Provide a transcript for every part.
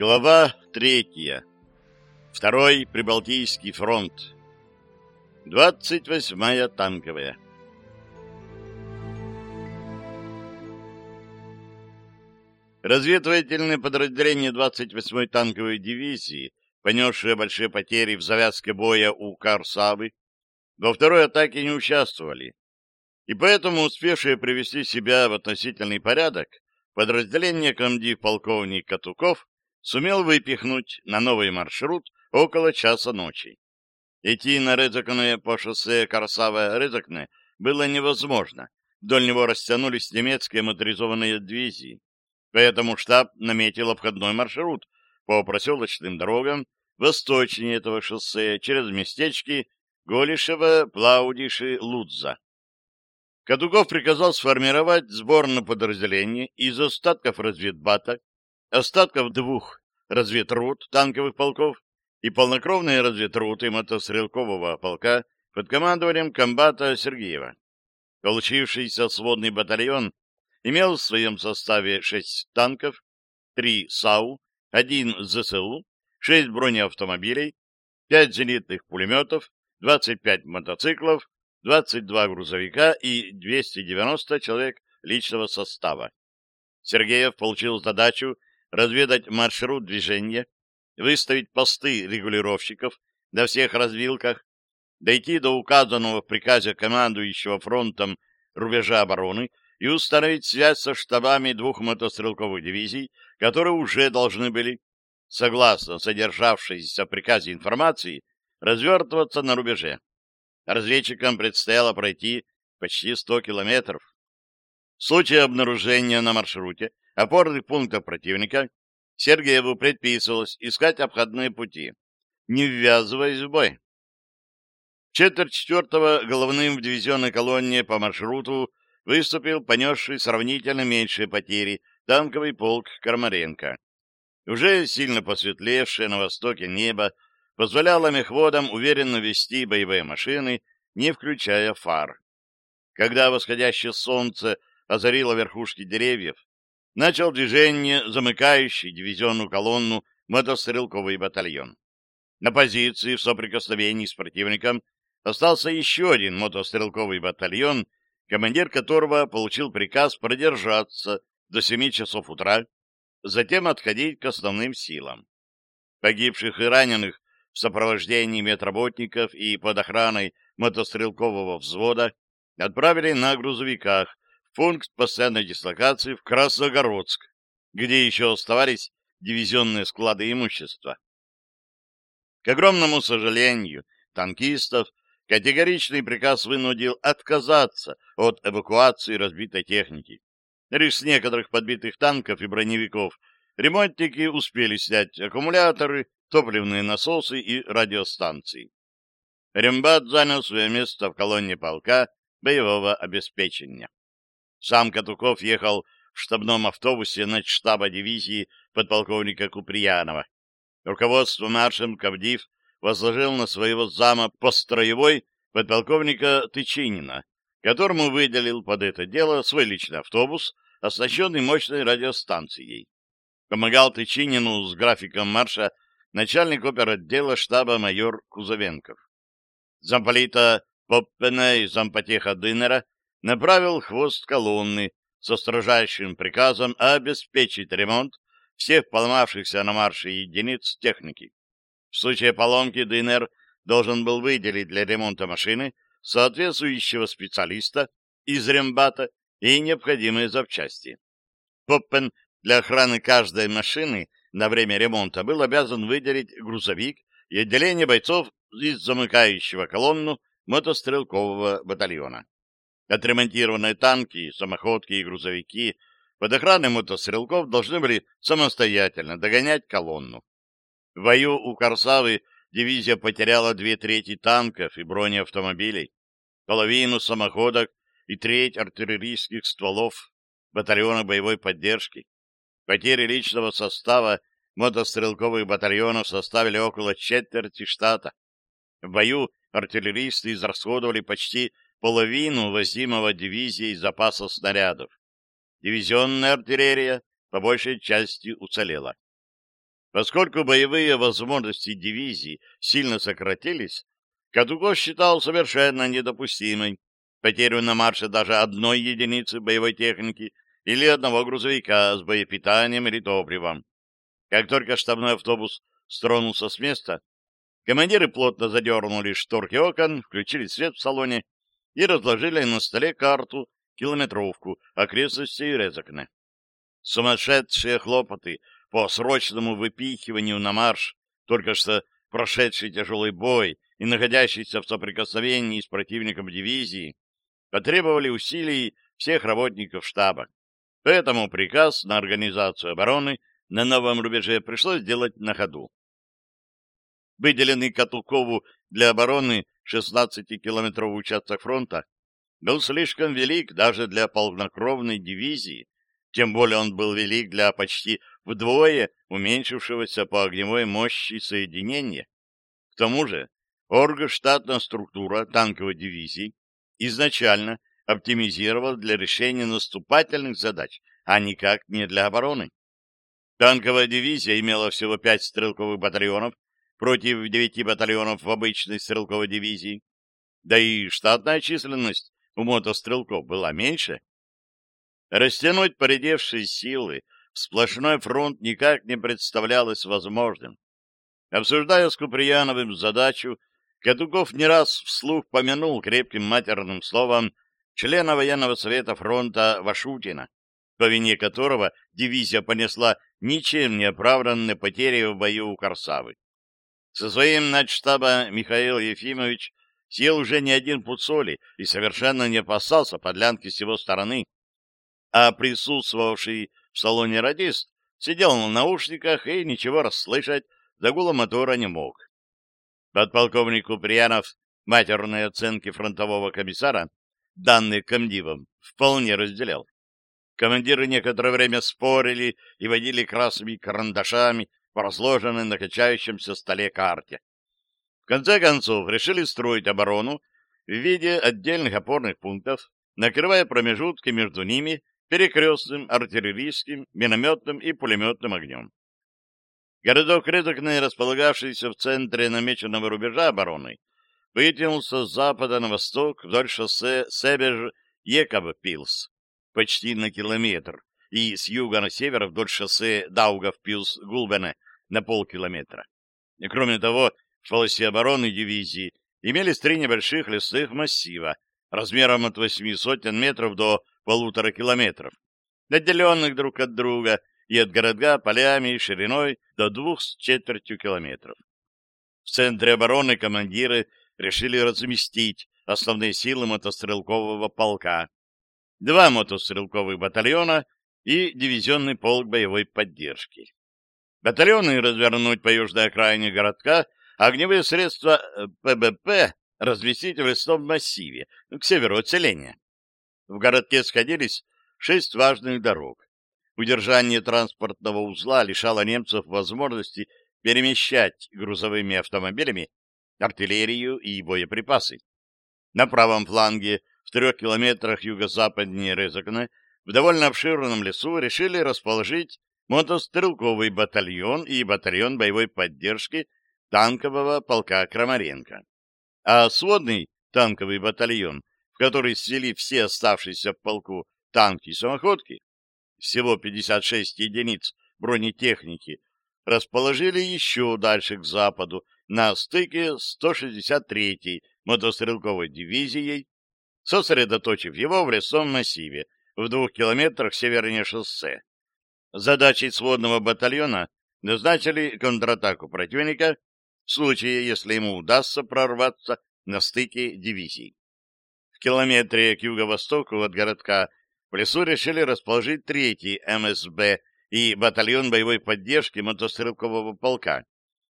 Глава 3. Второй Прибалтийский фронт. 28-я танковая. Разведывательное подразделение 28-й танковой дивизии, понесшее большие потери в завязке боя у Карсавы, во второй атаке не участвовали, и поэтому успевшие привести себя в относительный порядок подразделение комдив полковник Катуков сумел выпихнуть на новый маршрут около часа ночи. Идти на Рызакне по шоссе Корсава-Рызакне было невозможно. Вдоль него растянулись немецкие моторизованные дивизии. Поэтому штаб наметил обходной маршрут по проселочным дорогам восточнее этого шоссе через местечки Голишева, Плаудиши, Лудза. Кадугов приказал сформировать сборное подразделение из остатков разведбата, остатков двух разведрут танковых полков и полнокровные разведруты мотострелкового полка под командованием комбата Сергеева. Получившийся сводный батальон имел в своем составе шесть танков, три САУ, один ЗСУ, шесть бронеавтомобилей, пять зенитных пулеметов, 25 мотоциклов, 22 грузовика и 290 человек личного состава. Сергеев получил задачу разведать маршрут движения, выставить посты регулировщиков на всех развилках, дойти до указанного в приказе командующего фронтом рубежа обороны и установить связь со штабами двух мотострелковых дивизий, которые уже должны были, согласно содержавшейся в приказе информации, развертываться на рубеже. Разведчикам предстояло пройти почти 100 километров. В случае обнаружения на маршруте опорных пунктов противника, Сергееву предписывалось искать обходные пути, не ввязываясь в бой. Четверть четвертого головным в дивизионной колонне по маршруту выступил понесший сравнительно меньшие потери танковый полк Кармаренко. Уже сильно посветлевшее на востоке небо позволяло мехводам уверенно вести боевые машины, не включая фар. Когда восходящее солнце озарило верхушки деревьев, начал движение, замыкающий дивизионную колонну мотострелковый батальон. На позиции в соприкосновении с противником остался еще один мотострелковый батальон, командир которого получил приказ продержаться до 7 часов утра, затем отходить к основным силам. Погибших и раненых в сопровождении медработников и под охраной мотострелкового взвода отправили на грузовиках пункт постоянной дислокации в Красногородск, где еще оставались дивизионные склады имущества. К огромному сожалению танкистов категоричный приказ вынудил отказаться от эвакуации разбитой техники. Лишь с некоторых подбитых танков и броневиков ремонтники успели снять аккумуляторы, топливные насосы и радиостанции. Рембат занял свое место в колонне полка боевого обеспечения. Сам Катуков ехал в штабном автобусе на штаба дивизии подполковника Куприянова. Руководство маршем Кавдив возложил на своего зама построевой подполковника Тычинина, которому выделил под это дело свой личный автобус, оснащенный мощной радиостанцией. Помогал Тычинину с графиком марша начальник оперотдела штаба майор Кузовенков. Замполита Поппена и зампотеха Дынера направил хвост колонны со строжайшим приказом обеспечить ремонт всех поломавшихся на марше единиц техники. В случае поломки ДНР должен был выделить для ремонта машины соответствующего специалиста из рембата и необходимые запчасти. Поппен для охраны каждой машины на время ремонта был обязан выделить грузовик и отделение бойцов из замыкающего колонну мотострелкового батальона. Отремонтированные танки, самоходки и грузовики под охраной мотострелков должны были самостоятельно догонять колонну. В бою у Корсавы дивизия потеряла две трети танков и бронеавтомобилей, половину самоходок и треть артиллерийских стволов батальона боевой поддержки. Потери личного состава мотострелковых батальонов составили около четверти штата. В бою артиллеристы израсходовали почти половину возимого дивизией запаса снарядов. Дивизионная артиллерия по большей части уцелела. Поскольку боевые возможности дивизии сильно сократились, Катуков считал совершенно недопустимой потерю на марше даже одной единицы боевой техники или одного грузовика с боепитанием или топливом. Как только штабной автобус стронулся с места, командиры плотно задернули шторки окон, включили свет в салоне и разложили на столе карту, километровку, а окрестностей Резакне. Сумасшедшие хлопоты по срочному выпихиванию на марш, только что прошедший тяжелый бой и находящийся в соприкосновении с противником дивизии, потребовали усилий всех работников штаба. Поэтому приказ на организацию обороны на новом рубеже пришлось делать на ходу. Выделенный Катукову для обороны 16 километровый участок фронта был слишком велик даже для полнокровной дивизии, тем более он был велик для почти вдвое уменьшившегося по огневой мощи соединения. К тому же, оргоштатная структура танковой дивизии изначально оптимизировала для решения наступательных задач, а никак не для обороны. Танковая дивизия имела всего пять стрелковых батальонов против девяти батальонов в обычной стрелковой дивизии. Да и штатная численность у мотострелков была меньше. Растянуть поредевшие силы в сплошной фронт никак не представлялось возможным. Обсуждая с Куприяновым задачу, Катуков не раз вслух помянул крепким матерным словом члена военного совета фронта Вашутина, по вине которого дивизия понесла ничем не оправданные потери в бою у Корсавы. Со своим начштаба Михаил Ефимович съел уже не один пуд соли и совершенно не опасался подлянки с его стороны. А присутствовавший в салоне радист сидел на наушниках и ничего расслышать до гула мотора не мог. Подполковник Куприянов матерные оценки фронтового комиссара, данные комдивом, вполне разделял. Командиры некоторое время спорили и водили красными карандашами расложены на качающемся столе карте. В конце концов, решили строить оборону в виде отдельных опорных пунктов, накрывая промежутки между ними перекрестным, артиллерийским, минометным и пулеметным огнем. Городок Редокный, располагавшийся в центре намеченного рубежа обороны, вытянулся с запада на восток вдоль шоссе Себеж-Екоб-Пилс почти на километр, и с юга на север вдоль шоссе Даугав-Пилс-Гулбене на полкилометра. И кроме того, в полосе обороны дивизии имелись три небольших лесных массива размером от восьми сотен метров до полутора километров, отделенных друг от друга и от городка полями шириной до двух с четвертью километров. В центре обороны командиры решили разместить основные силы мотострелкового полка, два мотострелковых батальона и дивизионный полк боевой поддержки. Батальоны развернуть по южной окраине городка, огневые средства ПБП развесить в лесном массиве, к северу от селения. В городке сходились шесть важных дорог. Удержание транспортного узла лишало немцев возможности перемещать грузовыми автомобилями артиллерию и боеприпасы. На правом фланге, в трех километрах юго-западнее Резакна, в довольно обширном лесу решили расположить мотострелковый батальон и батальон боевой поддержки танкового полка Крамаренко. А сводный танковый батальон, в который свели все оставшиеся в полку танки и самоходки, всего 56 единиц бронетехники, расположили еще дальше к западу, на стыке 163-й мотострелковой дивизией, сосредоточив его в лесном массиве в двух километрах севернее шоссе. Задачей сводного батальона назначили контратаку противника в случае, если ему удастся прорваться на стыке дивизий. В километре к юго-востоку от городка в лесу решили расположить третий МСБ и батальон боевой поддержки мотострелкового полка,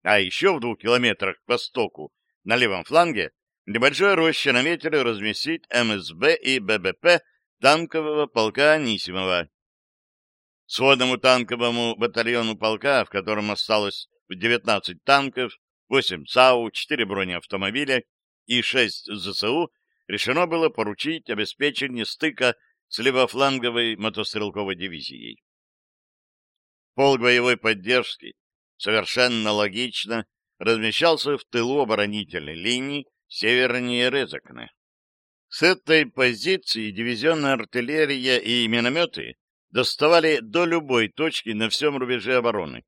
а еще в двух километрах к востоку на левом фланге небольшой роще наметили разместить МСБ и ББП танкового полка Анисимова. Сводному танковому батальону полка, в котором осталось 19 танков, 8 САУ, 4 бронеавтомобиля и 6 ЗСУ, решено было поручить обеспечение стыка с левофланговой мотострелковой дивизией. Полк боевой поддержки совершенно логично размещался в тылу оборонительной линии севернее Резакна. С этой позиции дивизионная артиллерия и минометы доставали до-любой точки на всем рубеже обороны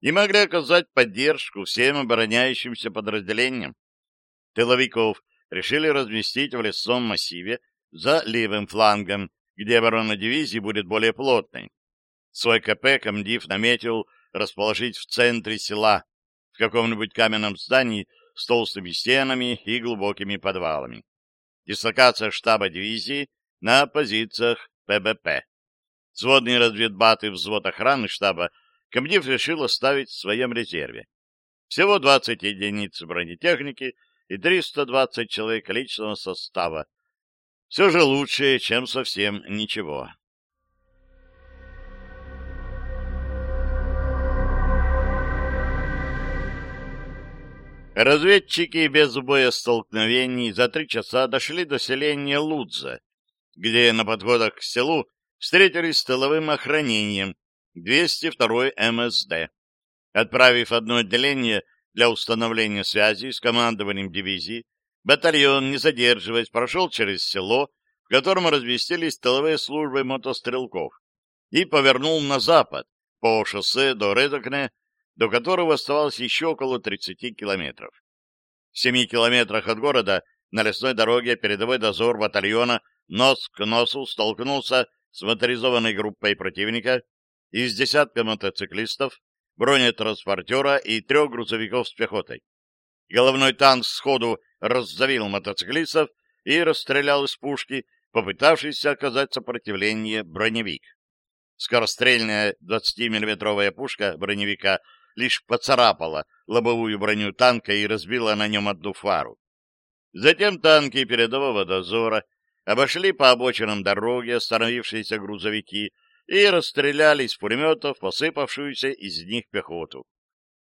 и могли оказать поддержку всем обороняющимся подразделениям. Тыловиков решили разместить в лесном массиве за левым флангом, где оборона дивизии будет более плотной. Свой КП комдив наметил расположить в центре села, в каком-нибудь каменном здании с толстыми стенами и глубокими подвалами. Дислокация штаба дивизии на позициях ПБП. Сводный разведбат и взвод охраны штаба комдив решил оставить в своем резерве. Всего 20 единиц бронетехники и 320 человек личного состава. Все же лучше, чем совсем ничего. Разведчики без боя столкновений за три часа дошли до селения Лудза, где на подходах к селу встретились с тыловым охранением 202 МСД. Отправив одно отделение для установления связи с командованием дивизии, батальон, не задерживаясь, прошел через село, в котором разместились тыловые службы мотострелков, и повернул на запад по шоссе до Редокне, до которого оставалось еще около 30 километров. В семи километрах от города на лесной дороге передовой дозор батальона нос к носу столкнулся с моторизованной группой противника из десятка мотоциклистов, бронетранспортера и трех грузовиков с пехотой. Головной танк сходу раздавил мотоциклистов и расстрелял из пушки, попытавшийся оказать сопротивление броневик. Скорострельная 20-миллиметровая пушка броневика лишь поцарапала лобовую броню танка и разбила на нем одну фару. Затем танки передового дозора обошли по обочинам дороги остановившиеся грузовики и расстреляли из пулеметов посыпавшуюся из них пехоту.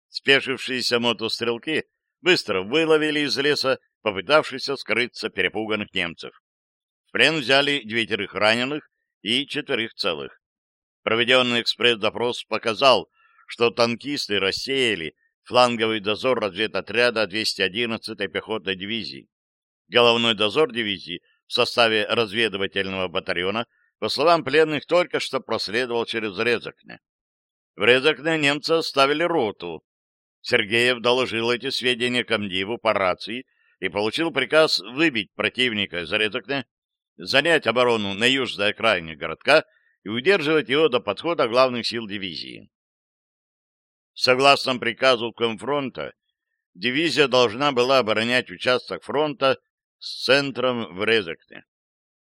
Спешившиеся мотострелки быстро выловили из леса попытавшихся скрыться перепуганных немцев. В плен взяли девятерых раненых и четверых целых. Проведенный экспресс-допрос показал, что танкисты рассеяли фланговый дозор разведотряда 211-й пехотной дивизии. Головной дозор дивизии — в составе разведывательного батальона, по словам пленных, только что проследовал через Резокне. В Резокне немцы оставили роту. Сергеев доложил эти сведения комдиву по рации и получил приказ выбить противника из Резокне, занять оборону на южной окраине городка и удерживать его до подхода главных сил дивизии. Согласно приказу Комфронта, дивизия должна была оборонять участок фронта с центром в Резакне.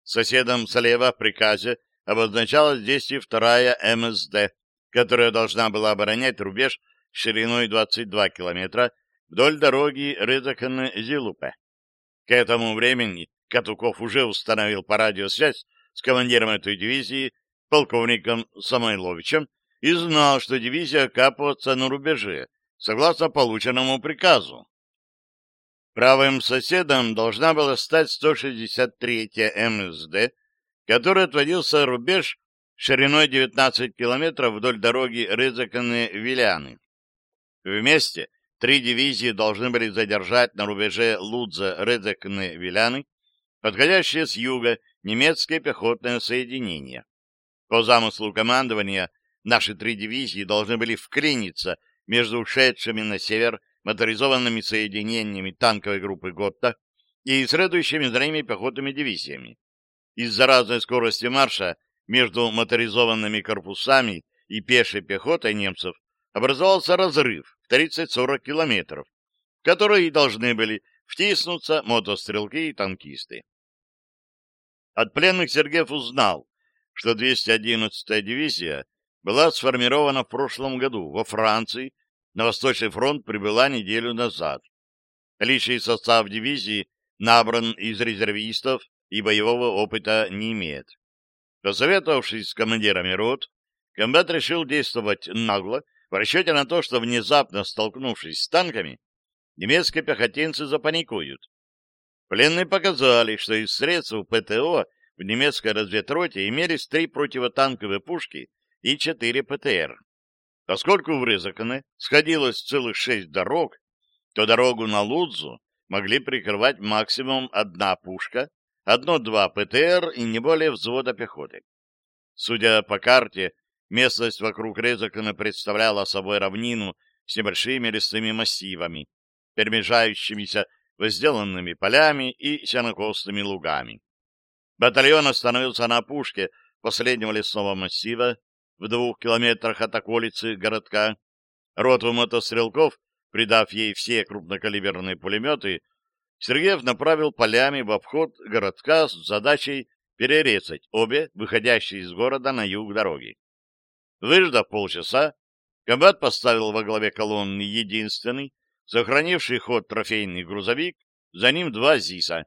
Соседом слева в приказе обозначалась 202-я МСД, которая должна была оборонять рубеж шириной 22 километра вдоль дороги Резакне-Зилупе. К этому времени Катуков уже установил по радиосвязь с командиром этой дивизии, полковником Самойловичем, и знал, что дивизия капается на рубеже, согласно полученному приказу. Правым соседом должна была стать 163-я МСД, который отводился рубеж шириной 19 километров вдоль дороги Рызаканы-Виляны. Вместе три дивизии должны были задержать на рубеже Лудза-Рызаканы-Виляны подходящее с юга немецкое пехотное соединение. По замыслу командования наши три дивизии должны были вклиниться между ушедшими на север моторизованными соединениями танковой группы Готта и следующими за ними пехотными дивизиями. Из-за разной скорости марша между моторизованными корпусами и пешей пехотой немцев образовался разрыв в 30-40 километров, в который и должны были втиснуться мотострелки и танкисты. От пленных Сергеев узнал, что 211-я дивизия была сформирована в прошлом году во Франции на Восточный фронт прибыла неделю назад. Личный состав дивизии набран из резервистов и боевого опыта не имеет. Посоветовавшись с командирами рот, комбат решил действовать нагло, в расчете на то, что, внезапно столкнувшись с танками, немецкие пехотинцы запаникуют. Пленные показали, что из средств ПТО в немецкой разведроте имелись три противотанковые пушки и четыре ПТР. Поскольку в Рызакане сходилось целых шесть дорог, то дорогу на Лудзу могли прикрывать максимум одна пушка, одно-два ПТР и не более взвода пехоты. Судя по карте, местность вокруг Резакана представляла собой равнину с небольшими лесными массивами, перемежающимися возделанными полями и сенокосными лугами. Батальон остановился на опушке последнего лесного массива, в двух километрах от околицы городка. Роту мотострелков, придав ей все крупнокалиберные пулеметы, Сергеев направил полями в обход городка с задачей перерезать обе выходящие из города на юг дороги. Выждав полчаса, комбат поставил во главе колонны единственный, сохранивший ход трофейный грузовик, за ним два ЗИСа.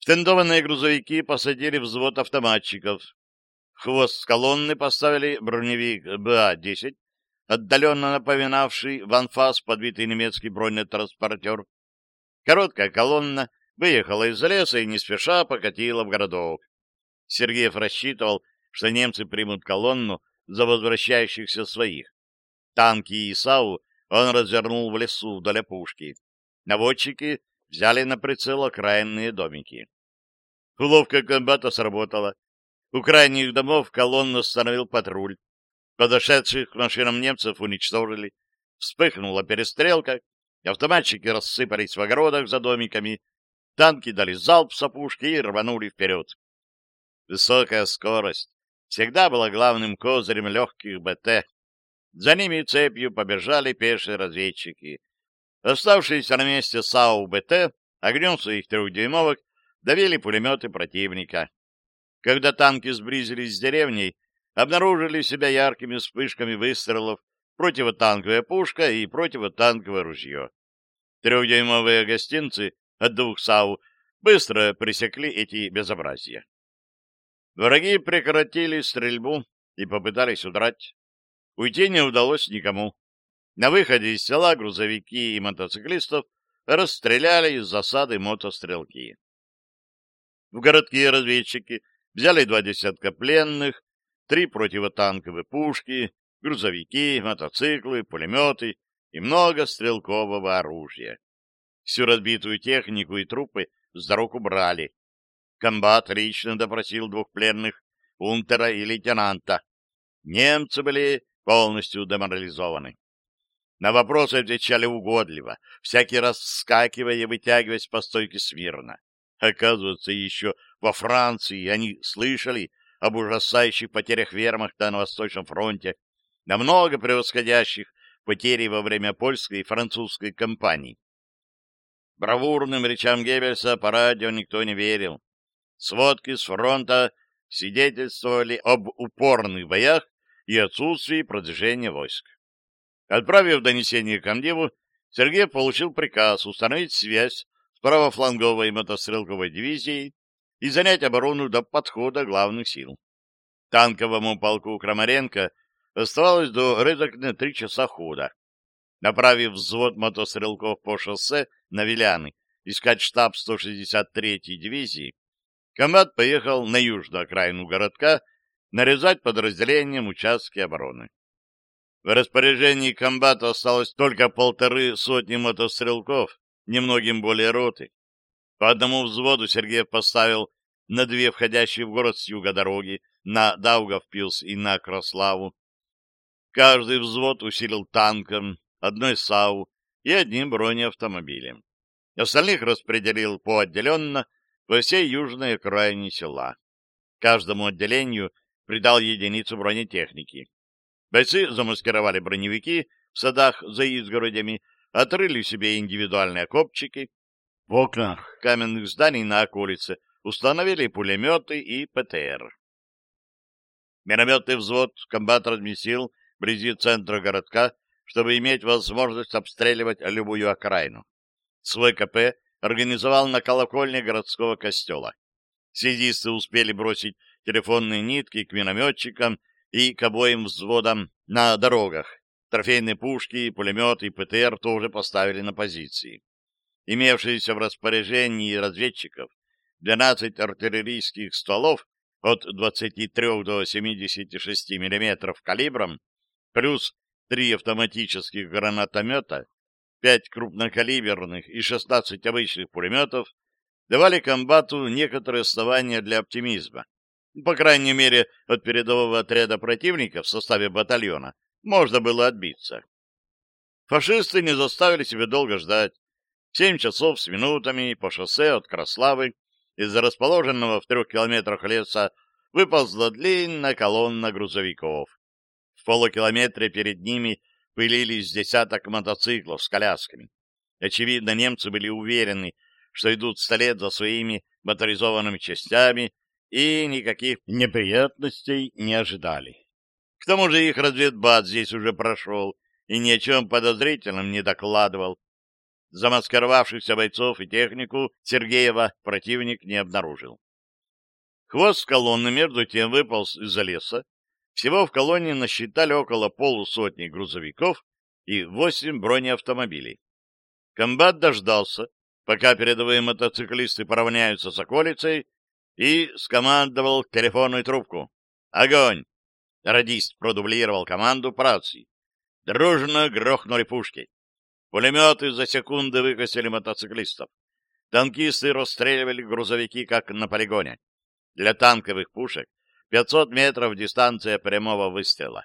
В тендованные грузовики посадили взвод автоматчиков. Хвост колонны поставили броневик БА-10, отдаленно напоминавший в анфас подбитый немецкий бронетранспортер. Короткая колонна выехала из леса и не спеша покатила в городок. Сергеев рассчитывал, что немцы примут колонну за возвращающихся своих. Танки и САУ он развернул в лесу вдоль пушки. Наводчики взяли на прицел окраинные домики. Уловка комбата сработала. У крайних домов колонну остановил патруль. Подошедших к машинам немцев уничтожили. Вспыхнула перестрелка. Автоматчики рассыпались в огородах за домиками. Танки дали залп с опушки и рванули вперед. Высокая скорость всегда была главным козырем легких БТ. За ними цепью побежали пешие разведчики. Оставшиеся на месте САУ-БТ огнем своих трехдюймовок давили пулеметы противника когда танки сблизились с деревней, обнаружили себя яркими вспышками выстрелов, противотанковая пушка и противотанковое ружье. Трехдюймовые гостинцы от двух САУ быстро пресекли эти безобразия. Враги прекратили стрельбу и попытались удрать. Уйти не удалось никому. На выходе из села грузовики и мотоциклистов расстреляли из засады мотострелки. В городке разведчики Взяли два десятка пленных, три противотанковые пушки, грузовики, мотоциклы, пулеметы и много стрелкового оружия. Всю разбитую технику и трупы с дорог убрали. Комбат лично допросил двух пленных, унтера и лейтенанта. Немцы были полностью деморализованы. На вопросы отвечали угодливо, всякий раз вскакивая и вытягиваясь по стойке смирно. Оказывается, еще во Франции они слышали об ужасающих потерях вермахта на Восточном фронте, намного превосходящих потери во время польской и французской кампаний. Бравурным речам Геббельса по радио никто не верил. Сводки с фронта свидетельствовали об упорных боях и отсутствии продвижения войск. Отправив донесение Камдеву, Сергей получил приказ установить связь правофланговой мотострелковой дивизии и занять оборону до подхода главных сил. Танковому полку Крамаренко оставалось до Редокна три часа хода. Направив взвод мотострелков по шоссе на Виляны искать штаб 163-й дивизии, комбат поехал на южную окраину городка нарезать подразделением участки обороны. В распоряжении комбата осталось только полторы сотни мотострелков, немногим более роты. По одному взводу Сергей поставил на две входящие в город с юга дороги, на Даугавпилс и на Краславу. Каждый взвод усилил танком, одной САУ и одним бронеавтомобилем. Остальных распределил поотделенно по всей южной окраине села. Каждому отделению придал единицу бронетехники. Бойцы замаскировали броневики в садах за изгородями, отрыли себе индивидуальные копчики. В окнах каменных зданий на околице установили пулеметы и ПТР. Минометный взвод комбат разместил вблизи центра городка, чтобы иметь возможность обстреливать любую окраину. Свой КП организовал на колокольне городского костела. Сидисты успели бросить телефонные нитки к минометчикам и к обоим взводам на дорогах, Трофейные пушки, пулемет и ПТР тоже поставили на позиции. Имевшиеся в распоряжении разведчиков 12 артиллерийских стволов от 23 до 76 мм калибром, плюс 3 автоматических гранатомета, 5 крупнокалиберных и 16 обычных пулеметов давали комбату некоторые основания для оптимизма. По крайней мере, от передового отряда противника в составе батальона можно было отбиться. Фашисты не заставили себя долго ждать. Семь часов с минутами по шоссе от Краславы из расположенного в трех километрах леса выползла длинная колонна грузовиков. В полукилометре перед ними пылились десяток мотоциклов с колясками. Очевидно, немцы были уверены, что идут вслед за своими моторизованными частями и никаких неприятностей не ожидали. К тому же их разведбат здесь уже прошел и ни о чем подозрительном не докладывал. Замаскировавшихся бойцов и технику Сергеева противник не обнаружил. Хвост колонны между тем выполз из-за леса. Всего в колонне насчитали около полусотни грузовиков и восемь бронеавтомобилей. Комбат дождался, пока передовые мотоциклисты поравняются с околицей, и скомандовал телефонную трубку. «Огонь!» Радист продублировал команду по рации. Дружно грохнули пушки. Пулеметы за секунды выкосили мотоциклистов. Танкисты расстреливали грузовики, как на полигоне. Для танковых пушек 500 метров дистанция прямого выстрела.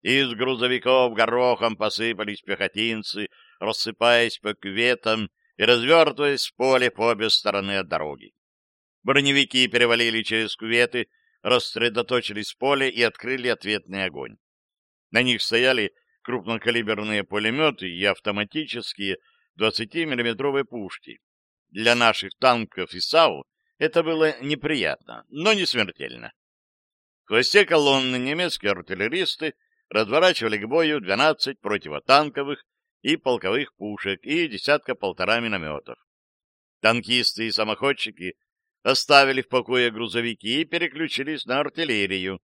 Из грузовиков горохом посыпались пехотинцы, рассыпаясь по кветам и развертываясь в поле по обе стороны от дороги. Броневики перевалили через кветы рассредоточились в поле и открыли ответный огонь. На них стояли крупнокалиберные пулеметы и автоматические 20-миллиметровые пушки. Для наших танков и САУ это было неприятно, но не смертельно. В хвосте колонны немецкие артиллеристы разворачивали к бою 12 противотанковых и полковых пушек и десятка-полтора минометов. Танкисты и самоходчики оставили в покое грузовики и переключились на артиллерию.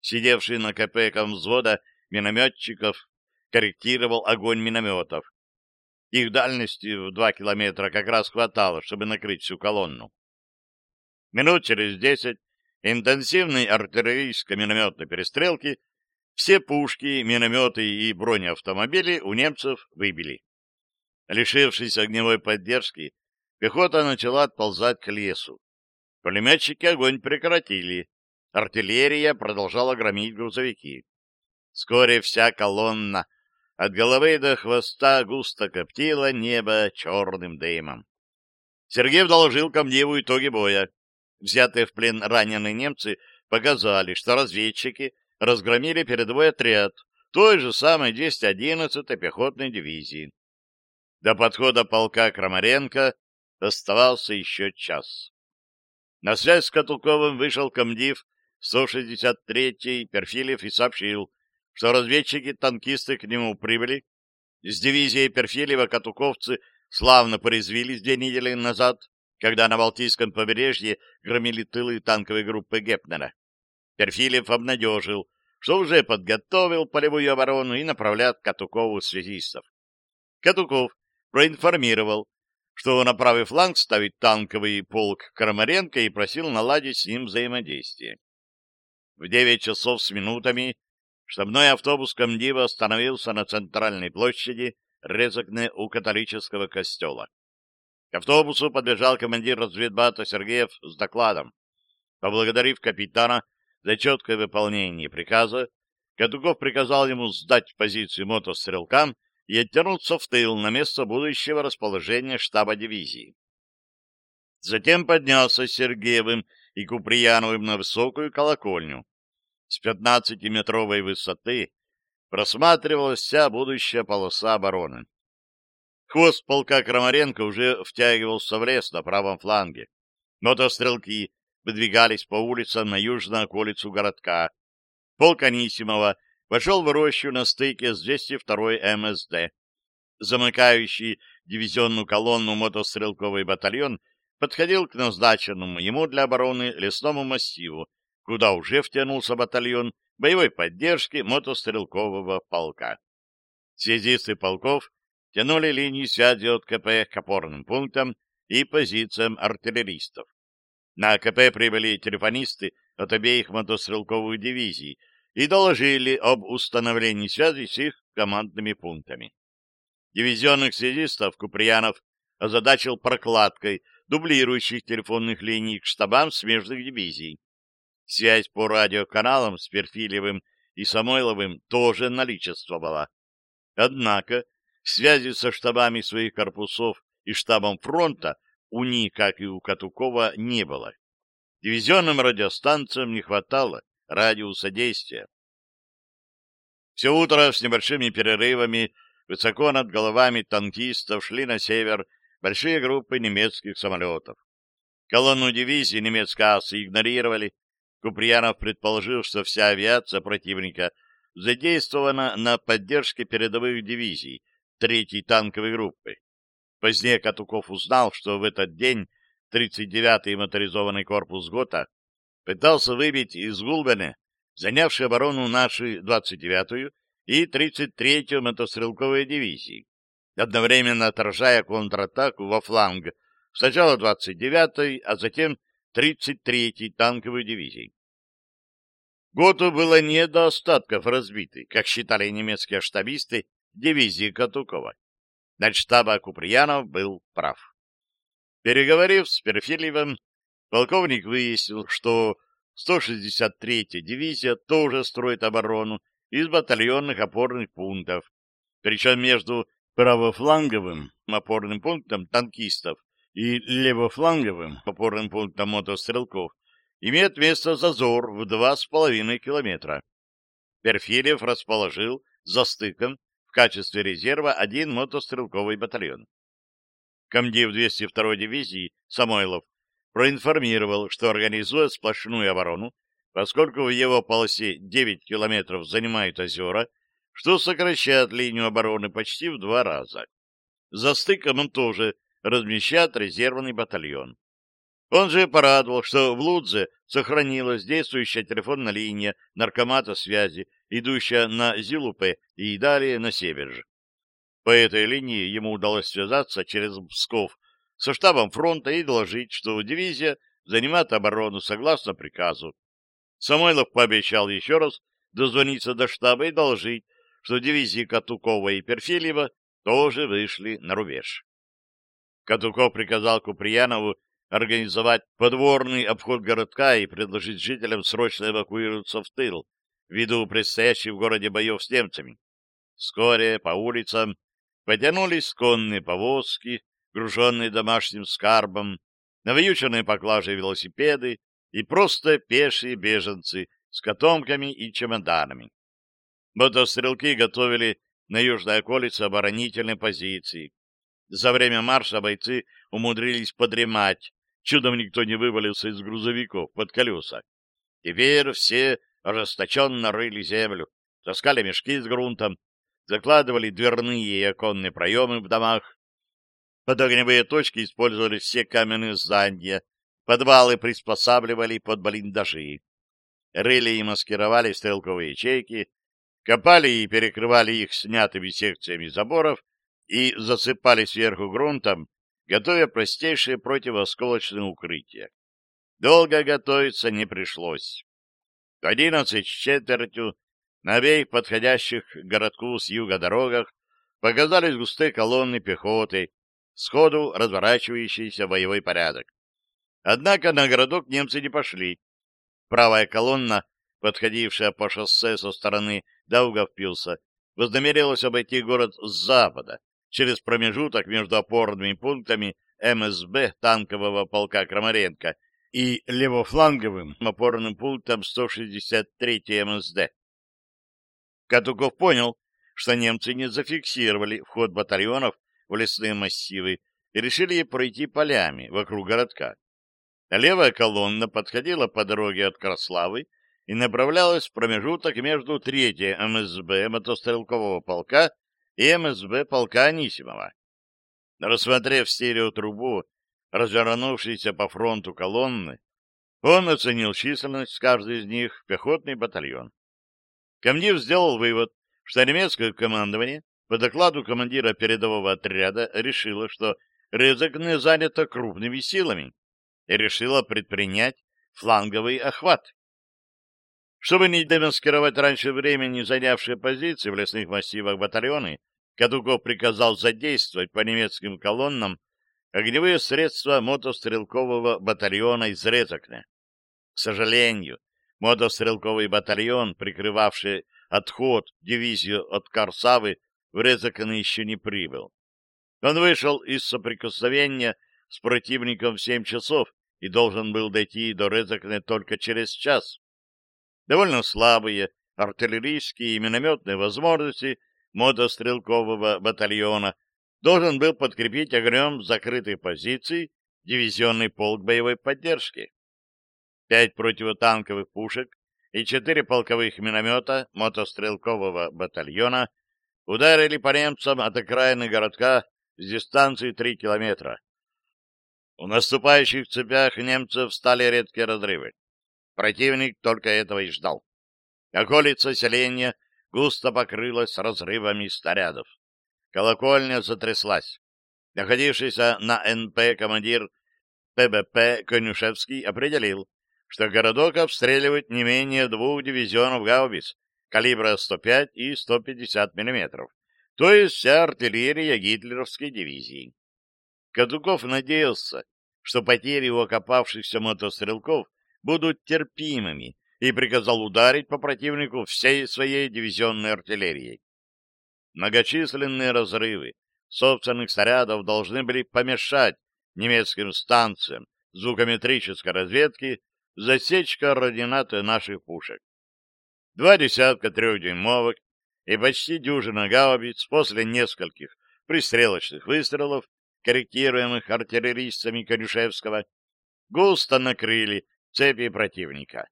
Сидевший на КП взвода минометчиков корректировал огонь минометов. Их дальности в два километра как раз хватало, чтобы накрыть всю колонну. Минут через десять интенсивной артиллерийско-минометной перестрелки все пушки, минометы и бронеавтомобили у немцев выбили. Лишившись огневой поддержки, пехота начала отползать к лесу. Пулеметчики огонь прекратили. Артиллерия продолжала громить грузовики. Вскоре вся колонна от головы до хвоста густо коптила небо черным дымом. Сергей доложил Камневу итоги боя. Взятые в плен раненые немцы показали, что разведчики разгромили передовой отряд той же самой 211-й пехотной дивизии. До подхода полка Крамаренко оставался еще час. На связь с Катуковым вышел комдив 163-й Перфилев и сообщил, что разведчики-танкисты к нему прибыли. С дивизией Перфилева катуковцы славно порезвились две недели назад, когда на Балтийском побережье громили тылы танковой группы Гепнера. Перфилев обнадежил, что уже подготовил полевую оборону и направляет Катукову связистов. Катуков проинформировал, что на правый фланг ставит танковый полк Крамаренко и просил наладить с ним взаимодействие. В девять часов с минутами штабной автобус комдива остановился на центральной площади Резокне у католического костела. К автобусу подбежал командир разведбата Сергеев с докладом. Поблагодарив капитана за четкое выполнение приказа, Катуков приказал ему сдать позиции мотострелкам и оттянуться в тыл на место будущего расположения штаба дивизии. Затем поднялся с Сергеевым и Куприяновым на высокую колокольню. С 15-метровой высоты просматривалась вся будущая полоса обороны. Хвост полка Крамаренко уже втягивался в лес на правом фланге. Мотострелки выдвигались по улицам на южную околицу городка. Полк Анисимова — вошел в рощу на стыке с 202-й МСД. Замыкающий дивизионную колонну мотострелковый батальон подходил к назначенному ему для обороны лесному массиву, куда уже втянулся батальон боевой поддержки мотострелкового полка. Связисты полков тянули линии связи от КП к опорным пунктам и позициям артиллеристов. На КП прибыли телефонисты от обеих мотострелковых дивизий, и доложили об установлении связи с их командными пунктами. Дивизионных связистов Куприянов озадачил прокладкой дублирующих телефонных линий к штабам смежных дивизий. Связь по радиоканалам с Перфилевым и Самойловым тоже наличествовала. Однако связи со штабами своих корпусов и штабом фронта у них, как и у Катукова, не было. Дивизионным радиостанциям не хватало радиуса действия. Все утро с небольшими перерывами высоко над головами танкистов шли на север большие группы немецких самолетов. Колонну дивизии немецкой асы игнорировали. Куприянов предположил, что вся авиация противника задействована на поддержке передовых дивизий третьей танковой группы. Позднее Катуков узнал, что в этот день 39-й моторизованный корпус ГОТА пытался выбить из Гулбана, занявший оборону нашей 29-ю и 33-ю мотострелковой дивизии, одновременно отражая контратаку во фланг сначала 29-й, а затем 33-й танковой дивизии. Готу было не до остатков разбитой, как считали немецкие штабисты дивизии Катукова. Начштаба Куприянов был прав. Переговорив с Перфильевым, Полковник выяснил, что 163-я дивизия тоже строит оборону из батальонных опорных пунктов, причем между правофланговым опорным пунктом танкистов и левофланговым опорным пунктом мотострелков имеет место зазор в два с половиной километра. Перфилев расположил за стыком в качестве резерва один мотострелковый батальон. Комдив 202-й дивизии Самойлов проинформировал, что организует сплошную оборону, поскольку в его полосе 9 километров занимают озера, что сокращает линию обороны почти в два раза. За стыком он тоже размещает резервный батальон. Он же порадовал, что в Лудзе сохранилась действующая телефонная линия наркомата связи, идущая на Зилупе и далее на Северж. По этой линии ему удалось связаться через Псков со штабом фронта и доложить, что дивизия занимает оборону согласно приказу. Самойлов пообещал еще раз дозвониться до штаба и доложить, что дивизии Катукова и Перфильева тоже вышли на рубеж. Катуков приказал Куприянову организовать подворный обход городка и предложить жителям срочно эвакуироваться в тыл, ввиду предстоящих в городе боев с немцами. Вскоре по улицам потянулись конные повозки, груженные домашним скарбом, навьюченные поклажей велосипеды и просто пешие беженцы с котомками и чемоданами. Мотострелки готовили на южной околице оборонительной позиции. За время марша бойцы умудрились подремать, чудом никто не вывалился из грузовиков под колеса. Теперь все расточенно рыли землю, таскали мешки с грунтом, закладывали дверные и оконные проемы в домах, под огневые точки использовали все каменные здания, подвалы приспосабливали под блиндажи. Рыли и маскировали стрелковые ячейки, копали и перекрывали их снятыми секциями заборов и засыпали сверху грунтом, готовя простейшие противоосколочные укрытия. Долго готовиться не пришлось. В одиннадцать с четвертью на обеих подходящих к городку с юга дорогах показались густые колонны пехоты, сходу разворачивающийся боевой порядок. Однако на городок немцы не пошли. Правая колонна, подходившая по шоссе со стороны Даугавпилса, вознамерилась обойти город с запада, через промежуток между опорными пунктами МСБ танкового полка Крамаренко и левофланговым опорным пунктом 163-й МСД. Катуков понял, что немцы не зафиксировали вход батальонов в лесные массивы и решили пройти полями вокруг городка. Левая колонна подходила по дороге от Краславы и направлялась в промежуток между 3 МСБ мотострелкового полка и МСБ полка Анисимова. Рассмотрев стереотрубу, развернувшейся по фронту колонны, он оценил численность каждой из них пехотный батальон. Комдив сделал вывод, что немецкое командование по докладу командира передового отряда решила, что Резакне занята крупными силами и решила предпринять фланговый охват. Чтобы не демаскировать раньше времени занявшие позиции в лесных массивах батальоны, Кадуков приказал задействовать по немецким колоннам огневые средства мотострелкового батальона из Резакне. К сожалению, мотострелковый батальон, прикрывавший отход дивизию от Корсавы, Врезакон еще не прибыл. Он вышел из соприкосновения с противником в семь часов и должен был дойти до Резакне только через час. Довольно слабые артиллерийские и минометные возможности мотострелкового батальона должен был подкрепить огнем закрытых позиций дивизионный полк боевой поддержки. Пять противотанковых пушек и четыре полковых миномета мотострелкового батальона Ударили по немцам от окраины городка с дистанции три километра. У наступающих цепях немцев стали редкие разрывы. Противник только этого и ждал. Околица селения густо покрылась разрывами снарядов. Колокольня затряслась. Находившийся на НП командир ПБП Конюшевский определил, что городок обстреливают не менее двух дивизионов гаубиц калибра 105 и 150 мм, то есть вся артиллерия гитлеровской дивизии. Кадуков надеялся, что потери у окопавшихся мотострелков будут терпимыми, и приказал ударить по противнику всей своей дивизионной артиллерией. Многочисленные разрывы собственных снарядов должны были помешать немецким станциям звукометрической разведки засечь координаты наших пушек два десятка трехдюймовок и почти дюжина гаубиц после нескольких пристрелочных выстрелов, корректируемых артиллеристами Корюшевского, густо накрыли цепи противника.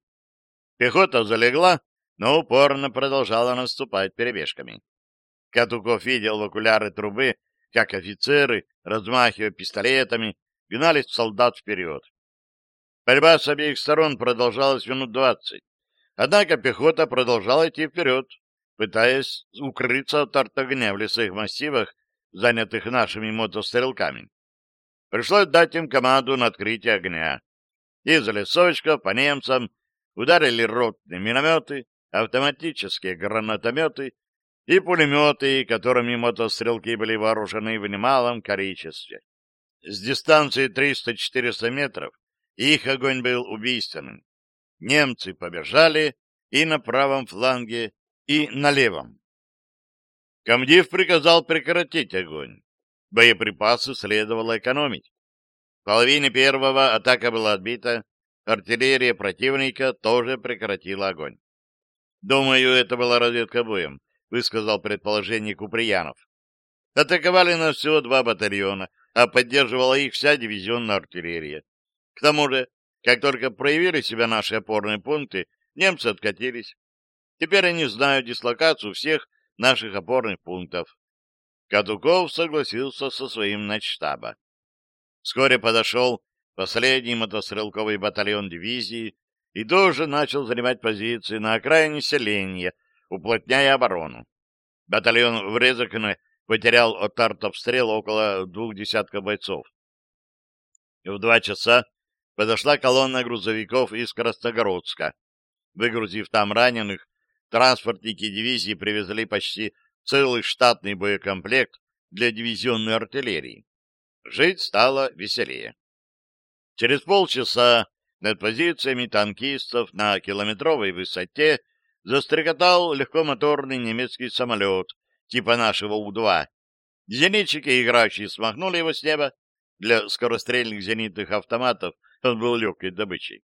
Пехота залегла, но упорно продолжала наступать перебежками. Катуков видел в окуляры трубы, как офицеры, размахивая пистолетами, гнались солдат вперед. Борьба с обеих сторон продолжалась минут двадцать. Однако пехота продолжала идти вперед, пытаясь укрыться от артогня в лесных массивах, занятых нашими мотострелками. Пришлось дать им команду на открытие огня. Из лесовочка по немцам ударили ротные минометы, автоматические гранатометы и пулеметы, которыми мотострелки были вооружены в немалом количестве. С дистанции 300-400 метров их огонь был убийственным немцы побежали и на правом фланге, и на левом. Комдив приказал прекратить огонь. Боеприпасы следовало экономить. В первого атака была отбита, артиллерия противника тоже прекратила огонь. «Думаю, это была разведка боем», — высказал предположение Куприянов. «Атаковали нас всего два батальона, а поддерживала их вся дивизионная артиллерия. К тому же как только проявили себя наши опорные пункты, немцы откатились. Теперь они знают дислокацию всех наших опорных пунктов. Катуков согласился со своим начштаба. Вскоре подошел последний мотострелковый батальон дивизии и тоже начал занимать позиции на окраине селения, уплотняя оборону. Батальон в Резакне потерял от артобстрела около двух десятков бойцов. В два часа подошла колонна грузовиков из Красногородска. Выгрузив там раненых, транспортники дивизии привезли почти целый штатный боекомплект для дивизионной артиллерии. Жить стало веселее. Через полчаса над позициями танкистов на километровой высоте застрекотал легкомоторный немецкий самолет типа нашего У-2. Зенитчики, играющие, смахнули его с неба. Для скорострельных зенитных автоматов он был легкой добычей.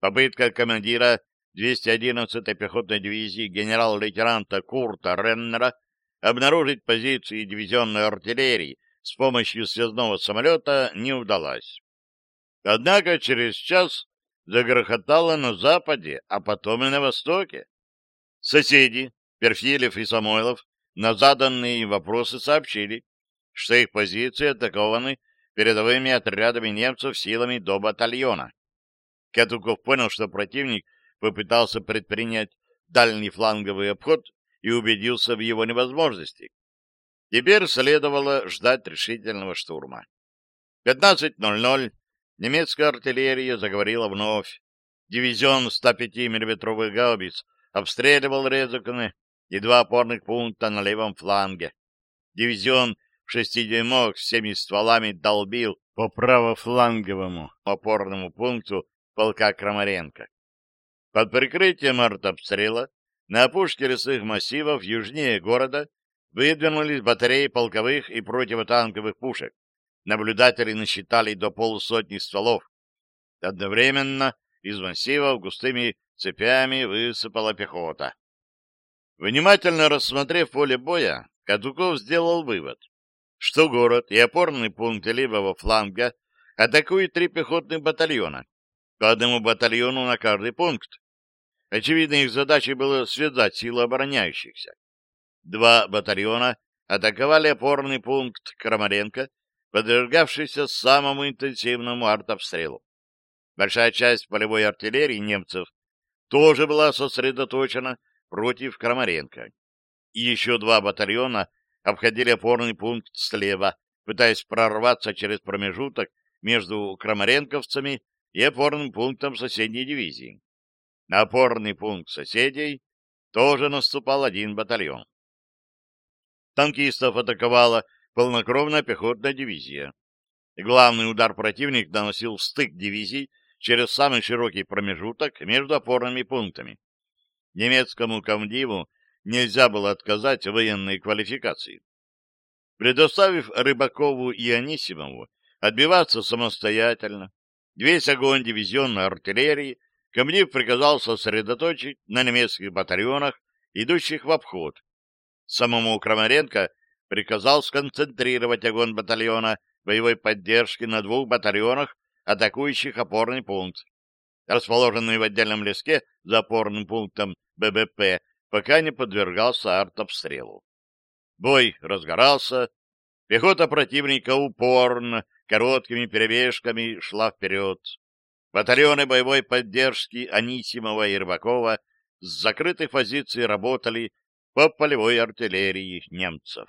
Попытка командира 211-й пехотной дивизии генерал-лейтенанта Курта Реннера обнаружить позиции дивизионной артиллерии с помощью связного самолета не удалась. Однако через час загрохотало на западе, а потом и на востоке. Соседи, Перфилев и Самойлов, на заданные вопросы сообщили, что их позиции атакованы передовыми отрядами немцев силами до батальона. Катуков понял, что противник попытался предпринять дальний фланговый обход и убедился в его невозможности. Теперь следовало ждать решительного штурма. 15.00 немецкая артиллерия заговорила вновь. Дивизион 105 миллиметровых гаубиц обстреливал Резакны и два опорных пункта на левом фланге. Дивизион шестидюймовок всеми стволами долбил по правофланговому опорному пункту полка Крамаренко. Под прикрытием артобстрела на опушке лесных массивов южнее города выдвинулись батареи полковых и противотанковых пушек. Наблюдатели насчитали до полусотни стволов. Одновременно из массивов густыми цепями высыпала пехота. Внимательно рассмотрев поле боя, Кадуков сделал вывод что город и опорный пункт левого фланга атакуют три пехотных батальона, по одному батальону на каждый пункт. Очевидно, их задачей было связать силы обороняющихся. Два батальона атаковали опорный пункт Крамаренко, подвергавшийся самому интенсивному артобстрелу. Большая часть полевой артиллерии немцев тоже была сосредоточена против Крамаренко. И еще два батальона обходили опорный пункт слева, пытаясь прорваться через промежуток между крамаренковцами и опорным пунктом соседней дивизии. На опорный пункт соседей тоже наступал один батальон. Танкистов атаковала полнокровная пехотная дивизия. Главный удар противник наносил в стык дивизий через самый широкий промежуток между опорными пунктами. Немецкому комдиву нельзя было отказать военной квалификации. Предоставив Рыбакову и Анисимову отбиваться самостоятельно, весь огонь дивизионной артиллерии комдив приказал сосредоточить на немецких батальонах, идущих в обход. Самому Крамаренко приказал сконцентрировать огонь батальона боевой поддержки на двух батальонах, атакующих опорный пункт расположенный в отдельном леске за опорным пунктом ББП, пока не подвергался артобстрелу. Бой разгорался, пехота противника упорно, короткими перебежками шла вперед. Батальоны боевой поддержки Анисимова и Рыбакова с закрытых позиций работали по полевой артиллерии немцев.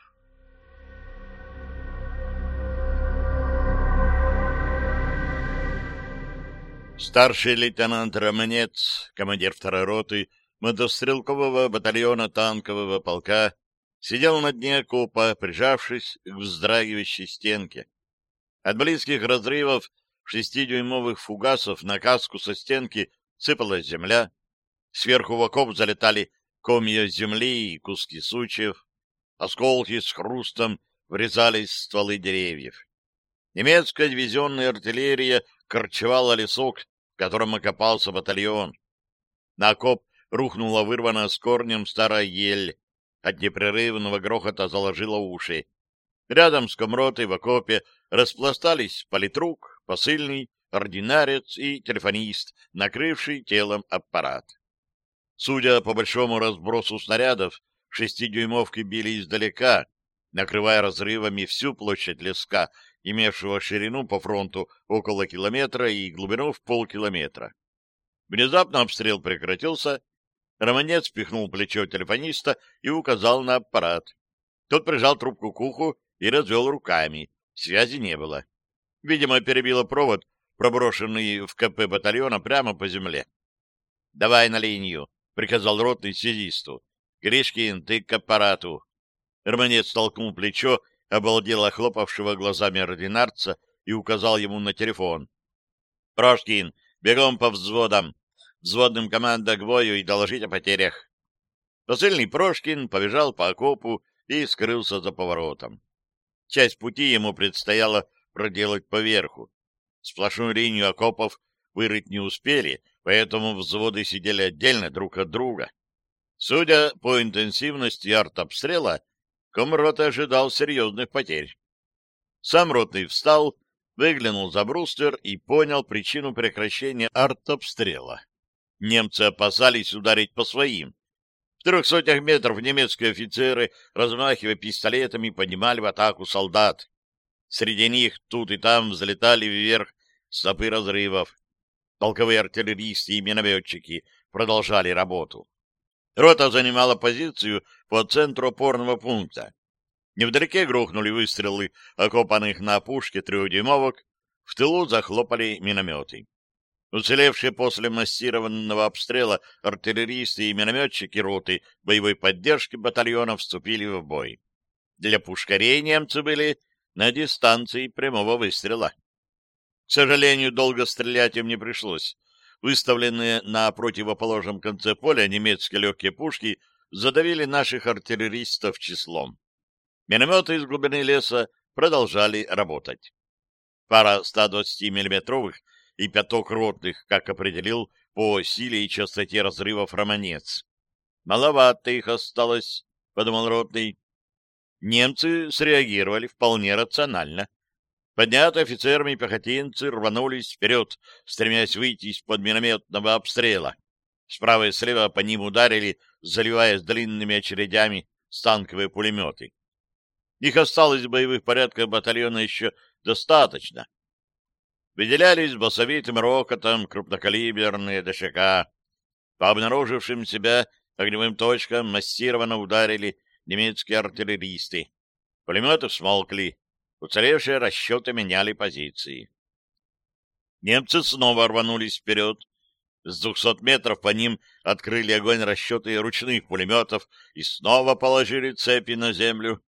Старший лейтенант Романец, командир второй роты, мотострелкового батальона танкового полка сидел на дне копа, прижавшись к вздрагивающей стенке. От близких разрывов шестидюймовых фугасов на каску со стенки сыпалась земля. Сверху в окоп залетали комья земли и куски сучьев. Осколки с хрустом врезались в стволы деревьев. Немецкая дивизионная артиллерия корчевала лесок, в котором окопался батальон. На окоп рухнула вырванная с корнем старая ель. От непрерывного грохота заложила уши. Рядом с комротой в окопе распластались политрук, посыльный, ординарец и телефонист, накрывший телом аппарат. Судя по большому разбросу снарядов, шестидюймовки били издалека, накрывая разрывами всю площадь леска, имевшего ширину по фронту около километра и глубину в полкилометра. Внезапно обстрел прекратился, Романец пихнул плечо телефониста и указал на аппарат. Тот прижал трубку к уху и развел руками. Связи не было. Видимо, перебило провод, проброшенный в КП батальона прямо по земле. — Давай на линию, — приказал ротный связисту. — Гришкин, ты к аппарату. Романец толкнул плечо, обалдело хлопавшего глазами ординарца и указал ему на телефон. — Прошкин, бегом по взводам, взводным команда к бою и доложить о потерях. Посыльный Прошкин побежал по окопу и скрылся за поворотом. Часть пути ему предстояло проделать поверху. Сплошную линию окопов вырыть не успели, поэтому взводы сидели отдельно друг от друга. Судя по интенсивности артобстрела, комрота ожидал серьезных потерь. Сам ротный встал, выглянул за бруствер и понял причину прекращения артобстрела. Немцы опасались ударить по своим. В трех сотнях метров немецкие офицеры, размахивая пистолетами, поднимали в атаку солдат. Среди них тут и там взлетали вверх стопы разрывов. Полковые артиллеристы и минометчики продолжали работу. Рота занимала позицию по центру опорного пункта. Невдалеке грохнули выстрелы окопанных на опушке трехдюймовок, в тылу захлопали минометы. Уцелевшие после массированного обстрела артиллеристы и минометчики роты боевой поддержки батальона вступили в бой. Для пушкарей немцы были на дистанции прямого выстрела. К сожалению, долго стрелять им не пришлось. Выставленные на противоположном конце поля немецкие легкие пушки задавили наших артиллеристов числом. Минометы из глубины леса продолжали работать. Пара 120 миллиметровых и пяток ротных, как определил по силе и частоте разрывов романец. «Маловато их осталось», — подумал ротный. Немцы среагировали вполне рационально. Поднятые офицерами пехотинцы рванулись вперед, стремясь выйти из-под минометного обстрела. Справа и слева по ним ударили, заливаясь длинными очередями, станковые пулеметы. Их осталось в боевых порядках батальона еще достаточно, выделялись басовитым рокотом крупнокалиберные ДШК. По обнаружившим себя огневым точкам массированно ударили немецкие артиллеристы. Пулеметы смолкли, уцелевшие расчеты меняли позиции. Немцы снова рванулись вперед. С 200 метров по ним открыли огонь расчеты ручных пулеметов и снова положили цепи на землю.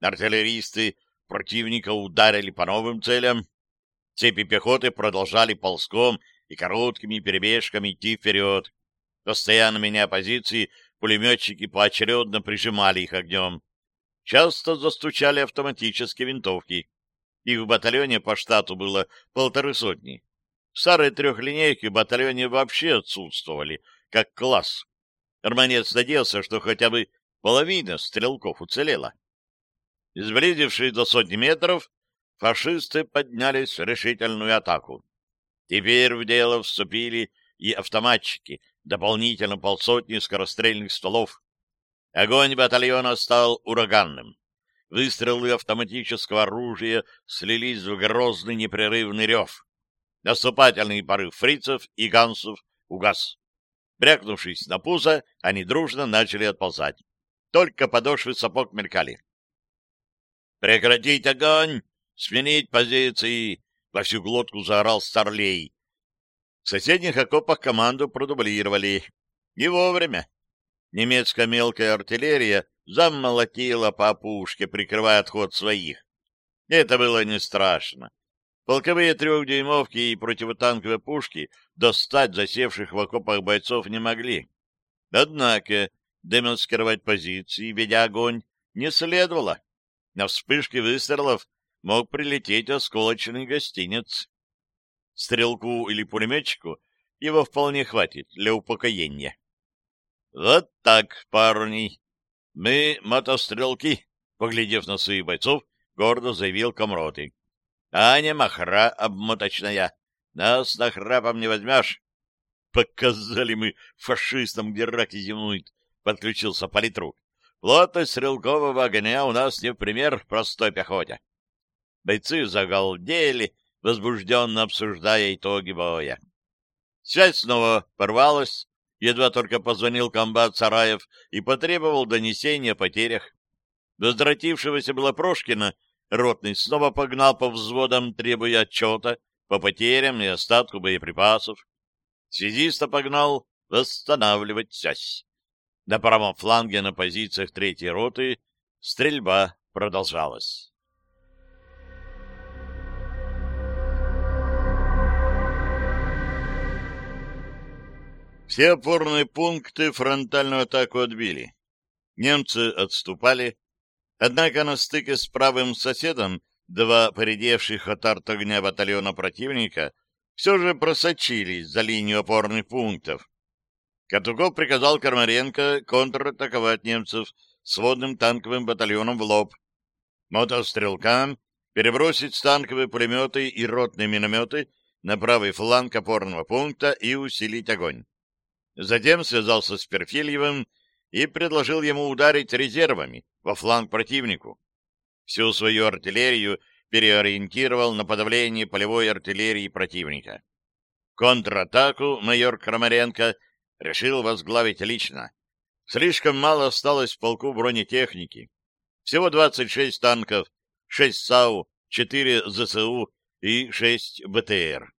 Артиллеристы противника ударили по новым целям, Цепи пехоты продолжали ползком и короткими перебежками идти вперед. Постоянно меня позиции пулеметчики поочередно прижимали их огнем. Часто застучали автоматические винтовки. Их в батальоне по штату было полторы сотни. Старые трехлинейки в батальоне вообще отсутствовали, как класс. Арманец надеялся, что хотя бы половина стрелков уцелела. Изблизившись до сотни метров, фашисты поднялись в решительную атаку. Теперь в дело вступили и автоматчики, дополнительно полсотни скорострельных стволов. Огонь батальона стал ураганным. Выстрелы автоматического оружия слились в грозный непрерывный рев. Наступательный порыв фрицев и гансов угас. Брякнувшись на пузо, они дружно начали отползать. Только подошвы сапог мелькали. «Прекратить огонь!» сменить позиции!» — во всю глотку заорал Старлей. В соседних окопах команду продублировали. И вовремя. Немецкая мелкая артиллерия замолотила по опушке, прикрывая отход своих. Это было не страшно. Полковые трехдюймовки и противотанковые пушки достать засевших в окопах бойцов не могли. Однако демаскировать позиции, ведя огонь, не следовало. На вспышке выстрелов мог прилететь осколочный гостинец. Стрелку или пулеметчику его вполне хватит для упокоения. Вот так, парни. Мы мотострелки, поглядев на своих бойцов, гордо заявил Комроты. А не махра обмоточная. Нас на храпом не возьмешь. Показали мы фашистам, где раки зимуют, подключился политрук. Плотность стрелкового огня у нас не в пример простой пехоте. Бойцы загалдели, возбужденно обсуждая итоги боя. Связь снова порвалась, едва только позвонил комбат Сараев и потребовал донесения о потерях. Возвратившегося было Прошкина, ротный снова погнал по взводам, требуя отчета по потерям и остатку боеприпасов. Связиста погнал восстанавливать связь. На правом фланге на позициях третьей роты стрельба продолжалась. Все опорные пункты фронтальную атаку отбили. Немцы отступали, однако на стыке с правым соседом два поредевших от арт-огня батальона противника все же просочились за линию опорных пунктов. Катуков приказал Кармаренко контратаковать немцев с водным танковым батальоном в лоб, мотострелкам перебросить танковые пулеметы и ротные минометы на правый фланг опорного пункта и усилить огонь. Затем связался с Перфильевым и предложил ему ударить резервами во фланг противнику. Всю свою артиллерию переориентировал на подавление полевой артиллерии противника. Контратаку майор Крамаренко решил возглавить лично. Слишком мало осталось в полку бронетехники. Всего 26 танков, 6 САУ, 4 ЗСУ и 6 БТР.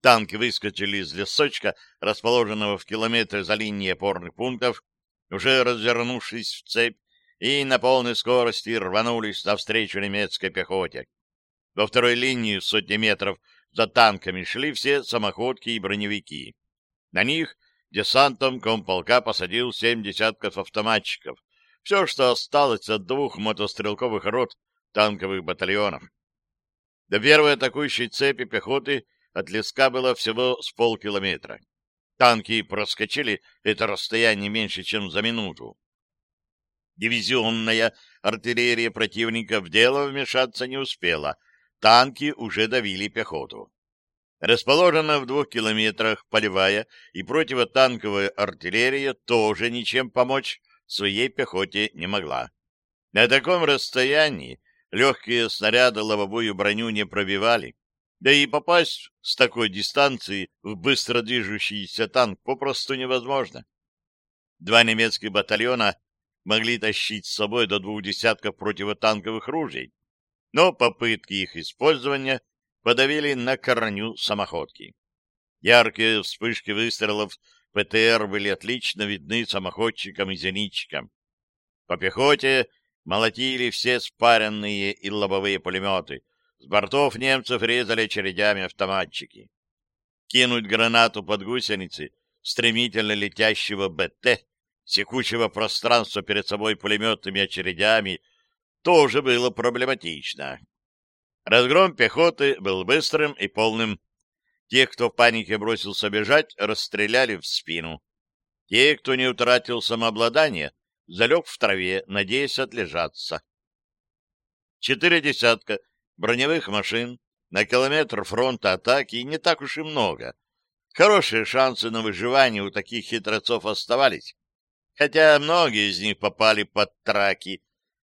Танки выскочили из лесочка, расположенного в километре за линией опорных пунктов, уже развернувшись в цепь, и на полной скорости рванулись навстречу немецкой пехоте. Во второй линии сотни метров за танками шли все самоходки и броневики. На них десантом комполка посадил семь десятков автоматчиков, все, что осталось от двух мотострелковых рот танковых батальонов. До первой атакующей цепи пехоты — от леска было всего с полкилометра. Танки проскочили это расстояние меньше, чем за минуту. Дивизионная артиллерия противника в дело вмешаться не успела. Танки уже давили пехоту. Расположена в двух километрах полевая и противотанковая артиллерия тоже ничем помочь своей пехоте не могла. На таком расстоянии легкие снаряды лобовую броню не пробивали, да и попасть с такой дистанции в быстро движущийся танк попросту невозможно. Два немецких батальона могли тащить с собой до двух десятков противотанковых ружей, но попытки их использования подавили на корню самоходки. Яркие вспышки выстрелов ПТР были отлично видны самоходчикам и зенитчикам. По пехоте молотили все спаренные и лобовые пулеметы — с бортов немцев резали чередями автоматчики. Кинуть гранату под гусеницы стремительно летящего БТ, секущего пространство перед собой пулеметными очередями, тоже было проблематично. Разгром пехоты был быстрым и полным. Тех, кто в панике бросился бежать, расстреляли в спину. Те, кто не утратил самообладание, залег в траве, надеясь отлежаться. Четыре десятка броневых машин на километр фронта атаки не так уж и много. Хорошие шансы на выживание у таких хитрецов оставались, хотя многие из них попали под траки,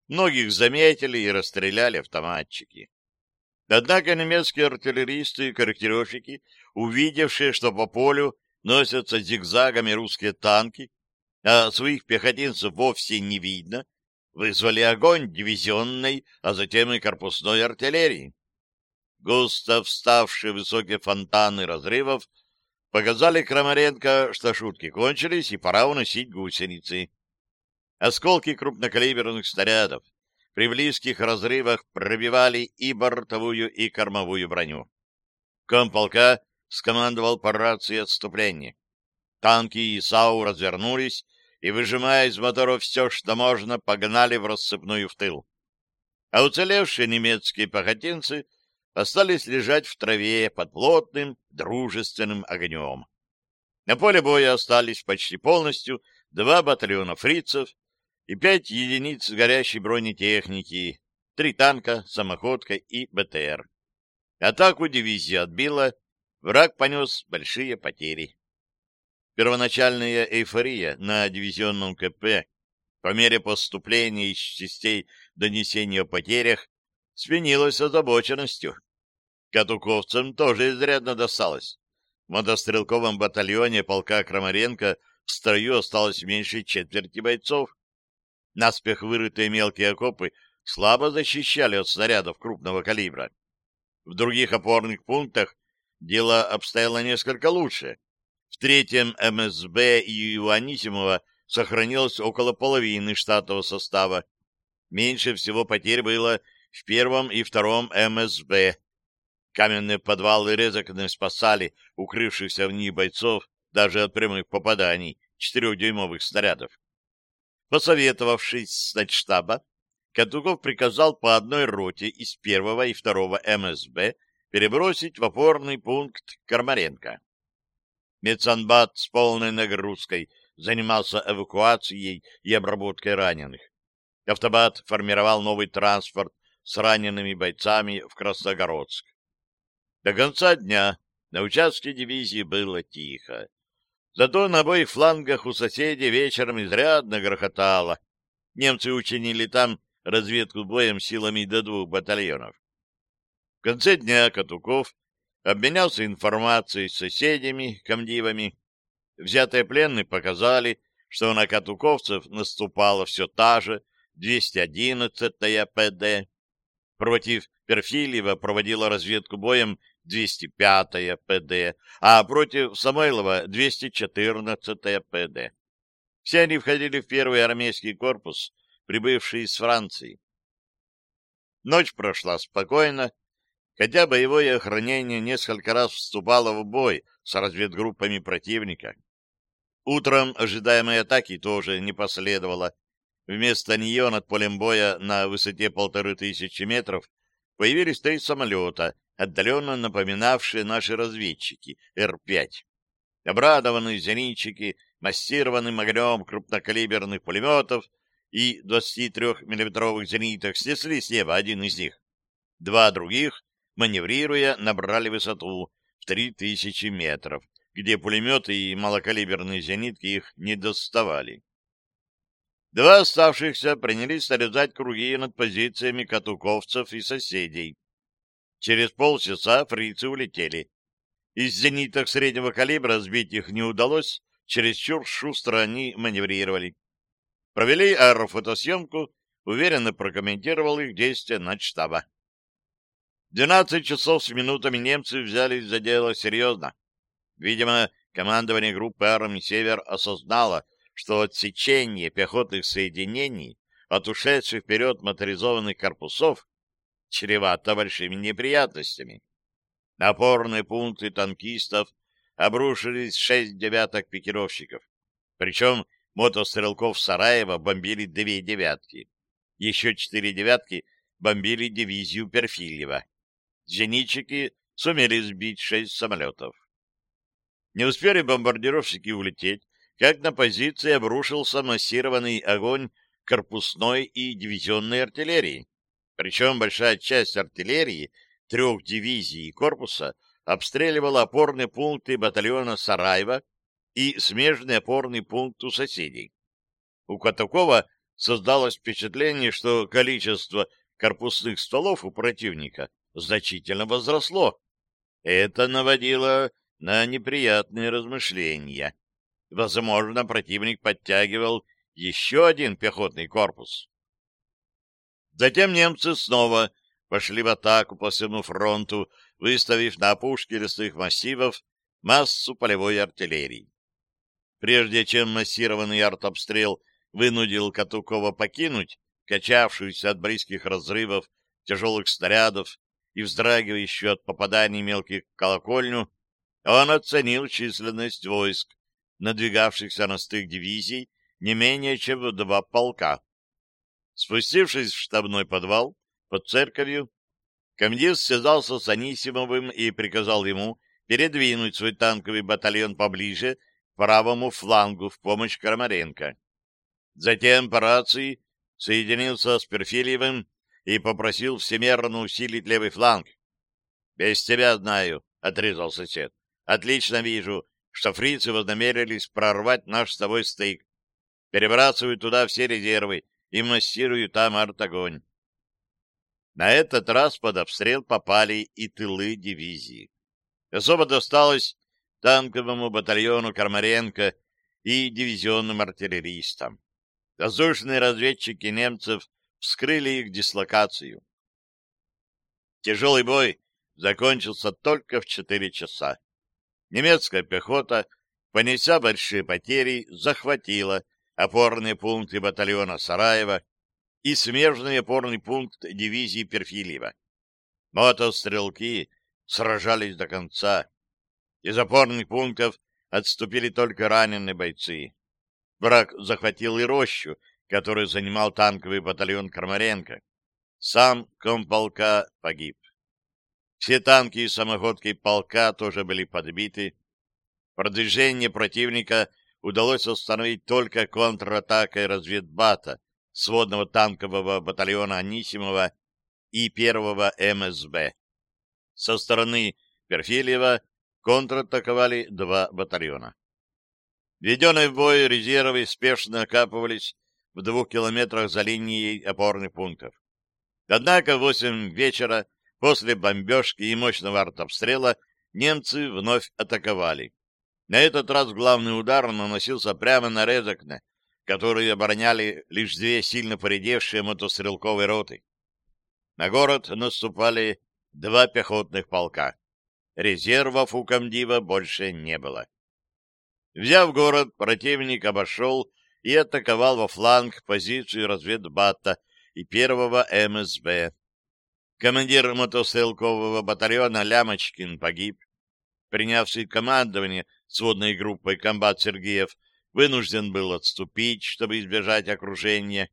многих заметили и расстреляли автоматчики. Однако немецкие артиллеристы и корректировщики, увидевшие, что по полю носятся зигзагами русские танки, а своих пехотинцев вовсе не видно, вызвали огонь дивизионной, а затем и корпусной артиллерии. Густо вставшие высокие фонтаны разрывов показали Крамаренко, что шутки кончились и пора уносить гусеницы. Осколки крупнокалиберных снарядов при близких разрывах пробивали и бортовую, и кормовую броню. Комполка скомандовал по рации отступление. Танки и САУ развернулись и, выжимая из моторов все, что можно, погнали в рассыпную в тыл. А уцелевшие немецкие пехотинцы остались лежать в траве под плотным дружественным огнем. На поле боя остались почти полностью два батальона фрицев и пять единиц горящей бронетехники, три танка, самоходка и БТР. Атаку дивизия отбила, враг понес большие потери первоначальная эйфория на дивизионном КП по мере поступления из частей донесений о потерях сменилась озабоченностью. Катуковцам тоже изрядно досталось. В мотострелковом батальоне полка Крамаренко в строю осталось меньше четверти бойцов. Наспех вырытые мелкие окопы слабо защищали от снарядов крупного калибра. В других опорных пунктах дело обстояло несколько лучше. В третьем МСБ Юанисимова сохранилось около половины штатного состава. Меньше всего потерь было в первом и втором МСБ. Каменные подвалы резакны спасали укрывшихся в ней бойцов даже от прямых попаданий четырехдюймовых снарядов. Посоветовавшись с штаба, Катуков приказал по одной роте из первого и второго МСБ перебросить в опорный пункт Кармаренко. Медсанбат с полной нагрузкой занимался эвакуацией и обработкой раненых. Автобат формировал новый транспорт с ранеными бойцами в Красногородск. До конца дня на участке дивизии было тихо. Зато на обоих флангах у соседей вечером изрядно грохотало. Немцы учинили там разведку боем силами до двух батальонов. В конце дня Катуков обменялся информацией с соседями, комдивами. Взятые пленные показали, что на катуковцев наступала все та же 211-я ПД. Против Перфильева проводила разведку боем 205-я ПД, а против Самойлова 214-я ПД. Все они входили в первый армейский корпус, прибывший из Франции. Ночь прошла спокойно, хотя боевое охранение несколько раз вступало в бой с разведгруппами противника. Утром ожидаемой атаки тоже не последовало. Вместо нее над полем боя на высоте полторы тысячи метров появились три самолета, отдаленно напоминавшие наши разведчики Р-5. Обрадованные зенитчики массированным огнем крупнокалиберных пулеметов и 23-мм зениток снесли с неба один из них. Два других маневрируя набрали высоту в 3000 метров, где пулеметы и малокалиберные зенитки их не доставали. Два оставшихся принялись нарезать круги над позициями катуковцев и соседей. Через полчаса фрицы улетели. Из зениток среднего калибра сбить их не удалось, чересчур шустро они маневрировали. Провели аэрофотосъемку, уверенно прокомментировал их действия начштаба. 12 часов с минутами немцы взялись за дело серьезно. Видимо, командование группы армии «Север» осознало, что отсечение пехотных соединений от ушедших вперед моторизованных корпусов чревато большими неприятностями. На опорные пункты танкистов обрушились шесть девяток пикировщиков. Причем мотострелков Сараева бомбили две девятки. Еще четыре девятки бомбили дивизию Перфильева зенитчики сумели сбить шесть самолетов. Не успели бомбардировщики улететь, как на позиции обрушился массированный огонь корпусной и дивизионной артиллерии. Причем большая часть артиллерии трех дивизий и корпуса обстреливала опорные пункты батальона Сараева и смежный опорный пункт у соседей. У Катакова создалось впечатление, что количество корпусных столов у противника значительно возросло. Это наводило на неприятные размышления. Возможно, противник подтягивал еще один пехотный корпус. Затем немцы снова пошли в атаку по всему фронту, выставив на опушке лесных массивов массу полевой артиллерии. Прежде чем массированный артобстрел вынудил Катукова покинуть качавшуюся от близких разрывов тяжелых снарядов и вздрагивающую от попаданий мелких в колокольню, он оценил численность войск, надвигавшихся на стык дивизий не менее чем в два полка. Спустившись в штабной подвал под церковью, командир связался с Анисимовым и приказал ему передвинуть свой танковый батальон поближе к правому флангу в помощь Крамаренко. Затем по рации соединился с Перфильевым и попросил всемерно усилить левый фланг. «Без тебя знаю», — отрезал сосед. «Отлично вижу, что фрицы вознамерились прорвать наш с тобой стык. Перебрасывают туда все резервы и массируют там артогонь». На этот раз под обстрел попали и тылы дивизии. Особо досталось танковому батальону Кармаренко и дивизионным артиллеристам. Воздушные разведчики немцев вскрыли их дислокацию. Тяжелый бой закончился только в 4 часа. Немецкая пехота, понеся большие потери, захватила опорные пункты батальона Сараева и смежный опорный пункт дивизии Перфильева. Мотострелки сражались до конца. Из опорных пунктов отступили только раненые бойцы. Враг захватил и рощу, который занимал танковый батальон Кармаренко. Сам комполка погиб. Все танки и самоходки полка тоже были подбиты. Продвижение противника удалось остановить только контратакой разведбата сводного танкового батальона Анисимова и первого МСБ. Со стороны Перфильева контратаковали два батальона. Введенные в бой резервы спешно окапывались в двух километрах за линией опорных пунктов. Однако в восемь вечера после бомбежки и мощного артобстрела немцы вновь атаковали. На этот раз главный удар наносился прямо на Резакне, которые обороняли лишь две сильно поредевшие мотострелковые роты. На город наступали два пехотных полка. Резервов у комдива больше не было. Взяв город, противник обошел и атаковал во фланг позицию разведбата и первого МСБ. Командир мотострелкового батальона Лямочкин погиб. Принявший командование сводной группой комбат Сергеев вынужден был отступить, чтобы избежать окружения.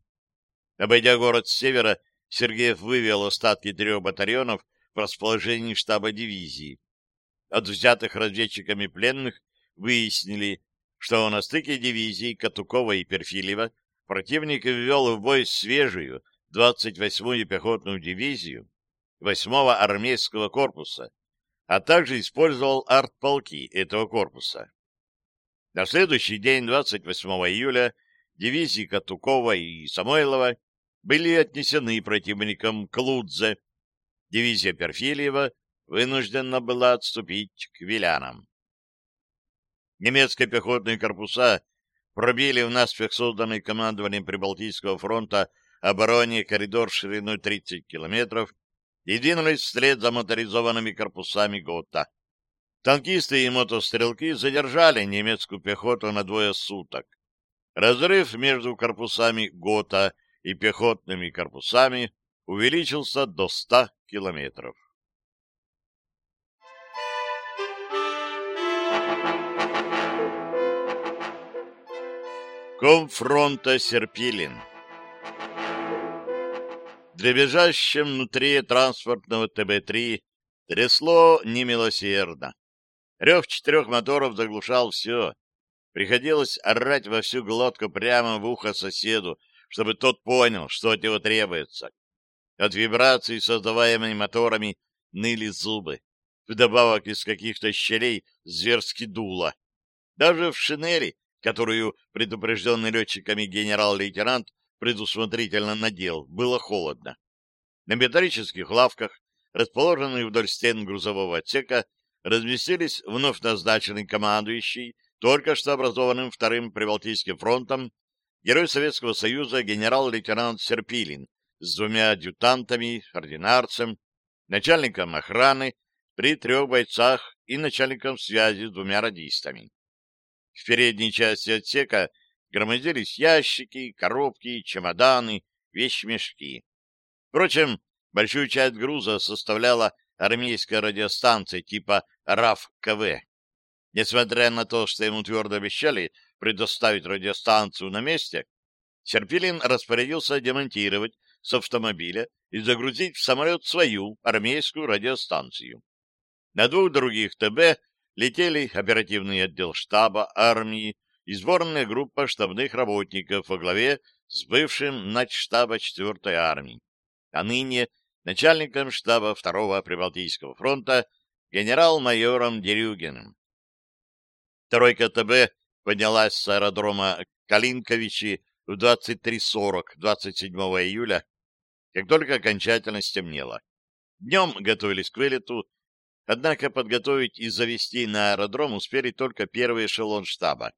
Обойдя город с севера, Сергеев вывел остатки трех батальонов в расположении штаба дивизии. От взятых разведчиками пленных выяснили, что на стыке дивизий Катукова и Перфилева противник ввел в бой свежую 28-ю пехотную дивизию 8-го армейского корпуса, а также использовал артполки этого корпуса. На следующий день, 28 июля, дивизии Катукова и Самойлова были отнесены противником к Лудзе. Дивизия Перфилева вынуждена была отступить к Вилянам немецкие пехотные корпуса пробили в наспех созданный командованием Прибалтийского фронта обороне коридор шириной 30 километров и двинулись вслед за моторизованными корпусами ГОТА. Танкисты и мотострелки задержали немецкую пехоту на двое суток. Разрыв между корпусами ГОТА и пехотными корпусами увеличился до 100 километров. Комфронта Серпилин. Дребежащим внутри транспортного ТБ-3 трясло немилосердно. Рев четырех моторов заглушал все. Приходилось орать во всю глотку прямо в ухо соседу, чтобы тот понял, что от него требуется. От вибраций, создаваемой моторами, ныли зубы. Вдобавок из каких-то щелей зверски дуло. Даже в шинели которую предупрежденный летчиками генерал-лейтенант предусмотрительно надел, было холодно. На металлических лавках, расположенных вдоль стен грузового отсека, разместились вновь назначенный командующий только что образованным Вторым Прибалтийским фронтом герой Советского Союза генерал-лейтенант Серпилин с двумя адъютантами, ординарцем, начальником охраны при трех бойцах и начальником связи с двумя радистами. В передней части отсека громоздились ящики, коробки, чемоданы, вещмешки. Впрочем, большую часть груза составляла армейская радиостанция типа РАФ-КВ. Несмотря на то, что ему твердо обещали предоставить радиостанцию на месте, Серпилин распорядился демонтировать с автомобиля и загрузить в самолет свою армейскую радиостанцию. На двух других ТБ летели оперативный отдел штаба армии и сборная группа штабных работников во главе с бывшим начштаба 4-й армии, а ныне начальником штаба 2-го Прибалтийского фронта генерал-майором Дерюгиным. Тройка ТБ поднялась с аэродрома Калинковичи в 23.40 27 июля, как только окончательно стемнело. Днем готовились к вылету, Однако подготовить и завести на аэродром успели только первый эшелон штаба.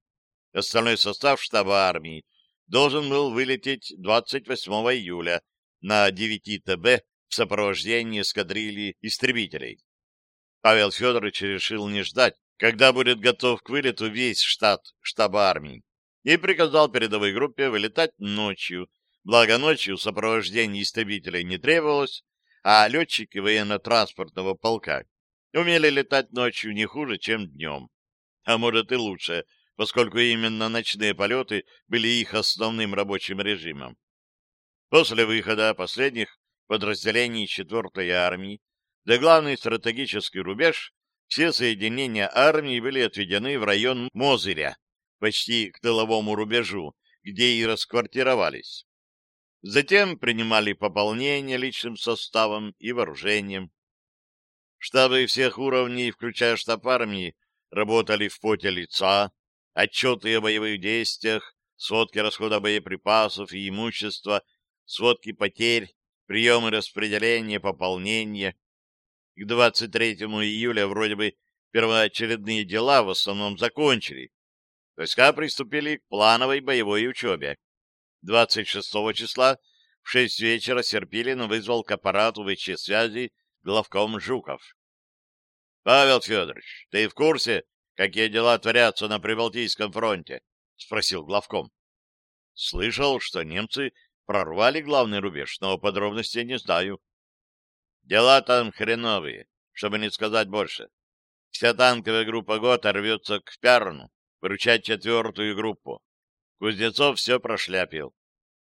Остальной состав штаба армии должен был вылететь 28 июля на 9 ТБ в сопровождении эскадрильи истребителей. Павел Федорович решил не ждать, когда будет готов к вылету весь штат штаба армии, и приказал передовой группе вылетать ночью, благо ночью сопровождение истребителей не требовалось, а летчики военно-транспортного полка умели летать ночью не хуже, чем днем. А может и лучше, поскольку именно ночные полеты были их основным рабочим режимом. После выхода последних подразделений 4-й армии за главный стратегический рубеж все соединения армии были отведены в район Мозыря, почти к тыловому рубежу, где и расквартировались. Затем принимали пополнение личным составом и вооружением. Штабы всех уровней, включая штаб армии, работали в поте лица, отчеты о боевых действиях, сводки расхода боеприпасов и имущества, сводки потерь, приемы распределения, пополнения. К 23 июля вроде бы первоочередные дела в основном закончили. Войска приступили к плановой боевой учебе. 26 числа в 6 вечера Серпилин вызвал к аппарату ВЧ-связи Главком Жуков. — Павел Федорович, ты в курсе, какие дела творятся на Прибалтийском фронте? — спросил Главком. — Слышал, что немцы прорвали главный рубеж, но подробностей не знаю. — Дела там хреновые, чтобы не сказать больше. Вся танковая группа ГОТА рвется к Пярну, выручать четвертую группу. Кузнецов все прошляпил.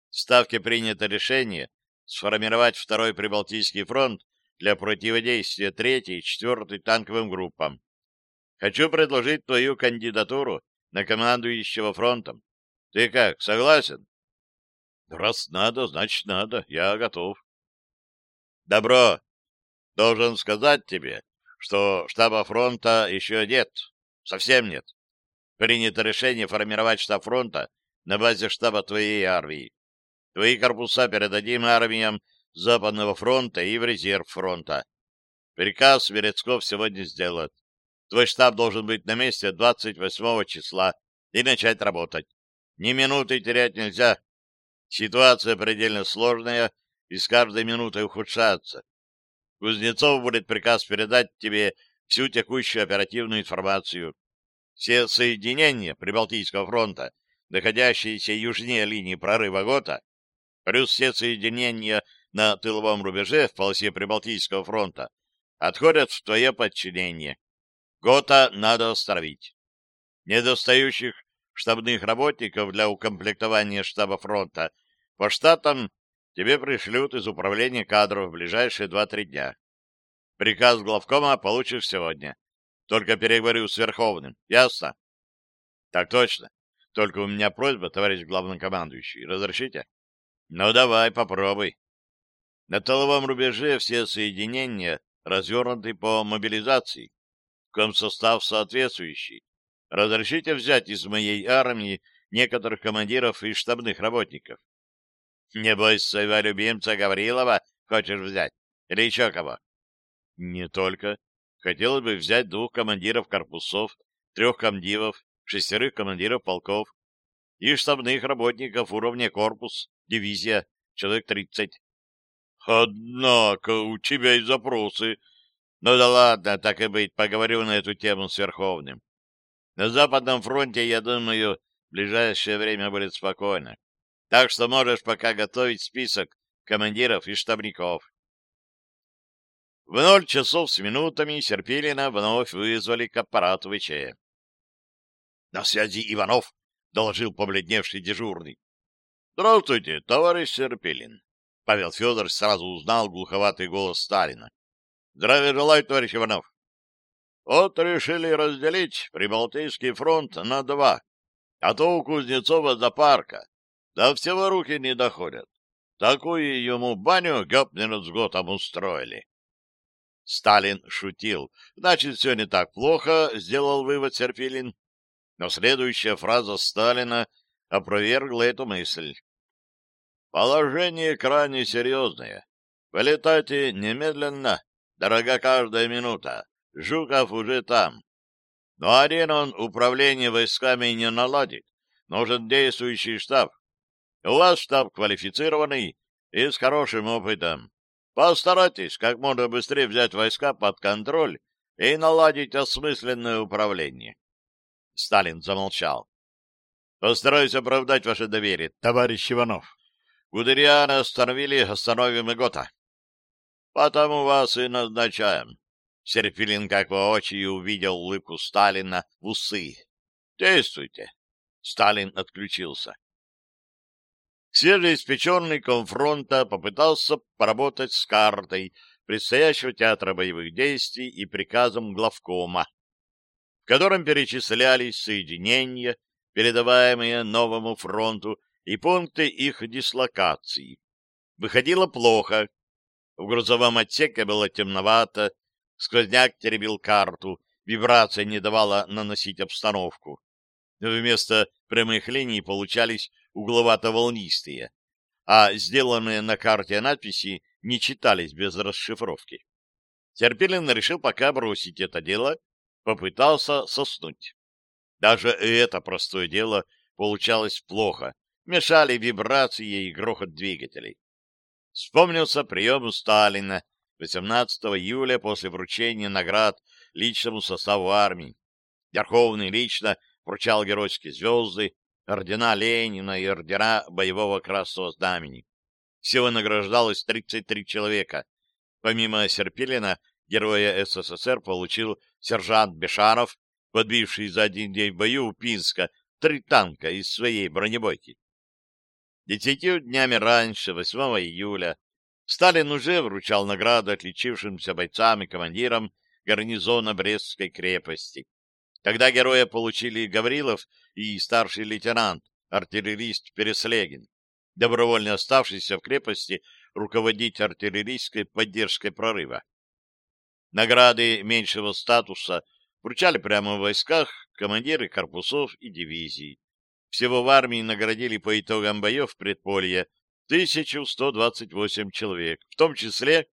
В Ставке принято решение сформировать Второй Прибалтийский фронт для противодействия третьей и четвертой танковым группам. Хочу предложить твою кандидатуру на командующего фронтом. Ты как, согласен? Раз надо, значит надо. Я готов. Добро. Должен сказать тебе, что штаба фронта еще нет. Совсем нет. Принято решение формировать штаб фронта на базе штаба твоей армии. Твои корпуса передадим армиям Западного фронта и в резерв фронта. Приказ Верецков сегодня сделает. Твой штаб должен быть на месте 28 числа и начать работать. Ни минуты терять нельзя. Ситуация предельно сложная и с каждой минутой ухудшается. Кузнецов будет приказ передать тебе всю текущую оперативную информацию. Все соединения Прибалтийского фронта, находящиеся южнее линии прорыва ГОТА, плюс все соединения на тыловом рубеже в полосе Прибалтийского фронта отходят в твое подчинение. Гота надо остановить. Недостающих штабных работников для укомплектования штаба фронта по штатам тебе пришлют из управления кадров в ближайшие 2-3 дня. Приказ главкома получишь сегодня. Только переговорю с Верховным. Ясно? Так точно. Только у меня просьба, товарищ главнокомандующий. Разрешите? Ну, давай, попробуй на тыловом рубеже все соединения развернуты по мобилизации. Комсостав соответствующий. Разрешите взять из моей армии некоторых командиров и штабных работников. Небось, своего любимца Гаврилова хочешь взять? Или еще кого? Не только. Хотелось бы взять двух командиров корпусов, трех комдивов, шестерых командиров полков и штабных работников уровня корпус, дивизия, человек тридцать. Однако у тебя и запросы. Ну да ладно, так и быть, поговорю на эту тему с Верховным. На Западном фронте, я думаю, в ближайшее время будет спокойно. Так что можешь пока готовить список командиров и штабников. В ноль часов с минутами Серпилина вновь вызвали к аппарату ВЧ. — На связи Иванов! — доложил побледневший дежурный. — Здравствуйте, товарищ Серпилин. Павел Федорович сразу узнал глуховатый голос Сталина. «Здравия желаю, товарищ Иванов!» «Вот решили разделить Прибалтийский фронт на два, а то у Кузнецова до парка, да всего руки не доходят. Такую ему баню Гапнерс Готом устроили». Сталин шутил. «Значит, все не так плохо», — сделал вывод Серпилин. Но следующая фраза Сталина опровергла эту мысль. Положение крайне серьезное. Вылетайте немедленно, дорога каждая минута. Жуков уже там. Но арена он управление войсками не наладит. Нужен действующий штаб. У вас штаб квалифицированный и с хорошим опытом. Постарайтесь как можно быстрее взять войска под контроль и наладить осмысленное управление. Сталин замолчал. Постараюсь оправдать ваше доверие, товарищ Иванов. Гудериана остановили остановим Игота. Потому вас и назначаем. Серпилин как воочию увидел улыбку Сталина в усы. Действуйте. Сталин отключился. Свежеиспеченный конфронта попытался поработать с картой предстоящего театра боевых действий и приказом главкома, в котором перечислялись соединения, передаваемые новому фронту и пункты их дислокации. Выходило плохо. В грузовом отсеке было темновато, сквозняк теребил карту, вибрация не давала наносить обстановку. Вместо прямых линий получались угловато-волнистые, а сделанные на карте надписи не читались без расшифровки. Терпилин решил пока бросить это дело, попытался соснуть. Даже это простое дело получалось плохо, мешали вибрации и грохот двигателей. Вспомнился прием у Сталина 18 июля после вручения наград личному составу армии. Верховный лично вручал геройские звезды, ордена Ленина и ордена боевого красного знамени. Всего награждалось 33 человека. Помимо Серпилина, героя СССР получил сержант Бешаров, подбивший за один день в бою у Пинска три танка из своей бронебойки. Десятью днями раньше, 8 июля, Сталин уже вручал награду отличившимся бойцам и командирам гарнизона Брестской крепости. Тогда героя получили Гаврилов и старший лейтенант, артиллерист Переслегин, добровольно оставшийся в крепости руководить артиллерийской поддержкой прорыва. Награды меньшего статуса вручали прямо в войсках командиры корпусов и дивизий. Всего в армии наградили по итогам боев предполье 1128 человек, в том числе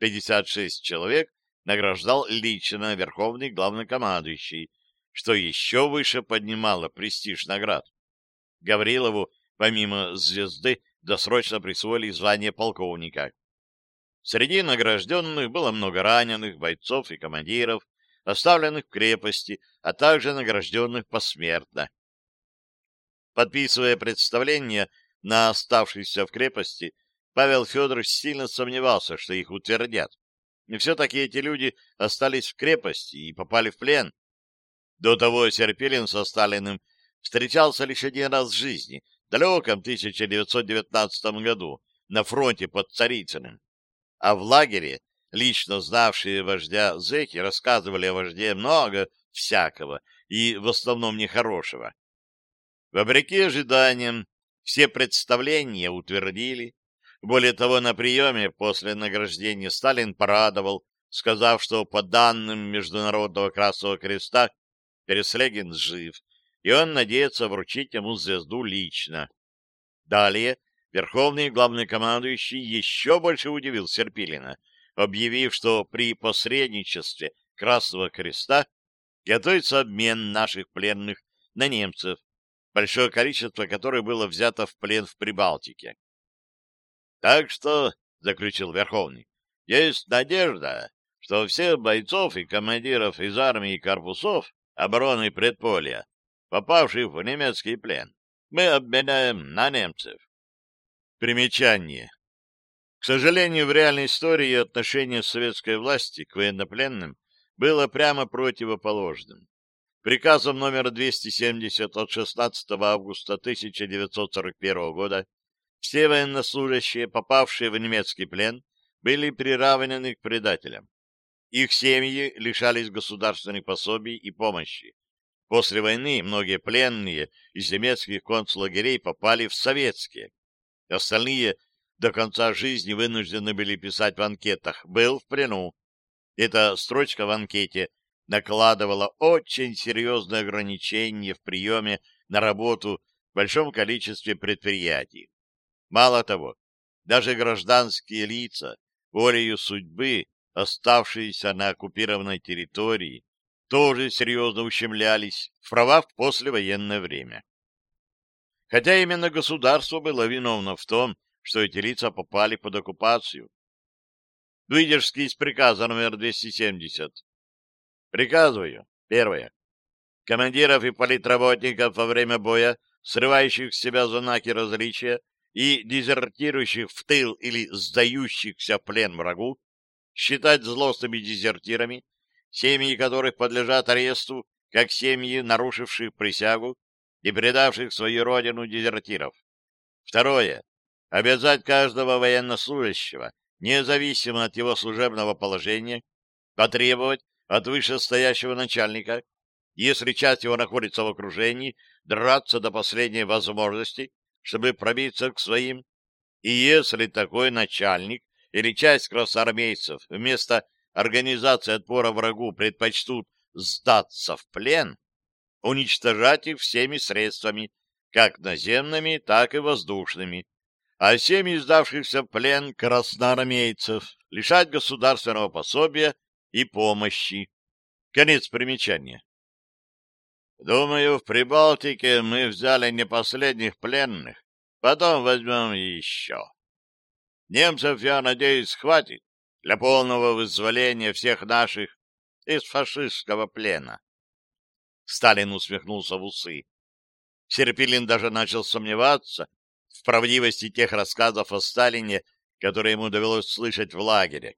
56 человек награждал лично верховный главнокомандующий, что еще выше поднимало престиж наград. Гаврилову, помимо звезды, досрочно присвоили звание полковника. Среди награжденных было много раненых, бойцов и командиров, оставленных в крепости, а также награжденных посмертно. Подписывая представление на оставшихся в крепости, Павел Федорович сильно сомневался, что их утвердят. И все-таки эти люди остались в крепости и попали в плен. До того Серпилин со Сталиным встречался лишь один раз в жизни, в далеком 1919 году, на фронте под Царицыным. А в лагере лично знавшие вождя зэки рассказывали о вожде много всякого и в основном нехорошего. Вопреки ожиданиям, все представления утвердили. Более того, на приеме после награждения Сталин порадовал, сказав, что по данным Международного Красного Креста Переслегин жив, и он надеется вручить ему звезду лично. Далее Верховный Главнокомандующий еще больше удивил Серпилина, объявив, что при посредничестве Красного Креста готовится обмен наших пленных на немцев, большое количество которой было взято в плен в Прибалтике. Так что, — заключил Верховный, — есть надежда, что всех бойцов и командиров из армии и корпусов обороны Предполья, попавших в немецкий плен, мы обменяем на немцев. Примечание. К сожалению, в реальной истории отношение советской власти к военнопленным было прямо противоположным. Приказом номер 270 от 16 августа 1941 года все военнослужащие, попавшие в немецкий плен, были приравнены к предателям. Их семьи лишались государственных пособий и помощи. После войны многие пленные из немецких концлагерей попали в советские. Остальные до конца жизни вынуждены были писать в анкетах «Был в плену». Эта строчка в анкете – накладывала очень серьезные ограничения в приеме на работу в большом количестве предприятий. Мало того, даже гражданские лица, волею судьбы, оставшиеся на оккупированной территории, тоже серьезно ущемлялись в правах в послевоенное время. Хотя именно государство было виновно в том, что эти лица попали под оккупацию. Дуидерский из приказа номер 270 Приказываю, первое, командиров и политработников во время боя, срывающих с себя знаки различия и дезертирующих в тыл или сдающихся в плен врагу, считать злостными дезертирами, семьи которых подлежат аресту, как семьи, нарушивших присягу и предавших свою родину дезертиров. Второе. Обязать каждого военнослужащего, независимо от его служебного положения, потребовать от вышестоящего начальника, если часть его находится в окружении, драться до последней возможности, чтобы пробиться к своим, и если такой начальник или часть красноармейцев вместо организации отпора врагу предпочтут сдаться в плен, уничтожать их всеми средствами, как наземными, так и воздушными, а всеми сдавшихся в плен красноармейцев лишать государственного пособия и помощи. Конец примечания. Думаю, в Прибалтике мы взяли не последних пленных, потом возьмем еще. Немцев, я надеюсь, хватит для полного вызволения всех наших из фашистского плена. Сталин усмехнулся в усы. Серпилин даже начал сомневаться в правдивости тех рассказов о Сталине, которые ему довелось слышать в лагере.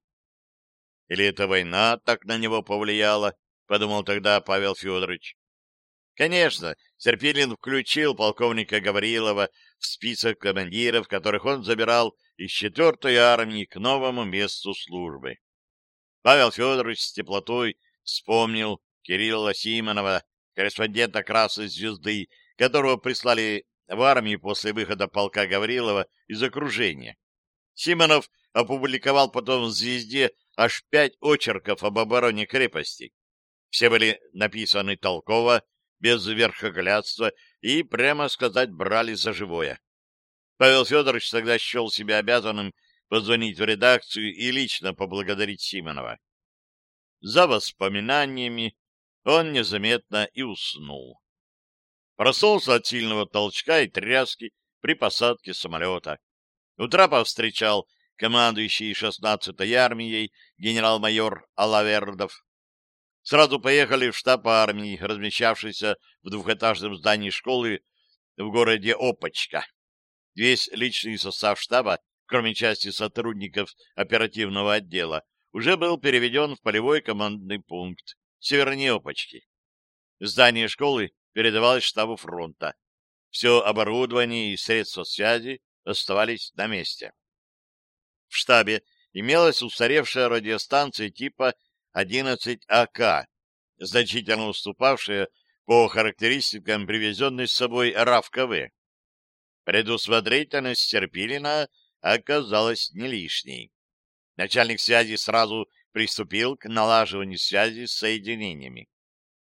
Или эта война так на него повлияла, подумал тогда Павел Федорович. Конечно, Серпилин включил полковника Гаврилова в список командиров, которых он забирал из 4-й армии к новому месту службы. Павел Федорович с теплотой вспомнил Кирилла Симонова, корреспондента «Красной звезды», которого прислали в армию после выхода полка Гаврилова из окружения. Симонов опубликовал потом в «Звезде» аж пять очерков об обороне крепости. Все были написаны толково, без верхоглядства и, прямо сказать, брали за живое. Павел Федорович тогда счел себя обязанным позвонить в редакцию и лично поблагодарить Симонова. За воспоминаниями он незаметно и уснул. Проснулся от сильного толчка и тряски при посадке самолета. Утра повстречал командующий 16-й армией генерал-майор Алавердов. Сразу поехали в штаб армии, размещавшийся в двухэтажном здании школы в городе Опочка. Весь личный состав штаба, кроме части сотрудников оперативного отдела, уже был переведен в полевой командный пункт севернее Опочки. Здание школы передавалось штабу фронта. Все оборудование и средства связи оставались на месте в штабе имелась устаревшая радиостанция типа 11АК, значительно уступавшая по характеристикам привезенной с собой РАФ-КВ. Предусмотрительность Серпилина оказалась не лишней. Начальник связи сразу приступил к налаживанию связи с соединениями.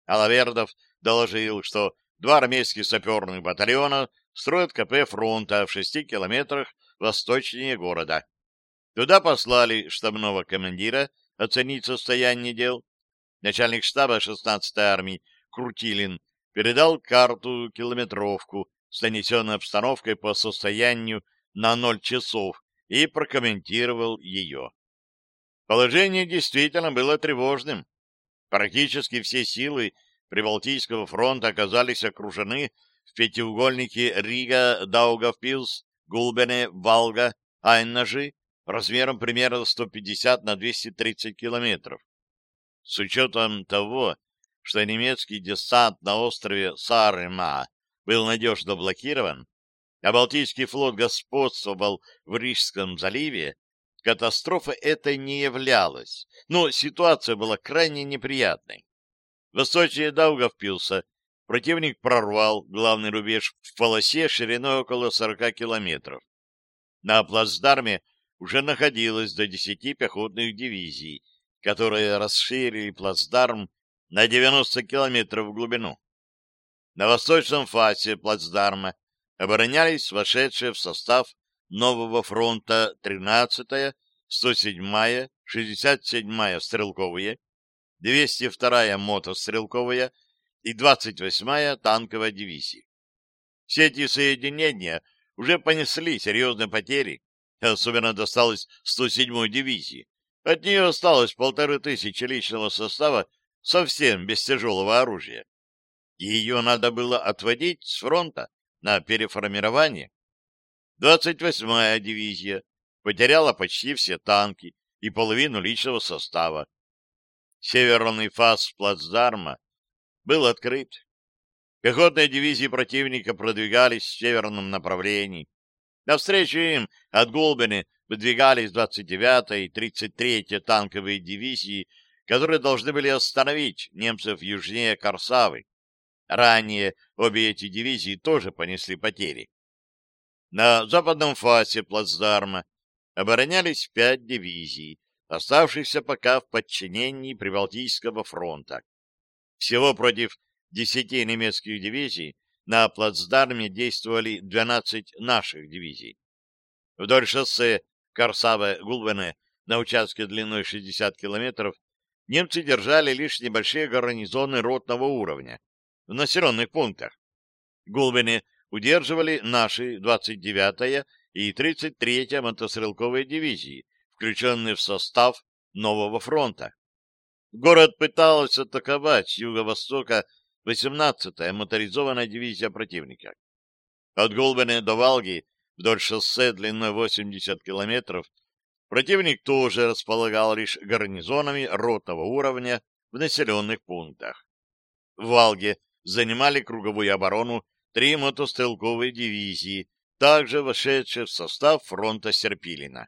Алавердов доложил, что два армейских саперных батальона строят КП фронта в шести километрах восточнее города. Туда послали штабного командира оценить состояние дел. Начальник штаба 16-й армии Крутилин передал карту-километровку с нанесенной обстановкой по состоянию на 0 часов и прокомментировал ее. Положение действительно было тревожным. Практически все силы Прибалтийского фронта оказались окружены в пятиугольнике Рига, Даугавпилс, Гулбене, Валга, Айнажи размером примерно 150 на 230 километров. С учетом того, что немецкий десант на острове Сарыма был надежно блокирован, а Балтийский флот господствовал в Рижском заливе, катастрофа это не являлась, но ситуация была крайне неприятной. Восточнее Дауга впился, противник прорвал главный рубеж в полосе шириной около 40 километров. На плацдарме уже находилось до десяти пехотных дивизий, которые расширили плацдарм на 90 километров в глубину. На восточном фасе плацдарма оборонялись вошедшие в состав нового фронта 13-я, 107-я, 67-я стрелковые, 202-я мотострелковая и 28-я танковая дивизии. Все эти соединения уже понесли серьезные потери особенно досталось 107-й дивизии. От нее осталось полторы тысячи личного состава совсем без тяжелого оружия. Ее надо было отводить с фронта на переформирование. 28-я дивизия потеряла почти все танки и половину личного состава. Северный фас плацдарма был открыт. Пехотные дивизии противника продвигались в северном направлении. До встречи им от Голбани выдвигались 29-й и 33-я танковые дивизии, которые должны были остановить немцев южнее Корсавы. Ранее обе эти дивизии тоже понесли потери. На западном фасе плацдарма оборонялись пять дивизий, оставшихся пока в подчинении Прибалтийского фронта. Всего против десяти немецких дивизий на плацдарме действовали 12 наших дивизий. Вдоль шоссе Корсава-Гулбене на участке длиной 60 километров немцы держали лишь небольшие гарнизоны ротного уровня в населенных пунктах. Гулбене удерживали наши 29-я и 33-я мотострелковые дивизии, включенные в состав нового фронта. Город пытался атаковать с юго-востока 18-я моторизованная дивизия противника. От Голбана до Валги вдоль шоссе длиной 80 километров противник тоже располагал лишь гарнизонами ротного уровня в населенных пунктах. В Валге занимали круговую оборону три мотострелковые дивизии, также вошедшие в состав фронта Серпилина.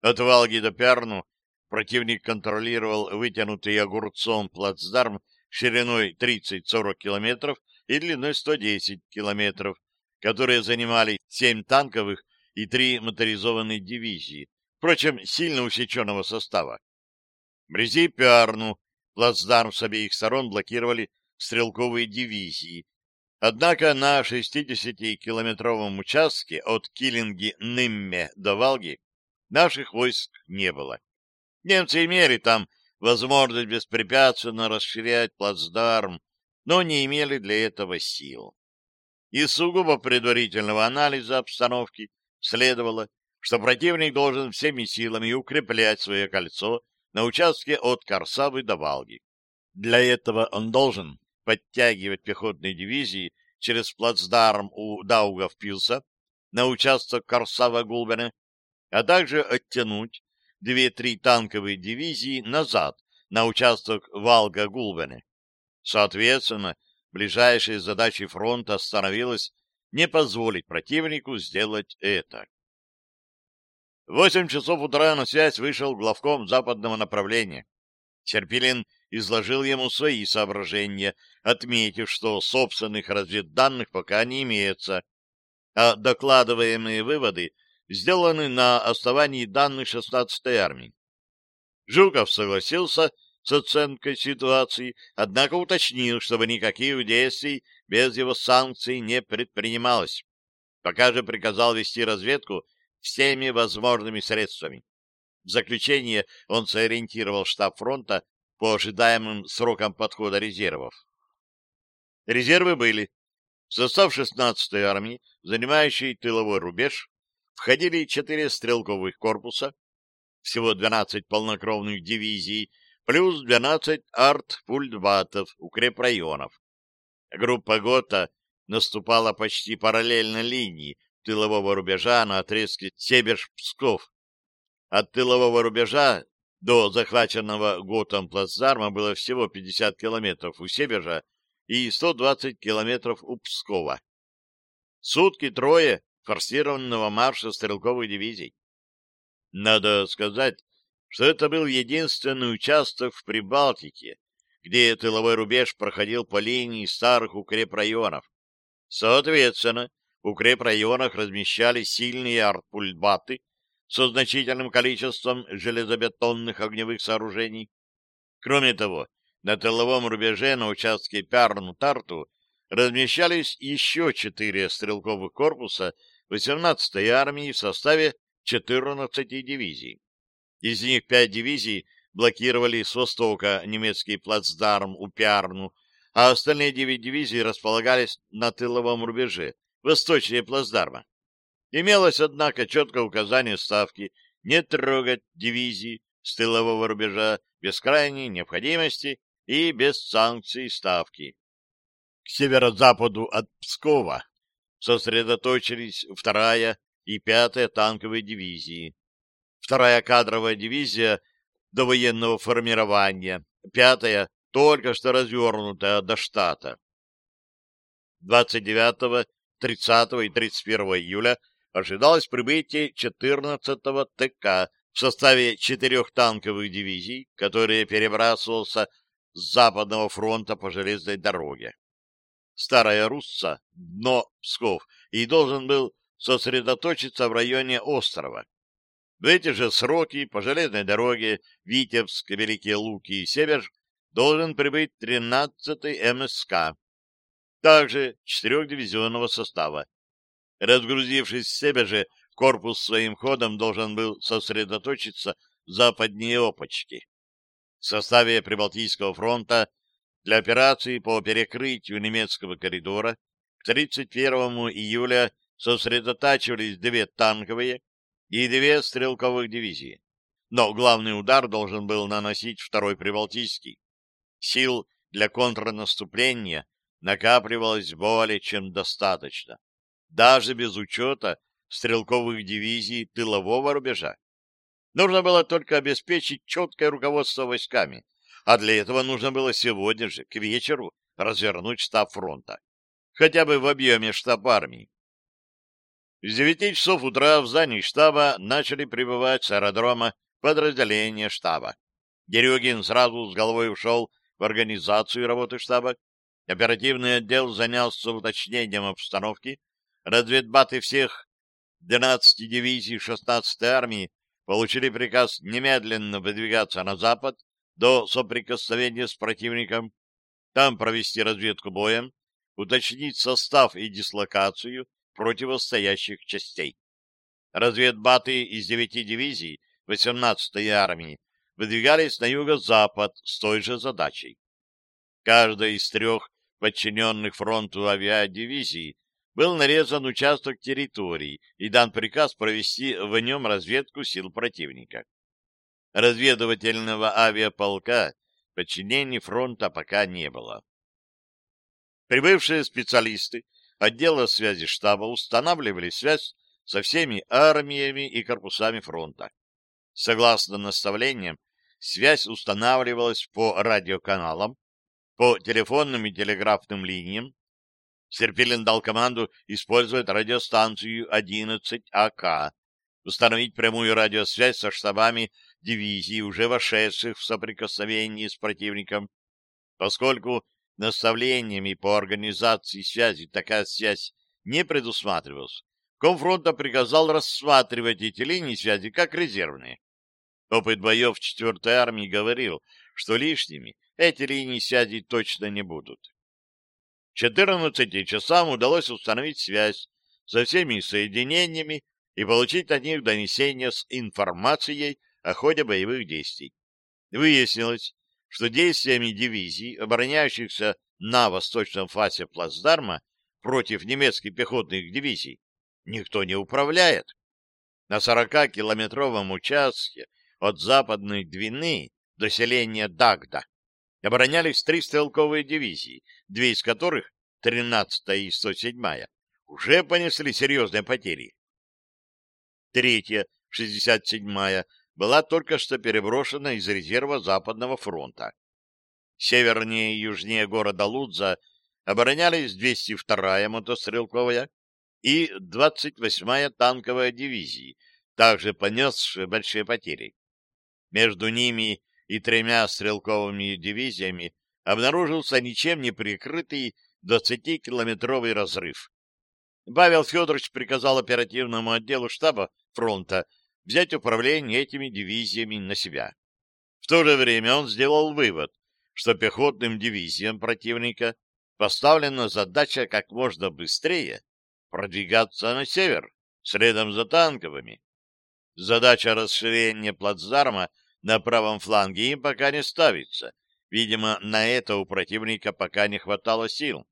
От Валги до Пярну противник контролировал вытянутый огурцом плацдарм шириной 30-40 километров и длиной 110 километров, которые занимали 7 танковых и 3 моторизованные дивизии, впрочем, сильно усеченного состава. Вблизи Пиарну плацдарм с обеих сторон блокировали стрелковые дивизии. Однако на 60-километровом участке от Киллинги-Нымме до Валги наших войск не было. Немцы имели там возможность беспрепятственно расширять плацдарм, но не имели для этого сил. Из сугубо предварительного анализа обстановки следовало, что противник должен всеми силами укреплять свое кольцо на участке от Корсавы до Валги. Для этого он должен подтягивать пехотные дивизии через плацдарм у Даугавпилса на участок Корсава-Гулбена, а также оттянуть две-три танковые дивизии назад на участок Валга-Гулбены. Соответственно, ближайшей задачей фронта становилось не позволить противнику сделать это. В восемь часов утра на связь вышел главком западного направления. Серпилин изложил ему свои соображения, отметив, что собственных разведданных пока не имеется, а докладываемые выводы — сделаны на основании данных 16-й армии. Жуков согласился с оценкой ситуации, однако уточнил, чтобы никаких действий без его санкций не предпринималось. Пока же приказал вести разведку всеми возможными средствами. В заключение он сориентировал штаб фронта по ожидаемым срокам подхода резервов. Резервы были. Состав 16-й армии, занимающей тыловой рубеж, входили четыре стрелковых корпуса, всего 12 полнокровных дивизий, плюс 12 арт-пульдбатов укрепрайонов. Группа ГОТа наступала почти параллельно линии тылового рубежа на отрезке Себеж-Псков. От тылового рубежа до захваченного ГОТом плацдарма было всего 50 километров у Себежа и 120 километров у Пскова. Сутки трое форсированного марша стрелковой дивизии. Надо сказать, что это был единственный участок в Прибалтике, где тыловой рубеж проходил по линии старых укрепрайонов. Соответственно, в укрепрайонах размещались сильные артпульбаты со значительным количеством железобетонных огневых сооружений. Кроме того, на тыловом рубеже на участке Пярну-Тарту размещались еще четыре стрелковых корпуса 18-й армии в составе 14 дивизий. Из них 5 дивизий блокировали с востока немецкий плацдарм у Пиарну, а остальные 9 дивизий располагались на тыловом рубеже, восточнее плацдарма. Имелось, однако, четкое указание ставки не трогать дивизии с тылового рубежа без крайней необходимости и без санкций ставки. К северо-западу от Пскова сосредоточились вторая и пятая танковые дивизии. Вторая кадровая дивизия до военного формирования, пятая только что развернутая до штата. 29, 30 и 31 июля ожидалось прибытие 14-го ТК в составе четырех танковых дивизий, которые перебрасывался с Западного фронта по железной дороге. Старая Русса, дно Псков, и должен был сосредоточиться в районе острова. В эти же сроки по железной дороге Витебск, Великие Луки и Север должен прибыть 13-й МСК, также четырехдивизионного состава. Разгрузившись с Себеже, корпус своим ходом должен был сосредоточиться западнее опочки. В составе Прибалтийского фронта для операции по перекрытию немецкого коридора к 31 июля сосредотачивались две танковые и две стрелковых дивизии. Но главный удар должен был наносить второй Прибалтийский. Сил для контрнаступления накапливалось более чем достаточно, даже без учета стрелковых дивизий тылового рубежа. Нужно было только обеспечить четкое руководство войсками, а для этого нужно было сегодня же, к вечеру, развернуть штаб фронта. Хотя бы в объеме штаб армии. С девяти часов утра в здании штаба начали прибывать с аэродрома подразделения штаба. Дерюгин сразу с головой ушел в организацию работы штаба. Оперативный отдел занялся уточнением обстановки. Разведбаты всех 12 дивизий 16-й армии получили приказ немедленно выдвигаться на запад до соприкосновения с противником, там провести разведку боем, уточнить состав и дислокацию противостоящих частей. Разведбаты из девяти дивизий 18-й армии выдвигались на юго-запад с той же задачей. Каждая из трех подчиненных фронту авиадивизий был нарезан участок территории и дан приказ провести в нем разведку сил противника разведывательного авиаполка подчинений фронта пока не было. Прибывшие специалисты отдела связи штаба устанавливали связь со всеми армиями и корпусами фронта. Согласно наставлениям, связь устанавливалась по радиоканалам, по телефонным и телеграфным линиям. Серпилин дал команду использовать радиостанцию 11АК, установить прямую радиосвязь со штабами дивизии уже вошедших в соприкосновение с противником, поскольку наставлениями по организации связи такая связь не предусматривалась. Комфронта приказал рассматривать эти линии связи как резервные. Опыт боев 4-й армии говорил, что лишними эти линии связи точно не будут. 14 часам удалось установить связь со всеми соединениями и получить от них донесения с информацией о ходе боевых действий. Выяснилось, что действиями дивизий, обороняющихся на восточном фасе плацдарма против немецких пехотных дивизий, никто не управляет. На 40-километровом участке от западной Двины до селения Дагда оборонялись три стрелковые дивизии, две из которых, 13-я и 107-я, уже понесли серьезные потери. Третья, 67-я, была только что переброшена из резерва Западного фронта. Севернее и южнее города Лудза оборонялись 202-я мотострелковая и 28-я танковая дивизии, также понесшие большие потери. Между ними и тремя стрелковыми дивизиями обнаружился ничем не прикрытый 20-километровый разрыв. Павел Федорович приказал оперативному отделу штаба фронта взять управление этими дивизиями на себя. В то же время он сделал вывод, что пехотным дивизиям противника поставлена задача как можно быстрее продвигаться на север, следом за танковыми. Задача расширения плацдарма на правом фланге им пока не ставится. Видимо, на это у противника пока не хватало сил.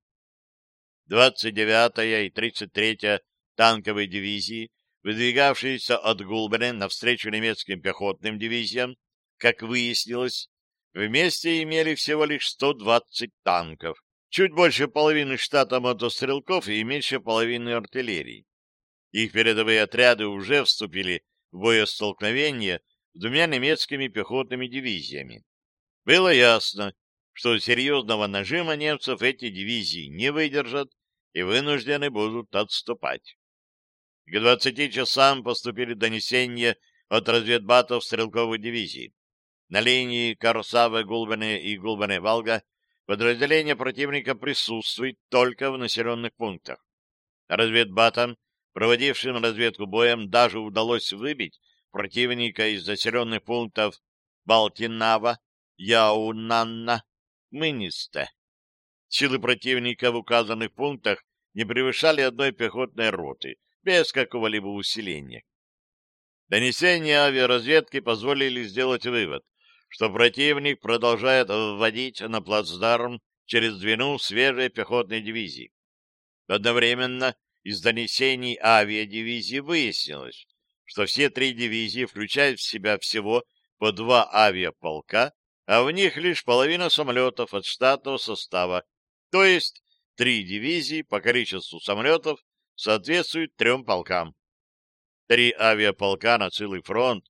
29-я и 33-я танковые дивизии выдвигавшиеся от Гулбена навстречу немецким пехотным дивизиям, как выяснилось, вместе имели всего лишь 120 танков, чуть больше половины штата мотострелков и меньше половины артиллерии. Их передовые отряды уже вступили в боестолкновение с двумя немецкими пехотными дивизиями. Было ясно, что серьезного нажима немцев эти дивизии не выдержат и вынуждены будут отступать. К 20 часам поступили донесения от разведбатов стрелковой дивизии. На линии Корсава, Гулбане и Гулбане-Валга подразделение противника присутствует только в населенных пунктах. Разведбатам, проводившим разведку боем, даже удалось выбить противника из заселенных пунктов Балтинава, Яунанна, Мыниста. Силы противника в указанных пунктах не превышали одной пехотной роты, без какого-либо усиления. Донесения авиаразведки позволили сделать вывод, что противник продолжает вводить на плацдарм через Двину свежие пехотные дивизии. Одновременно из донесений авиадивизии выяснилось, что все три дивизии включают в себя всего по два авиаполка, а в них лишь половина самолетов от штатного состава, то есть три дивизии по количеству самолетов соответствует трем полкам. Три авиаполка на целый фронт.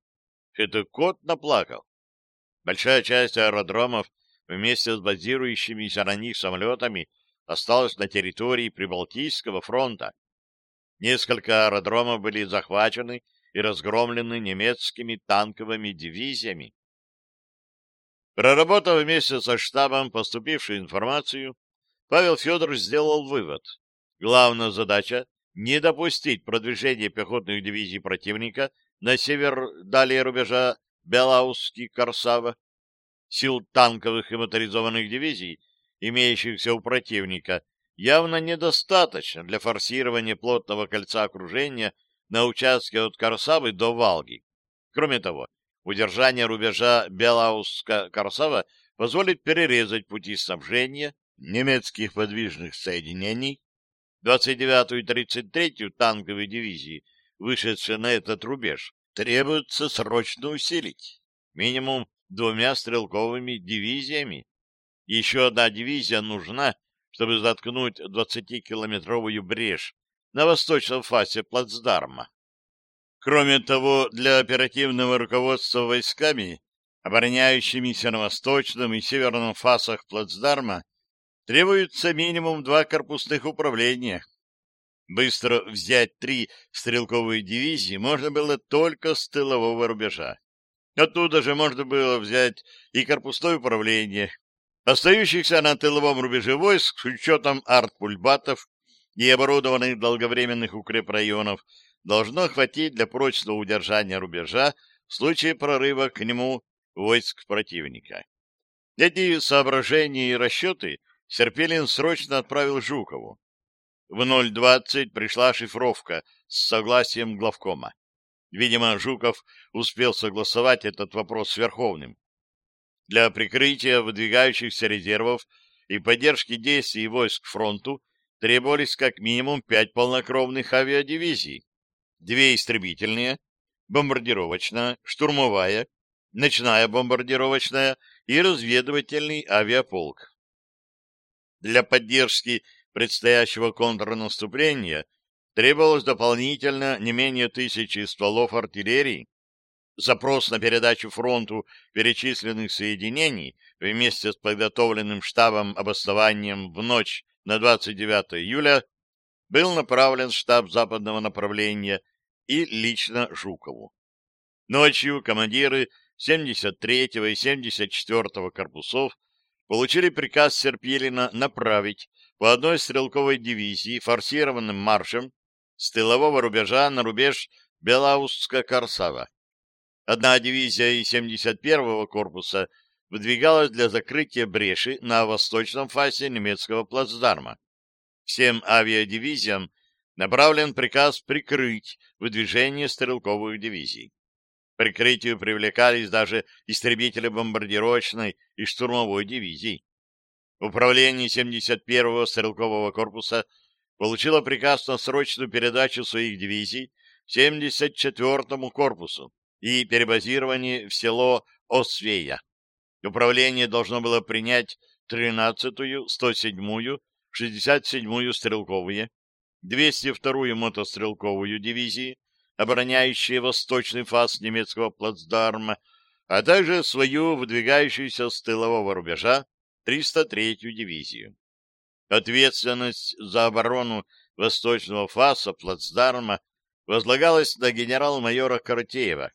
Это кот наплакал. Большая часть аэродромов вместе с базирующимися на них самолетами осталась на территории Прибалтийского фронта. Несколько аэродромов были захвачены и разгромлены немецкими танковыми дивизиями. Проработав вместе со штабом поступившую информацию, Павел Федорович сделал вывод. Главная задача не допустить продвижения пехотных дивизий противника на север далее рубежа Белаусский-Корсава. Сил танковых и моторизованных дивизий, имеющихся у противника, явно недостаточно для форсирования плотного кольца окружения на участке от Корсавы до Валги. Кроме того, удержание рубежа Белауска-Корсава позволит перерезать пути снабжения немецких подвижных соединений 29-ю и 33-ю танковые дивизии, вышедшие на этот рубеж, требуется срочно усилить. Минимум двумя стрелковыми дивизиями. Еще одна дивизия нужна, чтобы заткнуть 20-километровую брешь на восточном фасе плацдарма. Кроме того, для оперативного руководства войсками, обороняющимися на восточном и северном фасах плацдарма, Требуется минимум два корпусных управления. Быстро взять три стрелковые дивизии можно было только с тылового рубежа. Оттуда же можно было взять и корпусное управление. Остающихся на тыловом рубеже войск с учетом артпульбатов и оборудованных долговременных укрепрайонов должно хватить для прочного удержания рубежа в случае прорыва к нему войск противника. Эти соображения и расчеты Серпелин срочно отправил Жукову. В 0.20 пришла шифровка с согласием главкома. Видимо, Жуков успел согласовать этот вопрос с Верховным. Для прикрытия выдвигающихся резервов и поддержки действий войск фронту требовались как минимум пять полнокровных авиадивизий, две истребительные, бомбардировочная, штурмовая, ночная бомбардировочная и разведывательный авиаполк для поддержки предстоящего контрнаступления требовалось дополнительно не менее тысячи стволов артиллерии. Запрос на передачу фронту перечисленных соединений вместе с подготовленным штабом обоснованием в ночь на 29 июля был направлен в штаб западного направления и лично Жукову. Ночью командиры 73-го и 74-го корпусов получили приказ Серпьелина направить по одной стрелковой дивизии форсированным маршем с тылового рубежа на рубеж Белаусска-Корсава. Одна дивизия из 71-го корпуса выдвигалась для закрытия бреши на восточном фасе немецкого плацдарма. Всем авиадивизиям направлен приказ прикрыть выдвижение стрелковых дивизий прикрытию привлекались даже истребители бомбардировочной и штурмовой дивизий. Управление 71-го стрелкового корпуса получило приказ на срочную передачу своих дивизий 74-му корпусу и перебазирование в село Освея. Управление должно было принять 13-ю, 107-ю, 67-ю стрелковые, 202-ю мотострелковую дивизии, обороняющие восточный фас немецкого плацдарма, а также свою выдвигающуюся с тылового рубежа 303-ю дивизию. Ответственность за оборону восточного фаса плацдарма возлагалась на генерал-майора Каратеева,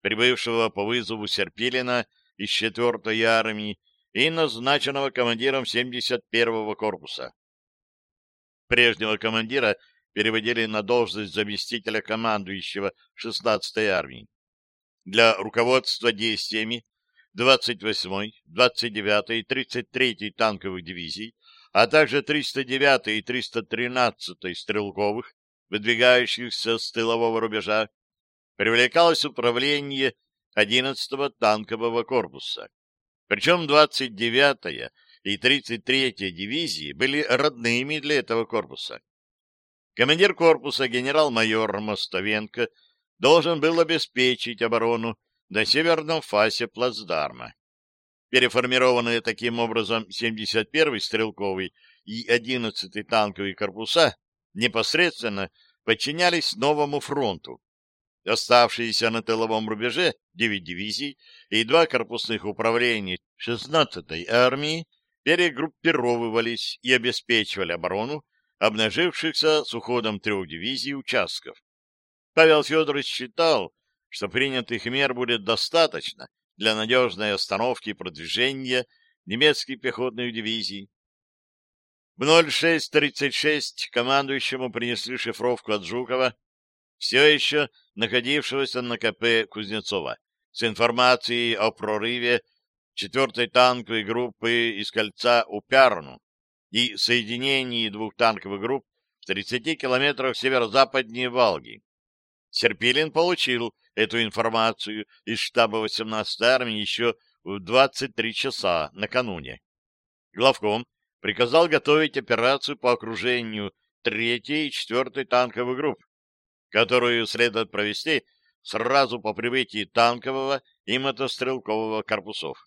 прибывшего по вызову Серпилина из 4-й армии и назначенного командиром 71-го корпуса. Прежнего командира переводили на должность заместителя командующего 16-й армии. Для руководства действиями 28-й, 29-й и 33-й танковых дивизий, а также 309-й и 313-й стрелковых, выдвигающихся с тылового рубежа, привлекалось управление 11-го танкового корпуса. Причем 29-я и 33-я дивизии были родными для этого корпуса командир корпуса генерал-майор Мостовенко должен был обеспечить оборону на северном фасе плацдарма. Переформированные таким образом 71-й стрелковый и 11-й танковый корпуса непосредственно подчинялись новому фронту. Оставшиеся на тыловом рубеже 9 дивизий и два корпусных управления 16-й армии перегруппировывались и обеспечивали оборону обнажившихся с уходом трех дивизий участков. Павел Федорович считал, что принятых мер будет достаточно для надежной остановки продвижения немецких пехотных дивизий. В 06.36 командующему принесли шифровку от Жукова, все еще находившегося на КП Кузнецова, с информацией о прорыве 4-й танковой группы из кольца Упярну и соединении двух танковых групп в 30 километрах северо-западнее Валги. Серпилин получил эту информацию из штаба 18-й армии еще в 23 часа накануне. Главком приказал готовить операцию по окружению 3-й и 4-й танковых групп, которую следует провести сразу по прибытии танкового и мотострелкового корпусов.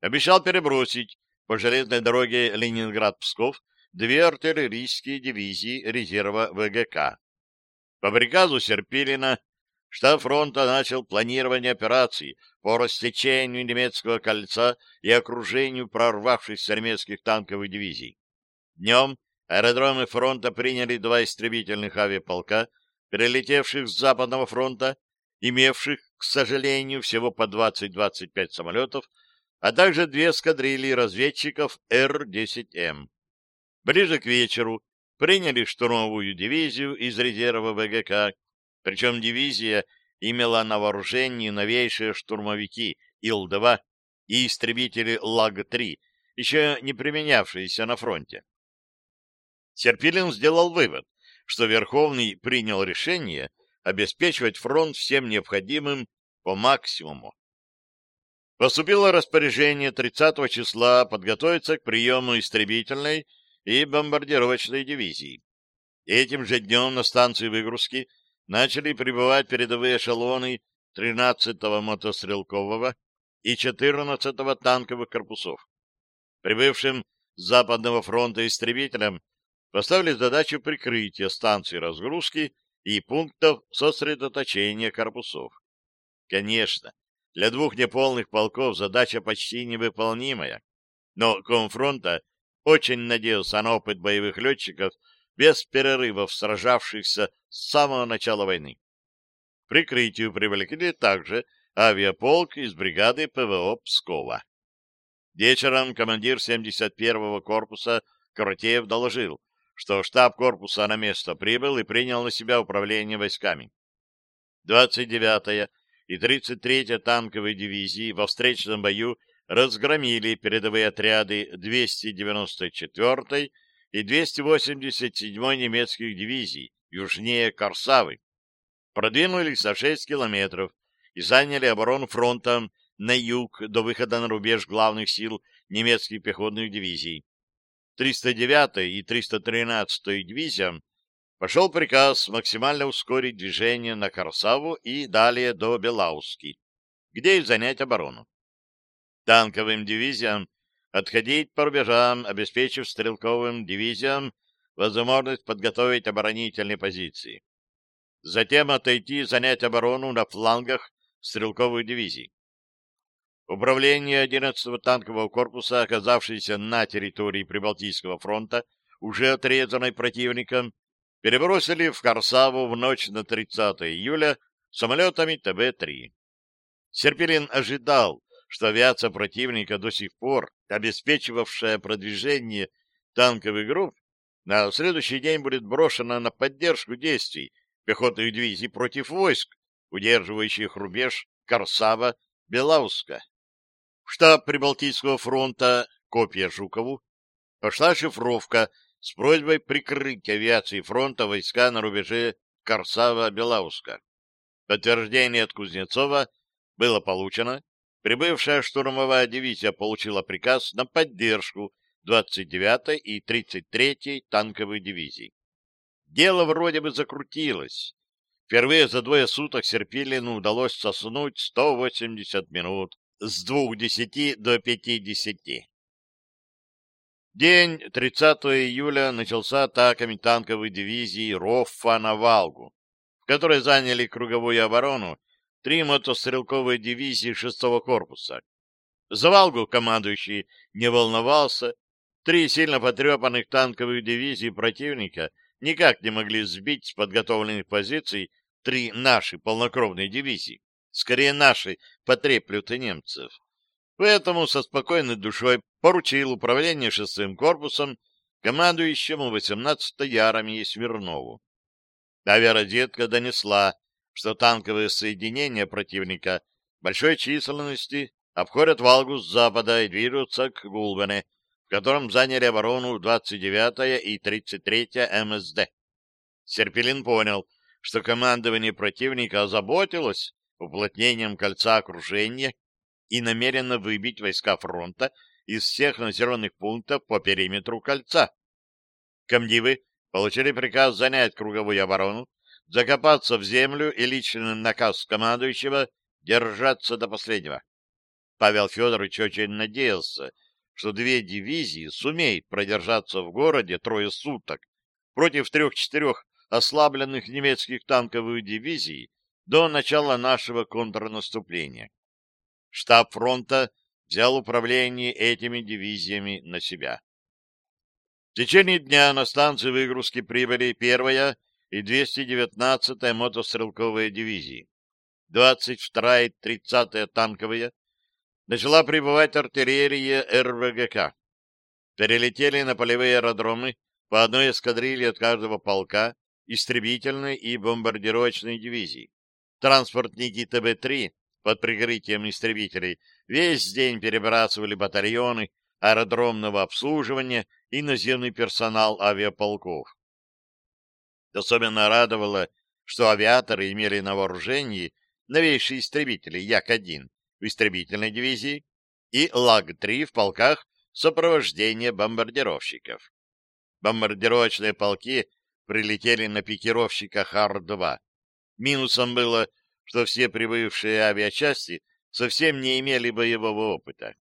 Обещал перебросить по железной дороге Ленинград-Псков две артиллерийские дивизии резерва ВГК. По приказу Серпилина штаб фронта начал планирование операций по рассечению немецкого кольца и окружению прорвавшихся армейских танковых дивизий. Днем аэродромы фронта приняли два истребительных авиаполка, прилетевших с Западного фронта, имевших, к сожалению, всего по 20-25 самолетов, а также две эскадрильи разведчиков Р-10М. Эм. Ближе к вечеру приняли штурмовую дивизию из резерва ВГК, причем дивизия имела на вооружении новейшие штурмовики Ил-2 и истребители Лаг-3, еще не применявшиеся на фронте. Серпилин сделал вывод, что Верховный принял решение обеспечивать фронт всем необходимым по максимуму. Поступило распоряжение 30 числа подготовиться к приему истребительной и бомбардировочной дивизии. Этим же днем на станции выгрузки начали прибывать передовые эшелоны 13-го мотострелкового и 14-го танковых корпусов. Прибывшим с Западного фронта истребителям поставили задачу прикрытия станции разгрузки и пунктов сосредоточения корпусов. Конечно, для двух неполных полков задача почти невыполнимая. Но конфронта очень надеялся на опыт боевых летчиков, без перерывов сражавшихся с самого начала войны. К прикрытию привлекли также авиаполк из бригады ПВО Пскова. Вечером командир 71-го корпуса Каратеев доложил, что штаб корпуса на место прибыл и принял на себя управление войсками. 29 и 33-я танковой дивизии во встречном бою разгромили передовые отряды 294-й и 287-й немецких дивизий южнее Корсавы, продвинулись на 6 километров и заняли оборону фронтом на юг до выхода на рубеж главных сил немецких пехотных дивизий. 309-й и 313-й дивизиям Пошел приказ максимально ускорить движение на Корсаву и далее до Белауски, где и занять оборону. Танковым дивизиям отходить по рубежам, обеспечив стрелковым дивизиям возможность подготовить оборонительные позиции. Затем отойти и занять оборону на флангах стрелковых дивизий. Управление 11-го танкового корпуса, оказавшееся на территории Прибалтийского фронта, уже отрезанной противником, перебросили в Корсаву в ночь на 30 июля самолетами ТБ-3. Серпилин ожидал, что авиация противника до сих пор, обеспечивавшая продвижение танковых групп, на следующий день будет брошена на поддержку действий пехотных дивизий против войск, удерживающих рубеж Корсава-Белауска. В штаб Прибалтийского фронта копия Жукову пошла шифровка с просьбой прикрыть авиации фронта войска на рубеже Корсава-Белауска. Подтверждение от Кузнецова было получено. Прибывшая штурмовая дивизия получила приказ на поддержку 29-й и 33-й танковой дивизий. Дело вроде бы закрутилось. Впервые за двое суток Серпилину удалось соснуть 180 минут с 2.10 до 5.10. День 30 июля начался атаками танковой дивизии Роффа на Валгу, в которой заняли круговую оборону три мотострелковые дивизии 6-го корпуса. За Валгу командующий не волновался, три сильно потрепанных танковых дивизии противника никак не могли сбить с подготовленных позиций три наши полнокровные дивизии, скорее наши потреплют и немцев. Поэтому со спокойной душой поручил управление шестым корпусом командующему 18-й армией Смирнову. Авиаразведка донесла, что танковые соединения противника большой численности обходят Валгу с запада и движутся к Гулбене, в котором заняли оборону 29-я и 33-я МСД. Серпилин понял, что командование противника озаботилось уплотнением кольца окружения и намерена выбить войска фронта из всех населенных пунктов по периметру кольца. Комдивы получили приказ занять круговую оборону, закопаться в землю и личный наказ командующего держаться до последнего. Павел Федорович очень надеялся, что две дивизии сумеют продержаться в городе трое суток против трех-четырех ослабленных немецких танковых дивизий до начала нашего контрнаступления штаб фронта взял управление этими дивизиями на себя. В течение дня на станции выгрузки прибыли 1-я и 219-я мотострелковые дивизии, 22-я и 30-я танковые, начала прибывать артиллерия РВГК. Перелетели на полевые аэродромы по одной эскадрилье от каждого полка, истребительной и бомбардировочной дивизии. Транспортники ТБ-3 под прикрытием истребителей весь день перебрасывали батальоны аэродромного обслуживания и наземный персонал авиаполков. Особенно радовало, что авиаторы имели на вооружении новейшие истребители Як-1 в истребительной дивизии и Лаг-3 в полках сопровождения бомбардировщиков. Бомбардировочные полки прилетели на пикировщиках Ар-2. Минусом было, что все прибывшие авиачасти совсем не имели боевого опыта.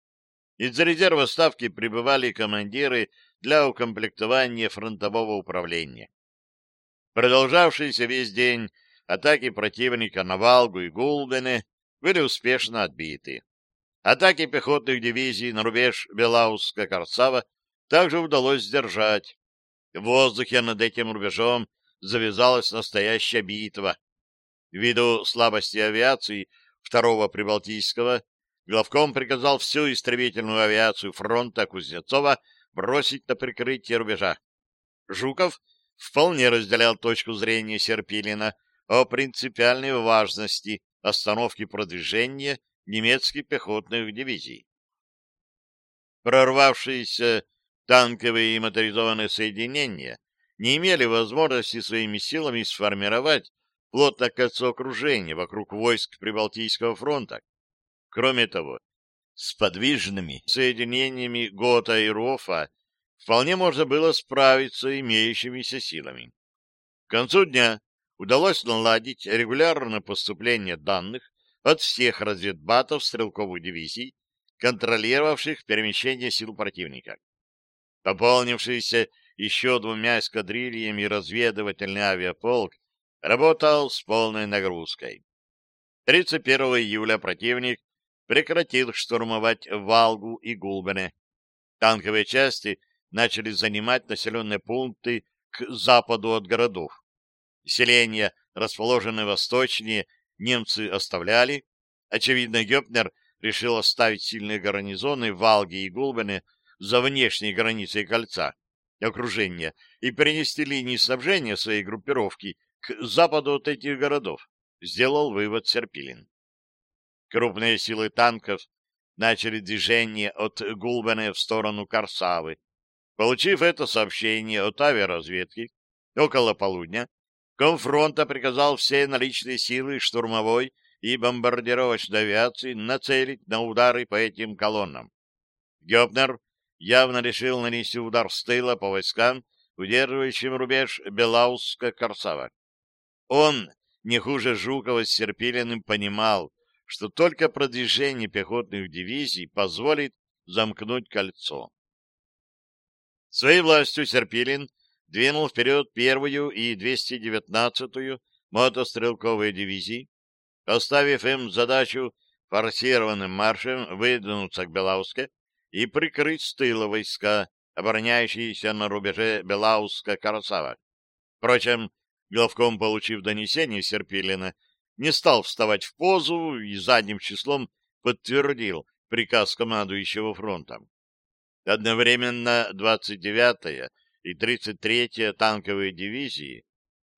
Из резерва ставки прибывали командиры для укомплектования фронтового управления. Продолжавшиеся весь день атаки противника на Валгу и Гулдене были успешно отбиты. Атаки пехотных дивизий на рубеж Белауска-Корцава также удалось сдержать. В воздухе над этим рубежом завязалась настоящая битва. Ввиду слабости авиации второго Прибалтийского, главком приказал всю истребительную авиацию фронта Кузнецова бросить на прикрытие рубежа. Жуков вполне разделял точку зрения Серпилина о принципиальной важности остановки продвижения немецких пехотных дивизий. Прорвавшиеся танковые и моторизованные соединения не имели возможности своими силами сформировать плотное кольцо-окружение вокруг войск Прибалтийского фронта. Кроме того, с подвижными соединениями Гота и Рофа вполне можно было справиться имеющимися силами. К концу дня удалось наладить регулярное поступление данных от всех разведбатов стрелковых дивизий, контролировавших перемещение сил противника. Пополнившийся еще двумя эскадрильями разведывательный авиаполк работал с полной нагрузкой. 31 июля противник прекратил штурмовать Валгу и Гулбене. Танковые части начали занимать населенные пункты к западу от городов. Селения, расположенные восточнее, немцы оставляли. Очевидно, Гёпнер решил оставить сильные гарнизоны Валги и Гулбене за внешней границей кольца окружения и перенести линии снабжения своей группировки к западу от этих городов, сделал вывод Серпилин. Крупные силы танков начали движение от Гулбана в сторону Корсавы. Получив это сообщение от авиаразведки, около полудня Комфронта приказал все наличные силы штурмовой и бомбардировочной авиации нацелить на удары по этим колоннам. Гёбнер явно решил нанести удар с тыла по войскам, удерживающим рубеж Белауска-Корсава. Он, не хуже Жукова с Серпилиным, понимал, что только продвижение пехотных дивизий позволит замкнуть кольцо. Своей властью Серпилин двинул вперед первую и 219-ю мотострелковые дивизии, оставив им задачу форсированным маршем выдвинуться к Белауске и прикрыть с тыла войска, обороняющиеся на рубеже Белауска-Карасава. Впрочем, Главком, получив донесение Серпилина, не стал вставать в позу и задним числом подтвердил приказ командующего фронтом. Одновременно 29-я и 33-я танковые дивизии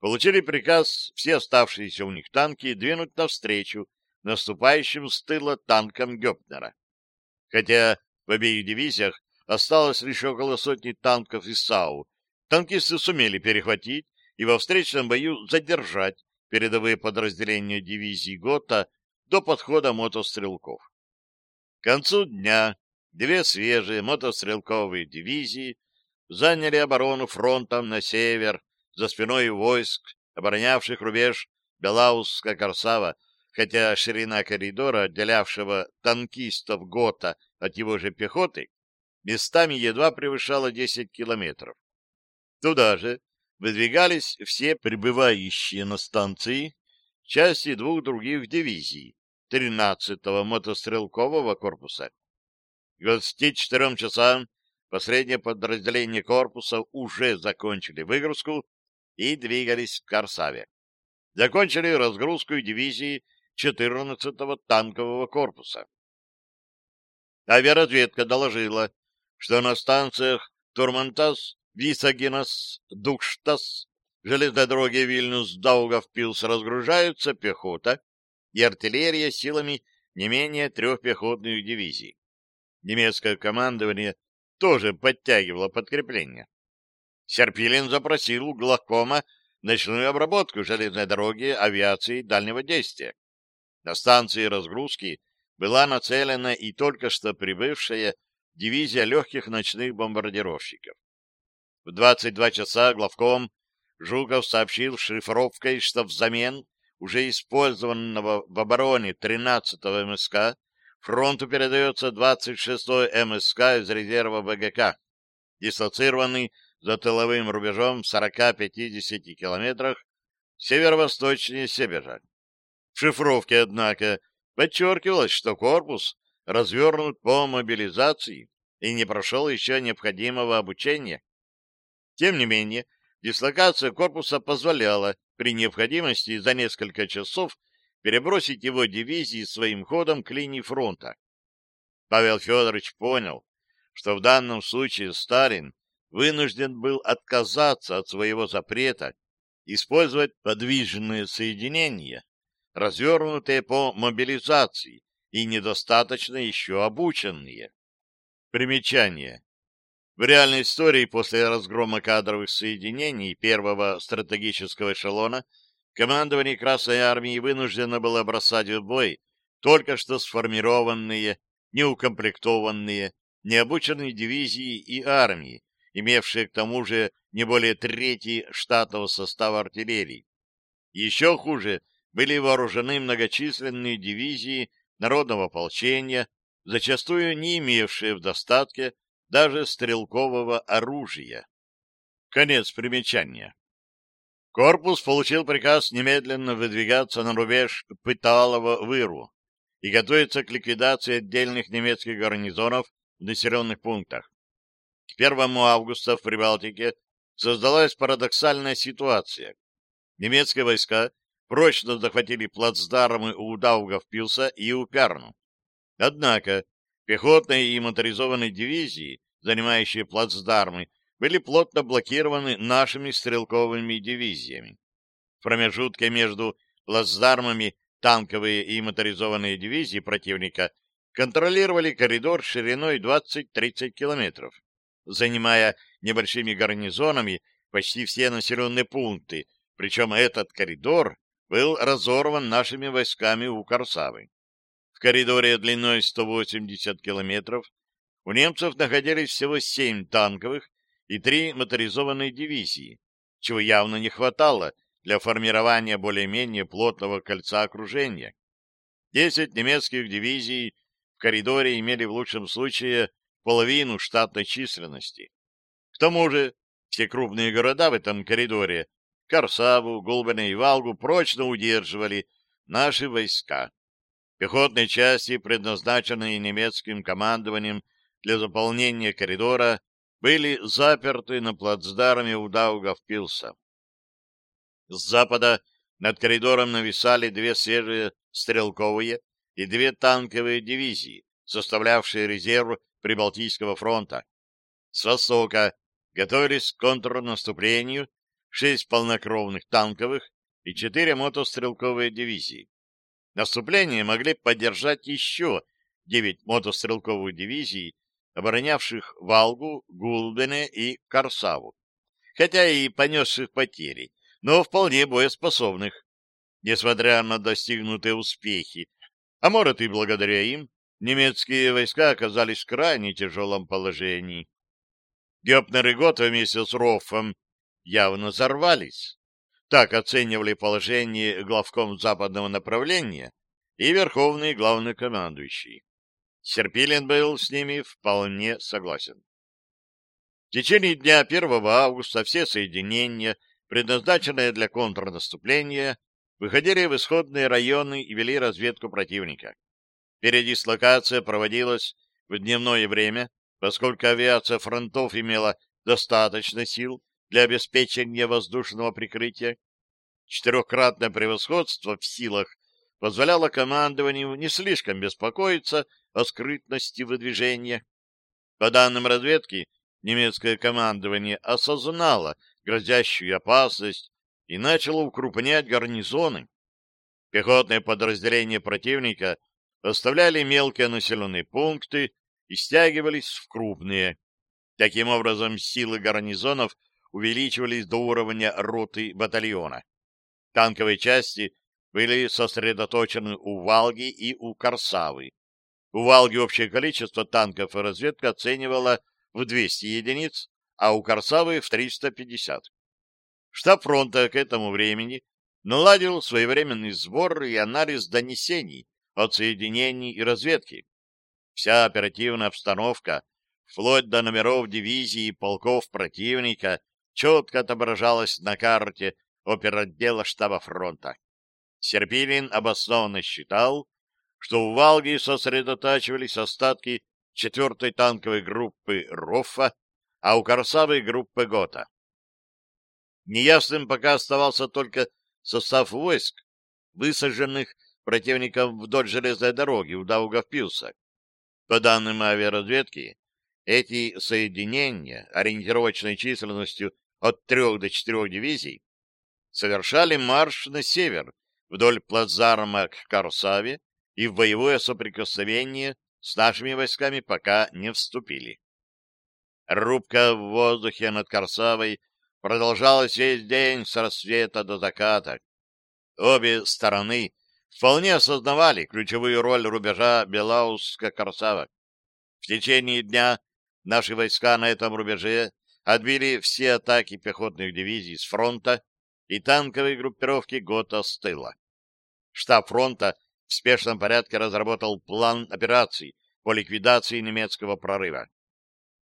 получили приказ все оставшиеся у них танки двинуть навстречу наступающим с тыла танкам Гёпнера. Хотя в обеих дивизиях осталось лишь около сотни танков из САУ, танкисты сумели перехватить и во встречном бою задержать передовые подразделения дивизии ГОТА до подхода мотострелков. К концу дня две свежие мотострелковые дивизии заняли оборону фронтом на север за спиной войск, оборонявших рубеж Белаусска-Корсава, хотя ширина коридора, отделявшего танкистов ГОТА от его же пехоты, местами едва превышала 10 километров. Туда же выдвигались все прибывающие на станции части двух других дивизий 13-го мотострелкового корпуса. К 24 часам последнее подразделение корпуса уже закончили выгрузку и двигались к Корсаве. Закончили разгрузку дивизии 14-го танкового корпуса. Авиаразведка доложила, что на станциях Турмантас Висагинас, Дукштас, железной дороги Вильнюс-Дауга в разгружаются пехота и артиллерия силами не менее трех пехотных дивизий. Немецкое командование тоже подтягивало подкрепление. Серпилин запросил у главкома ночную обработку железной дороги авиации дальнего действия. На станции разгрузки была нацелена и только что прибывшая дивизия легких ночных бомбардировщиков. В 22 часа главком Жуков сообщил шифровкой, что взамен уже использованного в обороне 13-го МСК фронту передается 26-й МСК из резерва ВГК, дислоцированный за тыловым рубежом в 40-50 километрах северо-восточнее Себежа. В шифровке, однако, подчеркивалось, что корпус развернут по мобилизации и не прошел еще необходимого обучения. Тем не менее, дислокация корпуса позволяла при необходимости за несколько часов перебросить его дивизии своим ходом к линии фронта. Павел Федорович понял, что в данном случае Сталин вынужден был отказаться от своего запрета использовать подвижные соединения, развернутые по мобилизации и недостаточно еще обученные. Примечание. В реальной истории после разгрома кадровых соединений первого стратегического эшелона командование Красной Армии вынуждено было бросать в бой только что сформированные, неукомплектованные, необученные дивизии и армии, имевшие к тому же не более трети штатного состава артиллерии. Еще хуже были вооружены многочисленные дивизии народного ополчения, зачастую не имевшие в достатке даже стрелкового оружия. Конец примечания. Корпус получил приказ немедленно выдвигаться на рубеж Пыталово-Выру и готовиться к ликвидации отдельных немецких гарнизонов в населенных пунктах. К 1 августа в Прибалтике создалась парадоксальная ситуация. Немецкие войска прочно захватили плацдармы у Даугавпилса и у Пярну. Однако пехотные и моторизованные дивизии занимающие плацдармы, были плотно блокированы нашими стрелковыми дивизиями. В промежутке между плацдармами танковые и моторизованные дивизии противника контролировали коридор шириной 20-30 километров, занимая небольшими гарнизонами почти все населенные пункты, причем этот коридор был разорван нашими войсками у Корсавы. В коридоре длиной 180 километров у немцев находились всего семь танковых и три моторизованные дивизии, чего явно не хватало для формирования более-менее плотного кольца окружения. Десять немецких дивизий в коридоре имели в лучшем случае половину штатной численности. К тому же все крупные города в этом коридоре — Корсаву, Голбана и Валгу — прочно удерживали наши войска. Пехотные части, предназначенные немецким командованием для заполнения коридора были заперты на плацдарме у Даугавпилса. С запада над коридором нависали две свежие стрелковые и две танковые дивизии, составлявшие резерв Прибалтийского фронта. С востока готовились к контрнаступлению шесть полнокровных танковых и четыре мотострелковые дивизии. Наступление могли поддержать еще девять мотострелковых дивизий оборонявших Валгу, Гулбене и Корсаву, хотя и понесших потери, но вполне боеспособных, несмотря на достигнутые успехи. А может и благодаря им немецкие войска оказались в крайне тяжелом положении. Гёпнер и Гот вместе с Роффом явно взорвались. Так оценивали положение главком западного направления и верховный главнокомандующий. Серпилин был с ними вполне согласен. В течение дня 1 августа все соединения, предназначенные для контрнаступления, выходили в исходные районы и вели разведку противника. Передислокация проводилась в дневное время, поскольку авиация фронтов имела достаточно сил для обеспечения воздушного прикрытия. Четырехкратное превосходство в силах позволяло командованию не слишком беспокоиться о скрытности выдвижения. По данным разведки, немецкое командование осознало грозящую опасность и начало укрупнять гарнизоны. Пехотные подразделения противника оставляли мелкие населенные пункты и стягивались в крупные. Таким образом, силы гарнизонов увеличивались до уровня роты батальона. Танковые части – были сосредоточены у Валги и у Корсавы. У Валги общее количество танков и разведка оценивало в 200 единиц, а у Корсавы в 350. Штаб фронта к этому времени наладил своевременный сбор и анализ донесений от соединений и разведки. Вся оперативная обстановка, вплоть до номеров дивизии и полков противника, четко отображалась на карте оперотдела штаба фронта. Серпилин обоснованно считал, что в Валге сосредотачивались остатки 4-й танковой группы Роффа, а у Корсавы группы Гота. Неясным пока оставался только состав войск, высаженных противником вдоль железной дороги у Даугавпилса. По данным авиаразведки, эти соединения, ориентировочной численностью от трех до четырех дивизий, совершали марш на север вдоль плацдарма к Карсаве и в боевое соприкосновение с нашими войсками пока не вступили. Рубка в воздухе над Корсавой продолжалась весь день с рассвета до заката. Обе стороны вполне осознавали ключевую роль рубежа Белаусска-Корсава. В течение дня наши войска на этом рубеже отбили все атаки пехотных дивизий с фронта и танковые группировки ГОТА с тыла штаб фронта в спешном порядке разработал план операций по ликвидации немецкого прорыва.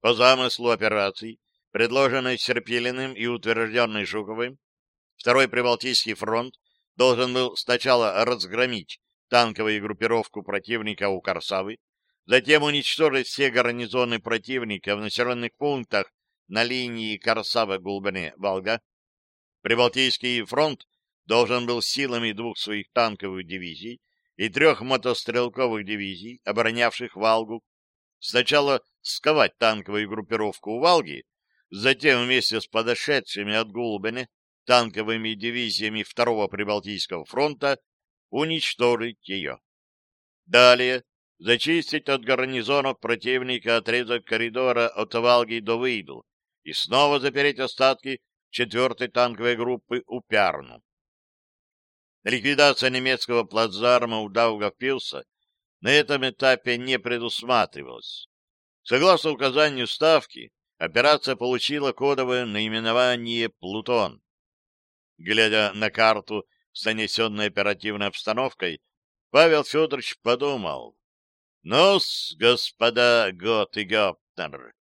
По замыслу операций, предложенной Серпилиным и утвержденной Жуковым, Второй Прибалтийский фронт должен был сначала разгромить танковую группировку противника у Корсавы, затем уничтожить все гарнизоны противника в населенных пунктах на линии Корсава-Гулбане-Волга. Прибалтийский фронт должен был силами двух своих танковых дивизий и трех мотострелковых дивизий, оборонявших Валгу, сначала сковать танковую группировку у Валги, затем вместе с подошедшими от Гулбене танковыми дивизиями второго Прибалтийского фронта уничтожить ее. Далее зачистить от гарнизонов противника отрезок коридора от Валги до Выйду и снова запереть остатки 4-й танковой группы у Пярну. Ликвидация немецкого плацдарма у Даугавпилса на этом этапе не предусматривалась. Согласно указанию Ставки, операция получила кодовое наименование «Плутон». Глядя на карту с нанесенной оперативной обстановкой, Павел Федорович подумал. «Нос, господа Гот и Гоптнер,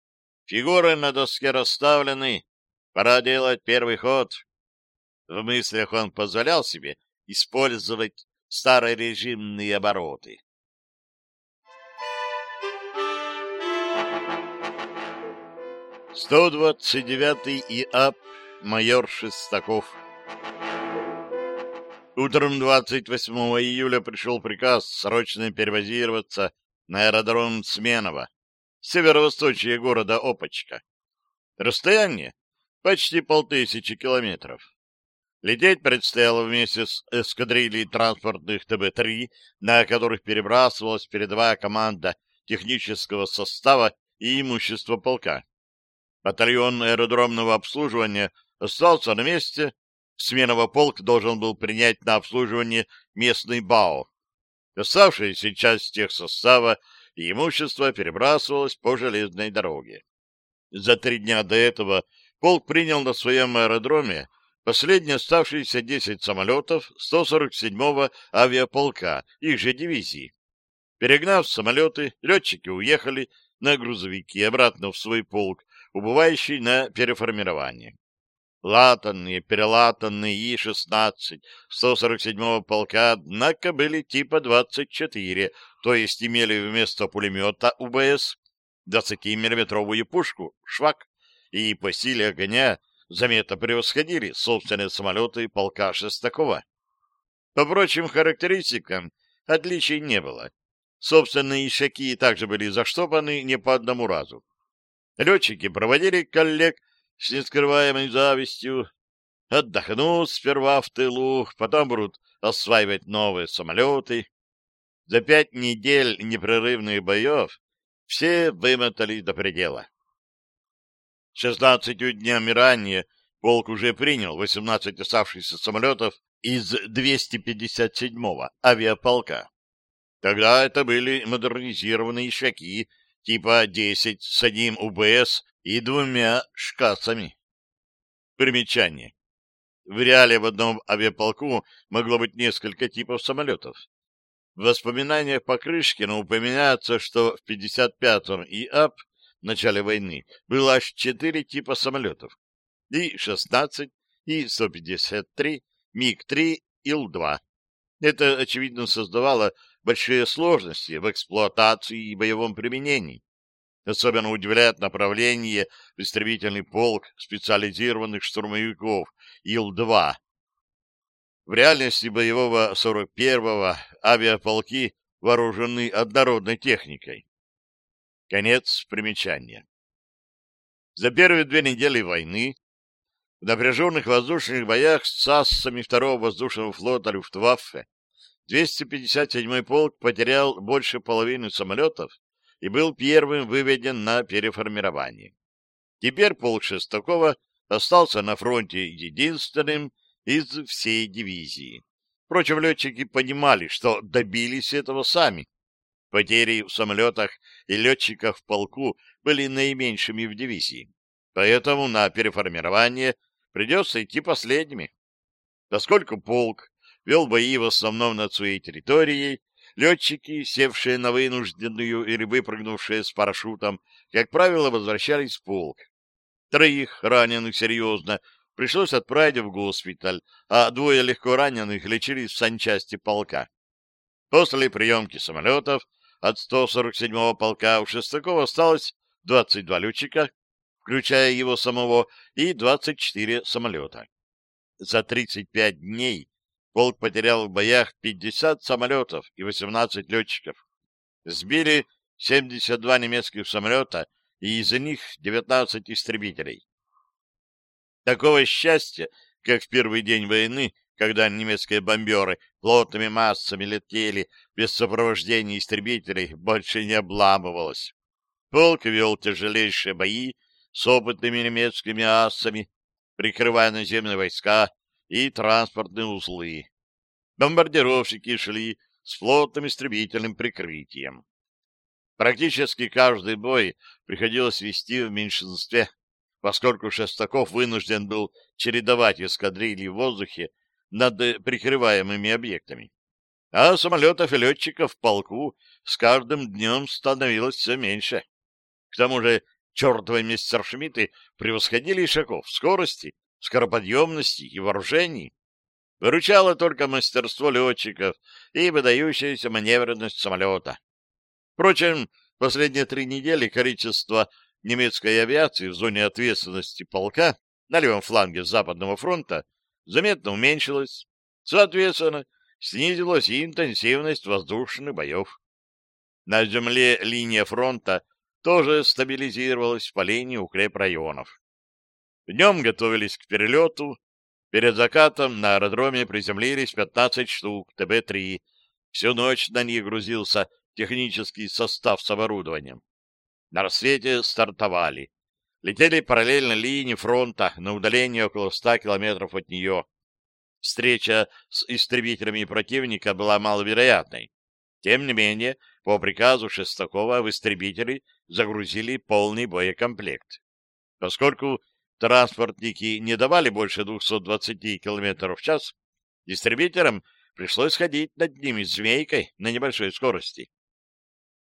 фигуры на доске расставлены, пора делать первый ход». В мыслях он позволял себе использовать старорежимные обороты. Сто двадцать девятый ИАП майор Шестаков. Утром 28 июля пришел приказ срочно перевозироваться на аэродром Сменова, северо-восточье города Опочка. Расстояние почти полтысячи километров. Лететь предстояло вместе с эскадрильей транспортных ТБ-3, на которых перебрасывалась передовая команда технического состава и имущества полка. Батальон аэродромного обслуживания остался на месте. Сменного полк должен был принять на обслуживание местный БАО. Оставшаяся часть техсостава и имущества перебрасывалась по железной дороге. За три дня до этого полк принял на своем аэродроме последние оставшиеся 10 самолетов 147-го авиаполка, их же дивизии. Перегнав самолеты, летчики уехали на грузовики обратно в свой полк, убывающий на переформирование. Латанные, перелатанные И-16 147-го полка, однако, были типа 24, то есть имели вместо пулемета УБС 20-миллиметровую пушку «Швак» и по силе огня заметно превосходили собственные самолеты полка Шестакова. По прочим характеристикам отличий не было. Собственные ишаки также были заштопаны не по одному разу. Летчики проводили коллег с нескрываемой завистью. Отдохнут сперва в тылу, потом будут осваивать новые самолеты. За пять недель непрерывных боев все вымотались до предела. 16 днями ранее Миранья «Волк» уже принял 18 оставшихся самолетов из 257-го авиаполка. Тогда это были модернизированные «Шаки» типа 10 с одним УБС и двумя «Шкасами». Примечание. В реале в одном авиаполку могло быть несколько типов самолетов. В воспоминаниях Покрышкина упоминается, что в 55-м ИАП в начале войны было аж четыре типа самолетов. И-16, И-153, МиГ-3, Ил-2. Это, очевидно, создавало большие сложности в эксплуатации и боевом применении. Особенно удивляет направление в истребительный полк специализированных штурмовиков Ил-2. В реальности боевого 41-го авиаполки вооружены однородной техникой. Конец примечания. За первые две недели войны в напряженных воздушных боях с САСами второго воздушного флота Люфтваффе 257-й полк потерял больше половины самолетов и был первым выведен на переформирование. Теперь полк Шестакова остался на фронте единственным из всей дивизии. Впрочем, летчики понимали, что добились этого сами, Потери в самолетах и летчиках в полку были наименьшими в дивизии, поэтому на переформирование придется идти последними. Поскольку полк вел бои в основном над своей территорией, летчики, севшие на вынужденную или выпрыгнувшие с парашютом, как правило, возвращались в полк. Троих раненых серьезно пришлось отправить в госпиталь, а двое легко раненых лечились в санчасти полка. После приемки самолетов от 147-го полка у Шестакова осталось 22 летчика, включая его самого, и 24 самолета. За 35 дней полк потерял в боях 50 самолетов и 18 летчиков. Сбили 72 немецких самолета и из них 19 истребителей. Такого счастья, как в первый день войны, когда немецкие бомберы плотными массами летели без сопровождения истребителей, больше не обламывалось. Полк вел тяжелейшие бои с опытными немецкими асами, прикрывая наземные войска и транспортные узлы. Бомбардировщики шли с флотным истребительным прикрытием. Практически каждый бой приходилось вести в меньшинстве, поскольку Шестаков вынужден был чередовать эскадрильи в воздухе над прикрываемыми объектами. А самолетов и летчиков в полку с каждым днем становилось все меньше. К тому же чертовы мистершмитты превосходили Ишаков в скорости, скороподъемности и вооружении. Выручало только мастерство летчиков и выдающаяся маневренность самолета. Впрочем, последние три недели количество немецкой авиации в зоне ответственности полка на левом фланге Западного фронта заметно уменьшилось. Соответственно, снизилась и интенсивность воздушных боев. На земле линия фронта тоже стабилизировалась по линии укрепрайонов. Днем готовились к перелету. Перед закатом на аэродроме приземлились 15 штук ТБ-3. Всю ночь на них грузился технический состав с оборудованием. На рассвете стартовали летели параллельно линии фронта на удалении около 100 километров от нее. Встреча с истребителями противника была маловероятной. Тем не менее, по приказу Шестакова в истребители загрузили полный боекомплект. Поскольку транспортники не давали больше 220 км в час, истребителям пришлось ходить над ними змейкой на небольшой скорости.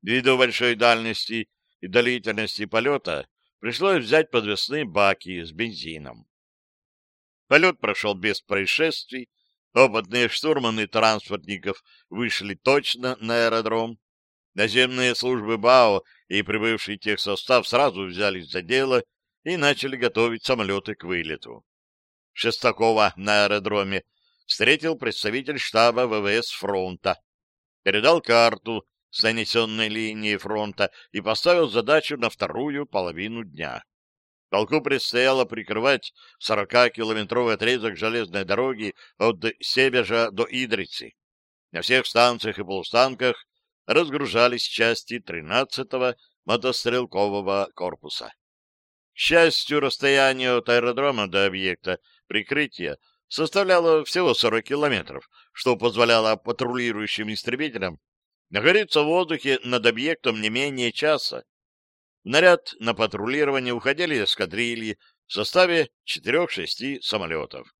Ввиду большой дальности и длительности полета пришлось взять подвесные баки с бензином. Полет прошел без происшествий, опытные штурманы транспортников вышли точно на аэродром, наземные службы БАО и прибывший техсостав сразу взялись за дело и начали готовить самолеты к вылету. Шестакова на аэродроме встретил представитель штаба ВВС фронта, передал карту занесенной линии фронта и поставил задачу на вторую половину дня. Полку предстояло прикрывать 40-километровый отрезок железной дороги от Себежа до Идрицы. На всех станциях и полустанках разгружались части 13-го мотострелкового корпуса. К счастью, расстояние от аэродрома до объекта прикрытия составляло всего 40 километров, что позволяло патрулирующим истребителям Нагорится в воздухе над объектом не менее часа. В наряд на патрулирование уходили эскадрильи в составе четырех-шести самолетов.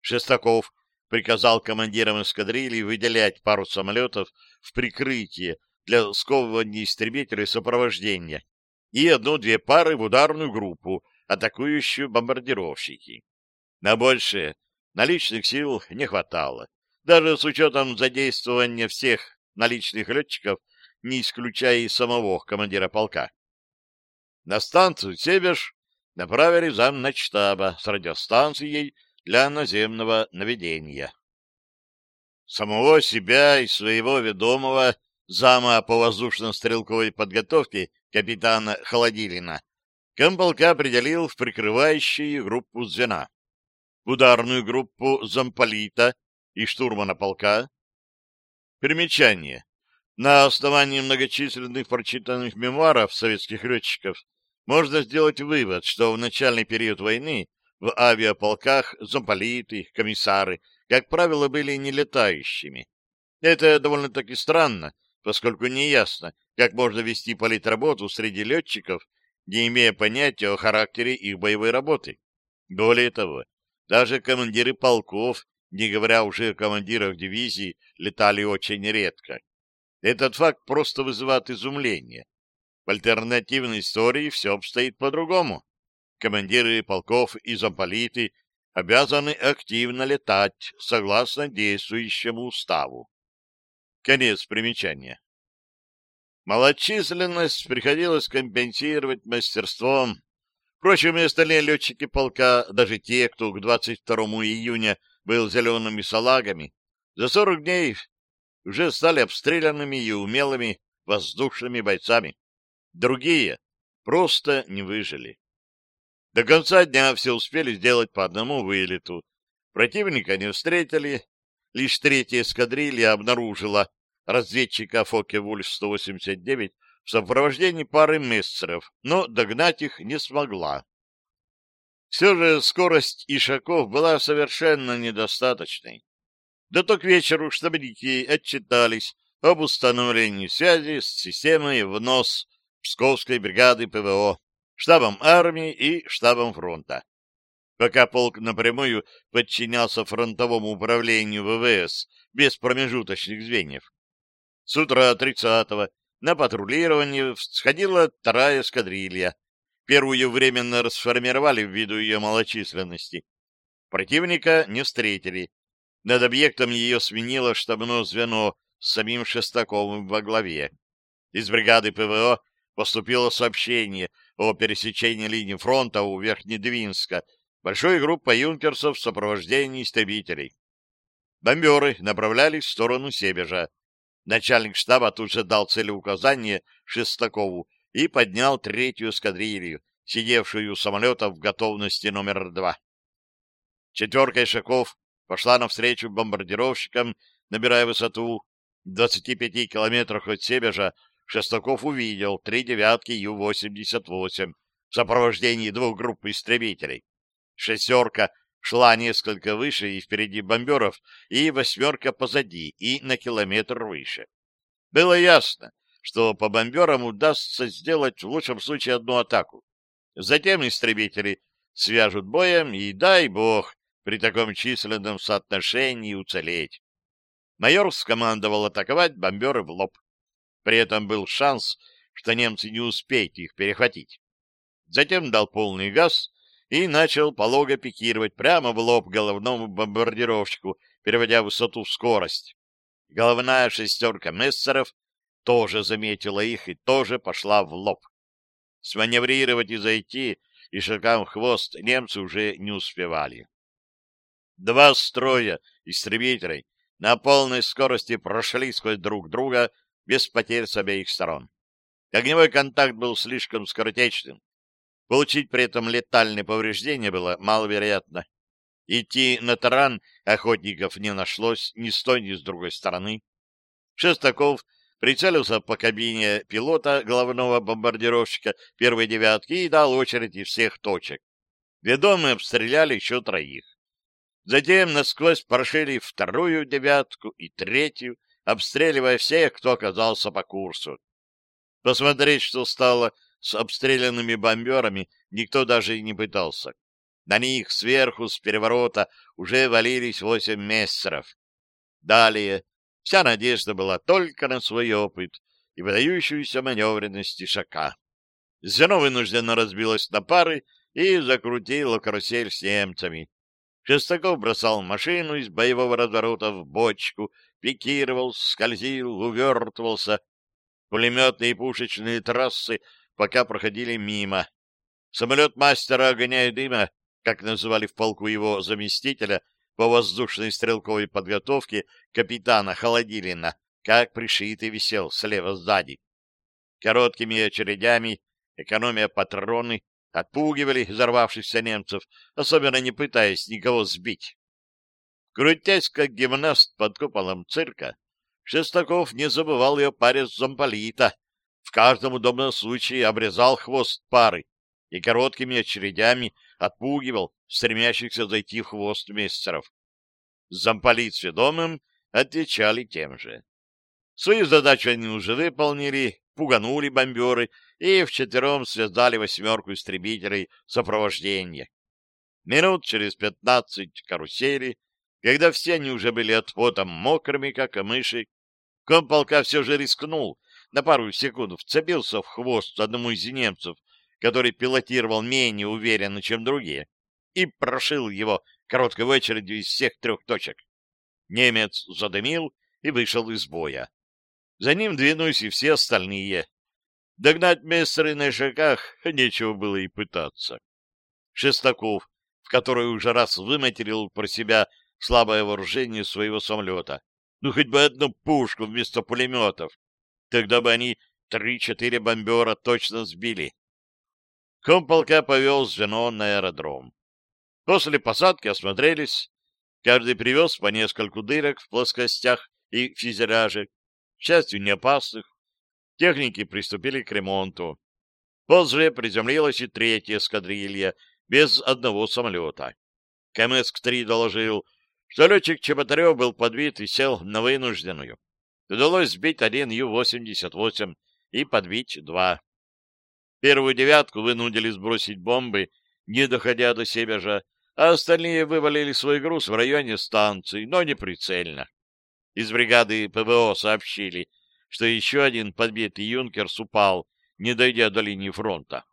Шестаков приказал командирам эскадрильи выделять пару самолетов в прикрытие для сковывания истребителей сопровождения и одну-две пары в ударную группу, атакующую бомбардировщики. На большее наличных сил не хватало, даже с учетом задействования всех наличных летчиков, не исключая и самого командира полка. На станцию «Себеж» направили замначтаба с радиостанцией для наземного наведения. Самого себя и своего ведомого зама по воздушно-стрелковой подготовке капитана Холодилина комполка определил в прикрывающую группу звена. Ударную группу замполита и штурмана полка, Примечание. На основании многочисленных прочитанных мемуаров советских летчиков можно сделать вывод, что в начальный период войны в авиаполках замполиты, комиссары, как правило, были нелетающими. Это довольно-таки странно, поскольку неясно, как можно вести политработу среди летчиков, не имея понятия о характере их боевой работы. Более того, даже командиры полков не говоря уже о командирах дивизий, летали очень редко. Этот факт просто вызывает изумление. В альтернативной истории все обстоит по-другому. Командиры полков и замполиты обязаны активно летать согласно действующему уставу. Конец примечания. Малочисленность приходилось компенсировать мастерством. Впрочем, и остальные летчики полка, даже те, кто к 22 июня был зелеными салагами, за сорок дней уже стали обстрелянными и умелыми воздушными бойцами. Другие просто не выжили. До конца дня все успели сделать по одному вылету. Противника не встретили. Лишь третья эскадрилья обнаружила разведчика Фоке-Вульф-189 в сопровождении пары мессеров, но догнать их не смогла. Все же скорость Ишаков была совершенно недостаточной. Да то к вечеру штабники отчитались об установлении связи с системой ВНОС Псковской бригады ПВО, штабом армии и штабом фронта. Пока полк напрямую подчинялся фронтовому управлению ВВС без промежуточных звеньев. С утра 30-го на патрулирование сходила вторая эскадрилья, первую временно расформировали ввиду ее малочисленности. Противника не встретили. Над объектом ее свинило штабное звено с самим Шестаковым во главе. Из бригады ПВО поступило сообщение о пересечении линии фронта у Верхнедвинска большой группой юнкерсов в сопровождении истребителей. Бомберы направлялись в сторону Себежа. Начальник штаба тут же дал целеуказание Шестакову и поднял третью эскадрилью, сидевшую у самолета в готовности номер два. Четверка ишаков пошла навстречу бомбардировщикам, набирая высоту. В 25 километрах от Себежа Шестаков увидел три девятки Ю-88 в сопровождении двух групп истребителей. Шестерка шла несколько выше и впереди бомберов, и восьмерка позади и на километр выше. Было ясно, что по бомберам удастся сделать в лучшем случае одну атаку. Затем истребители свяжут боем и, дай бог, при таком численном соотношении уцелеть. Майор скомандовал атаковать бомберы в лоб. При этом был шанс, что немцы не успеют их перехватить. Затем дал полный газ и начал полого пикировать прямо в лоб головному бомбардировщику, переводя высоту в скорость. Головная шестерка мессеров тоже заметила их и тоже пошла в лоб. Сманеврировать и зайти и шагам хвост немцы уже не успевали. Два строя истребителей на полной скорости прошли сквозь друг друга без потерь с обеих сторон. Огневой контакт был слишком скоротечным. Получить при этом летальные повреждения было маловероятно. Идти на таран охотников не нашлось ни с той, ни с другой стороны. Шестаков прицелился по кабине пилота главного бомбардировщика первой девятки и дал очередь из всех точек. Ведомые обстреляли еще троих. Затем насквозь прошили вторую девятку и третью, обстреливая всех, кто оказался по курсу. Посмотреть, что стало с обстрелянными бомберами, никто даже и не пытался. На них сверху с переворота уже валились восемь мессеров. Далее Вся надежда была только на свой опыт и выдающуюся маневренность шака. Звено вынужденно разбилось на пары и закрутило карусель с немцами. Шестаков бросал машину из боевого разворота в бочку, пикировал, скользил, увертывался. Пулеметные и пушечные трассы пока проходили мимо. Самолет мастера огня и дыма, как называли в полку его заместителя, по воздушной стрелковой подготовке капитана Холодилина, как пришитый висел слева сзади. Короткими очередями, экономия патроны, отпугивали взорвавшихся немцев, особенно не пытаясь никого сбить. Крутясь, как гимнаст под куполом цирка, Шестаков не забывал ее о паре с Зомполита, в каждом удобном случае обрезал хвост пары, и короткими очередями отпугивал стремящихся зайти в хвост мессеров. Замполиции домом отвечали тем же. Свою задачу они уже выполнили, пуганули бомберы и вчетвером связали восьмерку истребителей сопровождения. Минут через пятнадцать карусели, когда все они уже были от потом мокрыми, как и мыши, комполка все же рискнул, на пару секунд вцепился в хвост одному из немцев, который пилотировал менее уверенно, чем другие, и прошил его короткой очередью из всех трех точек. Немец задымил и вышел из боя. За ним двинулись и все остальные. Догнать мейстеры на шагах нечего было и пытаться. Шестаков, в который уже раз выматерил про себя слабое вооружение своего самолета, ну хоть бы одну пушку вместо пулеметов, тогда бы они три-четыре бомбера точно сбили. Комполка повел звено на аэродром. После посадки осмотрелись. Каждый привез по нескольку дырок в плоскостях и фюзеляже, к счастью, не опасных. Техники приступили к ремонту. Позже приземлилась и третья эскадрилья, без одного самолета. КМСК-3 доложил, что летчик Чеботарев был подбит и сел на вынужденную. Удалось сбить один Ю-88 и подбить два. Первую девятку вынудили сбросить бомбы, не доходя до Себежа, а остальные вывалили свой груз в районе станции, но не прицельно. Из бригады ПВО сообщили, что еще один подбитый «Юнкерс» упал, не дойдя до линии фронта.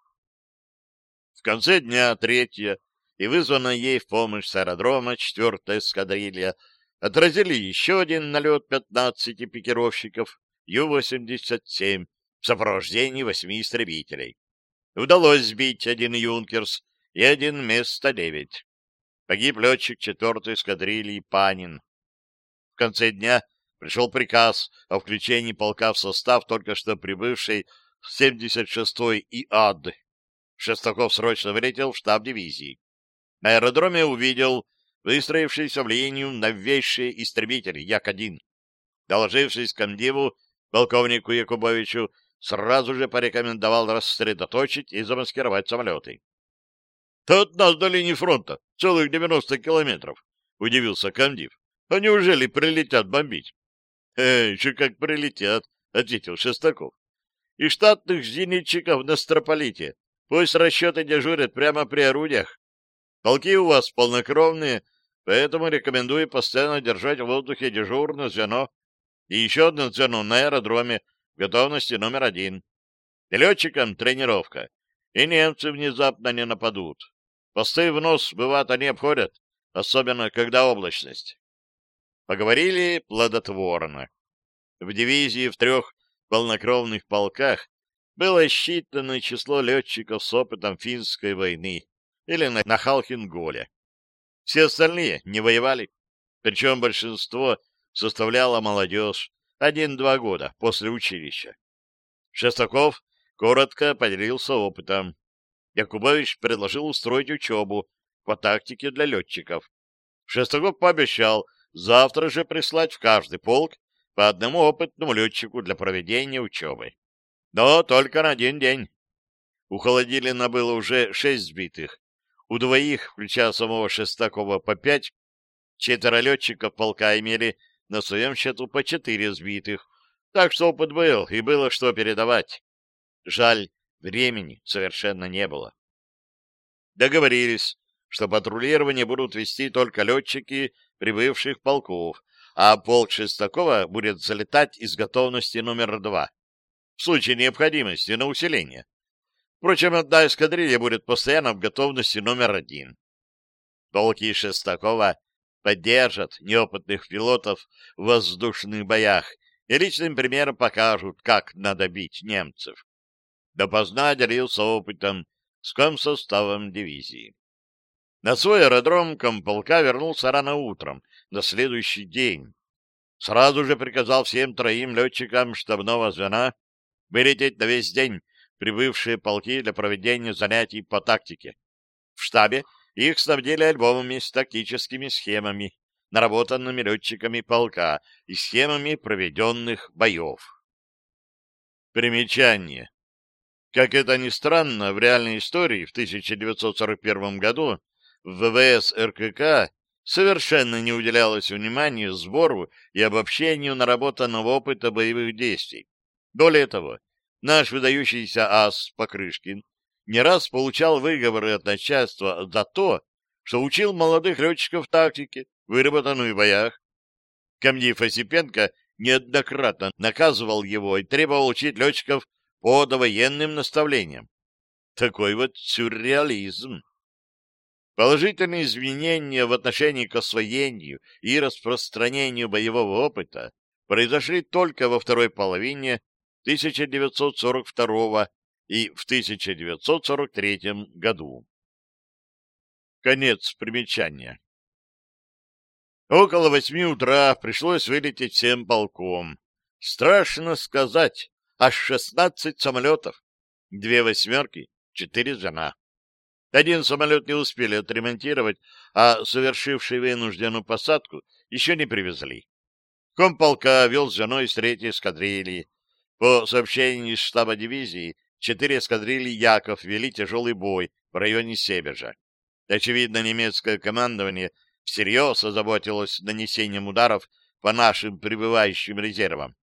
В конце дня третья и вызвана ей в помощь с аэродрома четвертая эскадрилья отразили еще один налет 15 пикировщиков Ю-87 в сопровождении восьми истребителей. Удалось сбить один «Юнкерс» и один «Место-9». Погиб летчик четвертой эскадрильи Панин. В конце дня пришел приказ о включении полка в состав только что прибывшей 76-й ИАД. Шестаков срочно вылетел в штаб дивизии. На аэродроме увидел выстроившийся в линию новейший истребитель Як-1. Доложившись комдиву, полковнику Якубовичу, сразу же порекомендовал рассредоточить и замаскировать самолеты. — Да нас до линии фронта целых 90 километров, — удивился комдив. — Они ужели прилетят бомбить? — Э, еще как прилетят, — ответил Шестаков. — И штатных зенитчиков на строполите. Пусть расчеты дежурят прямо при орудиях. Полки у вас полнокровные, поэтому рекомендую постоянно держать в воздухе дежурное звено и еще одно звено на аэродроме, Готовности номер один. Летчикам тренировка. И немцы внезапно не нападут. Посты в нос, бывают они обходят, особенно когда облачность. Поговорили плодотворно. В дивизии в трех полнокровных полках было считано число летчиков с опытом финской войны или на Халхинголе. Все остальные не воевали, причем большинство составляло молодежь, один-два года после училища. Шестаков коротко поделился опытом. Якубович предложил устроить учебу по тактике для летчиков. Шестаков пообещал завтра же прислать в каждый полк по одному опытному летчику для проведения учебы. Но только на один день. У Холодилина было уже шесть сбитых. У двоих, включая самого Шестакова, по пять, четверо летчиков полка имели на своем счету по четыре сбитых, так что опыт был и было что передавать. Жаль, времени совершенно не было. Договорились, что патрулирование будут вести только летчики прибывших полков, а полк Шестакова будет залетать из готовности номер два, в случае необходимости на усиление. Впрочем, одна эскадрилья будет постоянно в готовности номер один. Полки Шестакова — поддержат неопытных пилотов в воздушных боях и личным примером покажут, как надо бить немцев. Допоздна делился опытом с комсоставом дивизии. На свой аэродром комполка вернулся рано утром, на следующий день. Сразу же приказал всем троим летчикам штабного звена вылететь на весь день прибывшие полки для проведения занятий по тактике. В штабе их снабдили альбомами с тактическими схемами, наработанными летчиками полка и схемами проведенных боев. Примечание. Как это ни странно, в реальной истории в 1941 году в ВВС РКК совершенно не уделялось внимания сбору и обобщению наработанного опыта боевых действий. Более того, наш выдающийся ас Покрышкин не раз получал выговоры от начальства за то, что учил молодых летчиков тактике, выработанную в боях. Комдив Осипенко неоднократно наказывал его и требовал учить летчиков по довоенным наставлениям. Такой вот сюрреализм. Положительные изменения в отношении к освоению и распространению боевого опыта произошли только во второй половине 1942 года и в 1943 году. Конец примечания. Около восьми утра пришлось вылететь всем полком. Страшно сказать, аж шестнадцать самолетов, две восьмерки, четыре жена. Один самолет не успели отремонтировать, а совершивший вынужденную посадку еще не привезли. Комполка вел с женой с третьей эскадрильи. По сообщению из штаба дивизии, четыре эскадрильи Яков вели тяжелый бой в районе Себежа. Очевидно, немецкое командование всерьез озаботилось нанесением ударов по нашим прибывающим резервам.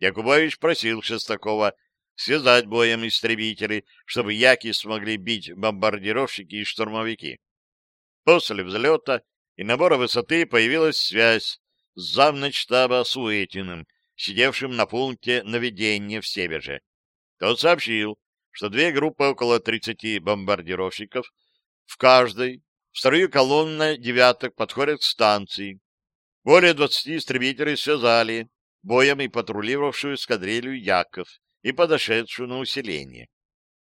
Якубович просил Шестакова связать боем истребители, чтобы яки смогли бить бомбардировщики и штурмовики. После взлета и набора высоты появилась связь с замначтаба Суэтиным, сидевшим на пункте наведения в Себеже. Тот сообщил, что две группы около 30 бомбардировщиков в каждой в вторую колонна девяток подходят к станции. Более 20 истребителей связали боем и патрулировавшую эскадрилью Яков и подошедшую на усиление.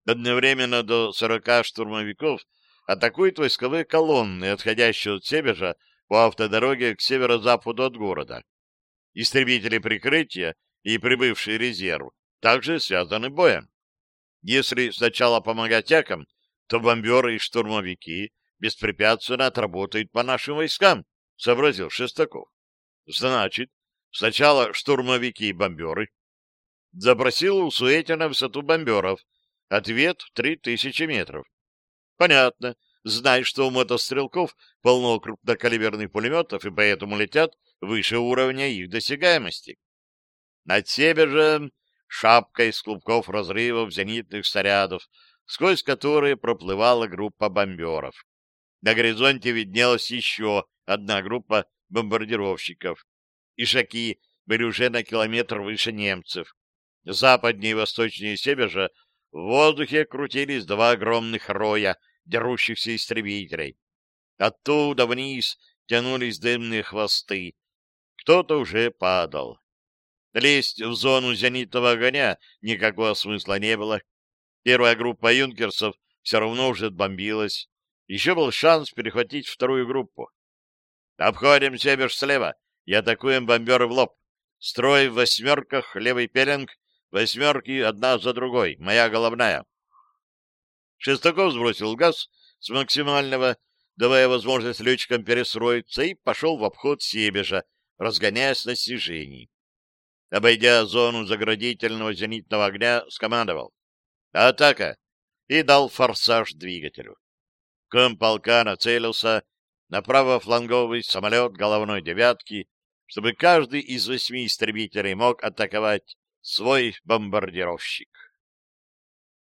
Одновременно до 40 штурмовиков атакуют войсковые колонны, отходящие от Себежа по автодороге к северо-западу от города. Истребители прикрытия и прибывший резерв также связаны боем. Если сначала помогать якам, то бомберы и штурмовики беспрепятственно отработают по нашим войскам, сообразил Шестаков. Значит, сначала штурмовики и бомберы. Запросил у Суетина высоту бомберов. Ответ — три тысячи метров. Понятно. Знай, что у мотострелков полно крупнокалиберных пулеметов, и поэтому летят выше уровня их досягаемости. На себе же шапка из клубков разрывов зенитных снарядов, сквозь которые проплывала группа бомберов. На горизонте виднелась еще одна группа бомбардировщиков. Ишаки были уже на километр выше немцев. Западнее и восточнее Себежа в воздухе крутились два огромных роя, дерущихся истребителей. Оттуда вниз тянулись дымные хвосты. Кто-то уже падал. Лезть в зону зенитного огня никакого смысла не было. Первая группа юнкерсов все равно уже бомбилась. Еще был шанс перехватить вторую группу. Обходим север слева и атакуем бомберы в лоб. Строй в восьмерках, левый пеленг, восьмерки одна за другой, моя головная. Шестаков сбросил газ с максимального, давая возможность летчикам перестроиться, и пошел в обход Себежа, разгоняясь на снижении обойдя зону заградительного зенитного огня, скомандовал «Атака!» и дал форсаж двигателю. Ком полка нацелился на правофланговый самолет головной «девятки», чтобы каждый из восьми истребителей мог атаковать свой бомбардировщик.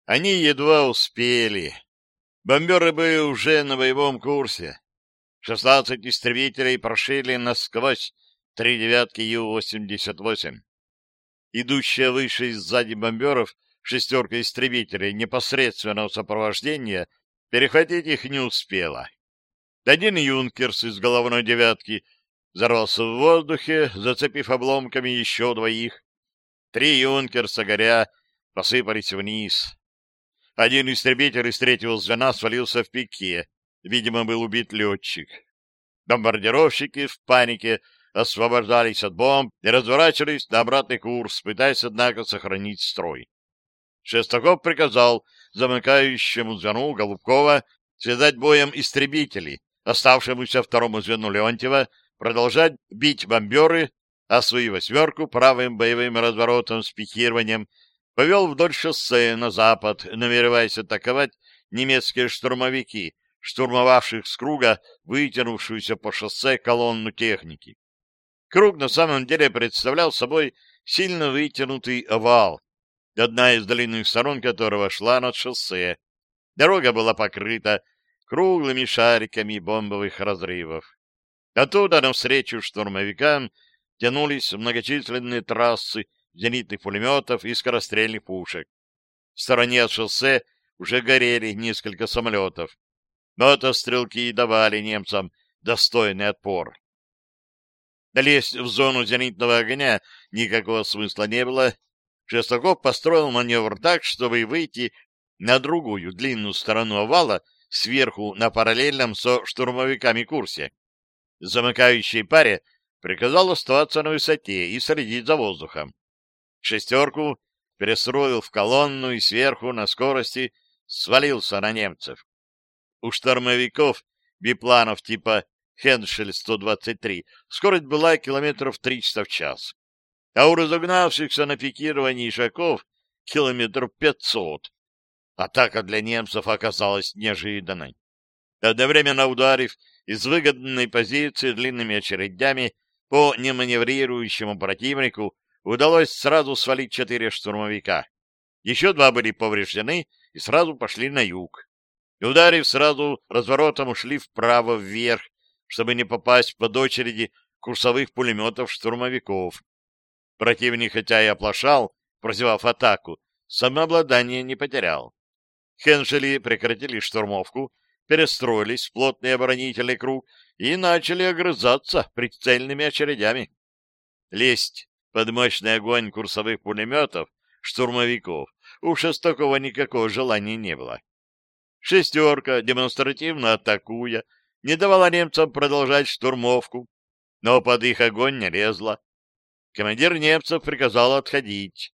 Они едва успели. Бомберы были уже на боевом курсе. Шестнадцать истребителей прошили насквозь три девятки Ю-88. Идущая выше и сзади бомберов шестерка истребителей непосредственного сопровождения перехватить их не успела. Один юнкерс из головной девятки взорвался в воздухе, зацепив обломками еще двоих. Три юнкерса, горя, посыпались вниз. Один истребитель из третьего звена свалился в пике. Видимо, был убит летчик. Бомбардировщики в панике освобождались от бомб и разворачивались на обратный курс, пытаясь, однако, сохранить строй. Шестаков приказал замыкающему звену Голубкова связать боем истребителей, оставшемуся второму звену Леонтьева продолжать бить бомберы, а свою «восьмерку» правым боевым разворотом с пикированием повел вдоль шоссе на запад, намереваясь атаковать немецкие штурмовики, штурмовавших с круга вытянувшуюся по шоссе колонну техники. Круг на самом деле представлял собой сильно вытянутый овал, одна из длинных сторон которого шла над шоссе. Дорога была покрыта круглыми шариками бомбовых разрывов. Оттуда навстречу штурмовикам тянулись многочисленные трассы зенитных пулеметов и скорострельных пушек. В стороне от шоссе уже горели несколько самолетов. но это стрелки давали немцам достойный отпор. Долезть в зону зенитного огня никакого смысла не было. Шестаков построил маневр так, чтобы выйти на другую длинную сторону овала сверху на параллельном со штурмовиками курсе. Замыкающей паре приказал оставаться на высоте и следить за воздухом. Шестерку перестроил в колонну и сверху на скорости свалился на немцев. У штормовиков бипланов типа Хеншель 123, скорость была километров 300 в час. А у разогнавшихся на пикировании ишаков километр 500. Атака для немцев оказалась неожиданной. Одновременно ударив из выгодной позиции длинными очередями по неманеврирующему противнику, удалось сразу свалить четыре штурмовика. Еще два были повреждены и сразу пошли на юг. Ударив сразу, разворотом ушли вправо вверх, чтобы не попасть под очереди курсовых пулеметов штурмовиков. Противник, хотя и оплошал, прозевав атаку, самообладание не потерял. Хеншели прекратили штурмовку, перестроились в плотный оборонительный круг и начали огрызаться прицельными очередями. Лезть под мощный огонь курсовых пулеметов штурмовиков у Шестакова никакого желания не было. Шестерка, демонстративно атакуя не давала немцам продолжать штурмовку, но под их огонь не лезла. Командир немцев приказал отходить.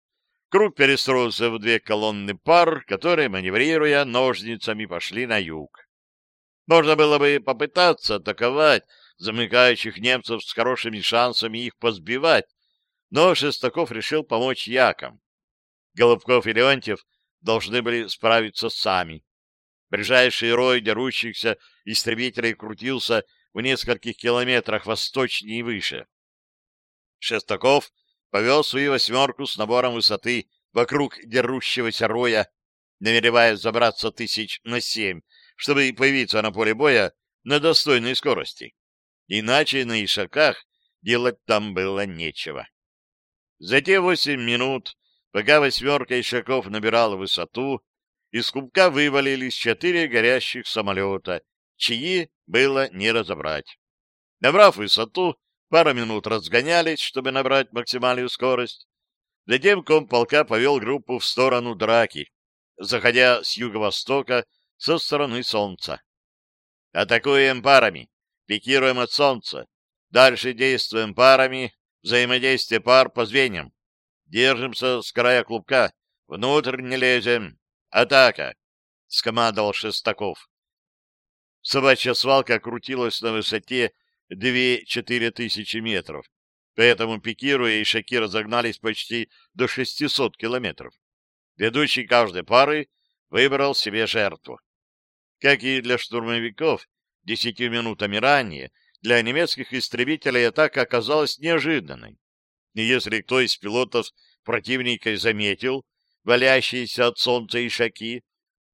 Круг перестроился в две колонны пар, которые, маневрируя ножницами, пошли на юг. Можно было бы попытаться атаковать замыкающих немцев с хорошими шансами их позбивать, но Шестаков решил помочь якам. Голубков и Леонтьев должны были справиться сами. Ближайший рой дерущихся истребителей крутился в нескольких километрах восточнее и выше. Шестаков повел свою восьмерку с набором высоты вокруг дерущегося роя, намереваясь забраться тысяч на семь, чтобы появиться на поле боя на достойной скорости. Иначе на ишаках делать там было нечего. За те восемь минут, пока восьмерка ишаков набирала высоту, из кубка вывалились четыре горящих самолета, чьи было не разобрать. Набрав высоту, пару минут разгонялись, чтобы набрать максимальную скорость. Затем комполка повел группу в сторону драки, заходя с юго-востока со стороны солнца. Атакуем парами, пикируем от солнца. Дальше действуем парами, взаимодействие пар по звеньям. Держимся с края клубка, внутрь не лезем. «Атака!» — скомандовал Шестаков. Собачья свалка крутилась на высоте 2-4 тысячи метров, поэтому пикируя и шаки разогнались почти до 600 километров. Ведущий каждой пары выбрал себе жертву. Как и для штурмовиков, десятью минутами ранее для немецких истребителей атака оказалась неожиданной. И если кто из пилотов противника заметил, валящийся от солнца и ишаки,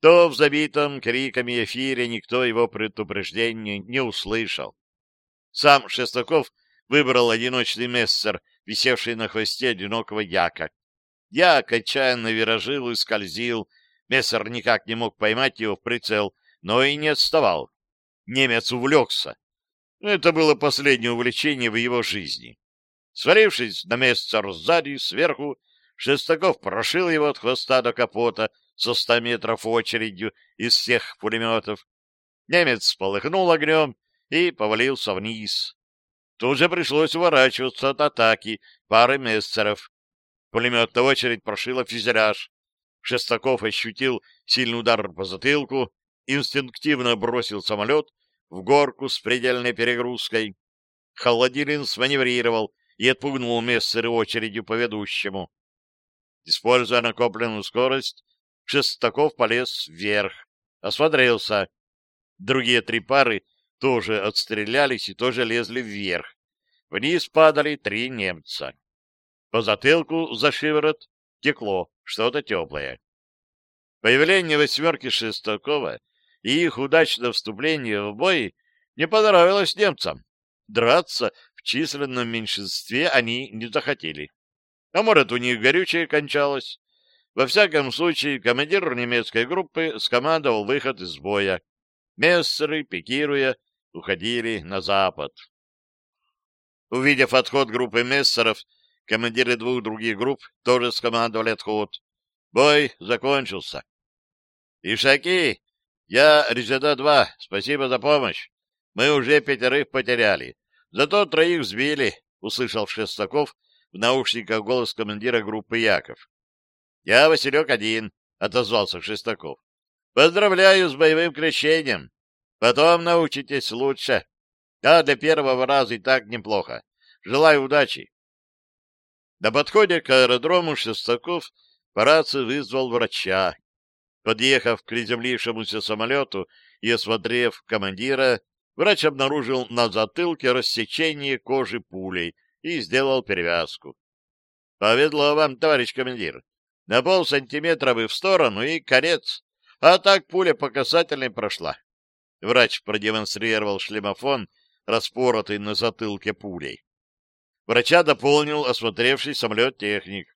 то в забитом криками эфире никто его предупреждения не услышал. Сам Шестаков выбрал одиночный мессер, висевший на хвосте одинокого яка. Як отчаянно виражил и скользил, мессер никак не мог поймать его в прицел, но и не отставал. Немец увлекся. Это было последнее увлечение в его жизни. Свалившись на мессер сзади, сверху, Шестаков прошил его от хвоста до капота со ста метров очередью из всех пулеметов. Немец полыхнул огнем и повалился вниз. Тут же пришлось уворачиваться от атаки пары мессеров. Пулеметная очередь прошила фюзеляж. Шестаков ощутил сильный удар по затылку, инстинктивно бросил самолет в горку с предельной перегрузкой. Холодилин сманеврировал и отпугнул мессеры очередью по ведущему. Используя накопленную скорость, Шестаков полез вверх, осмотрелся. Другие три пары тоже отстрелялись и тоже лезли вверх. Вниз падали три немца. По затылку за шиворот текло что-то теплое. Появление восьмерки Шестакова и их удачное вступление в бой не понравилось немцам. Драться в численном меньшинстве они не захотели. А может, у них горючее кончалось? Во всяком случае, командир немецкой группы скомандовал выход из боя. Мессеры, пикируя, уходили на запад. Увидев отход группы мессеров, командиры двух других групп тоже скомандовали отход. Бой закончился. «Ишаки, я Резеда-2, спасибо за помощь. Мы уже пятерых потеряли, зато троих сбили», — услышал Шестаков, — в наушниках голос командира группы Яков. — Я Василек один, — отозвался Шестаков. — Поздравляю с боевым крещением. Потом научитесь лучше. Да, для первого раза и так неплохо. Желаю удачи. На подходе к аэродрому Шестаков по рации вызвал врача. Подъехав к приземлившемуся самолету и осмотрев командира, врач обнаружил на затылке рассечение кожи пулей — и сделал перевязку. Повезло вам, товарищ командир. На пол сантиметра бы в сторону и корец, А так пуля по касательной прошла. Врач продемонстрировал шлемофон, распоротый на затылке пулей. Врача дополнил осмотревший самолет техник.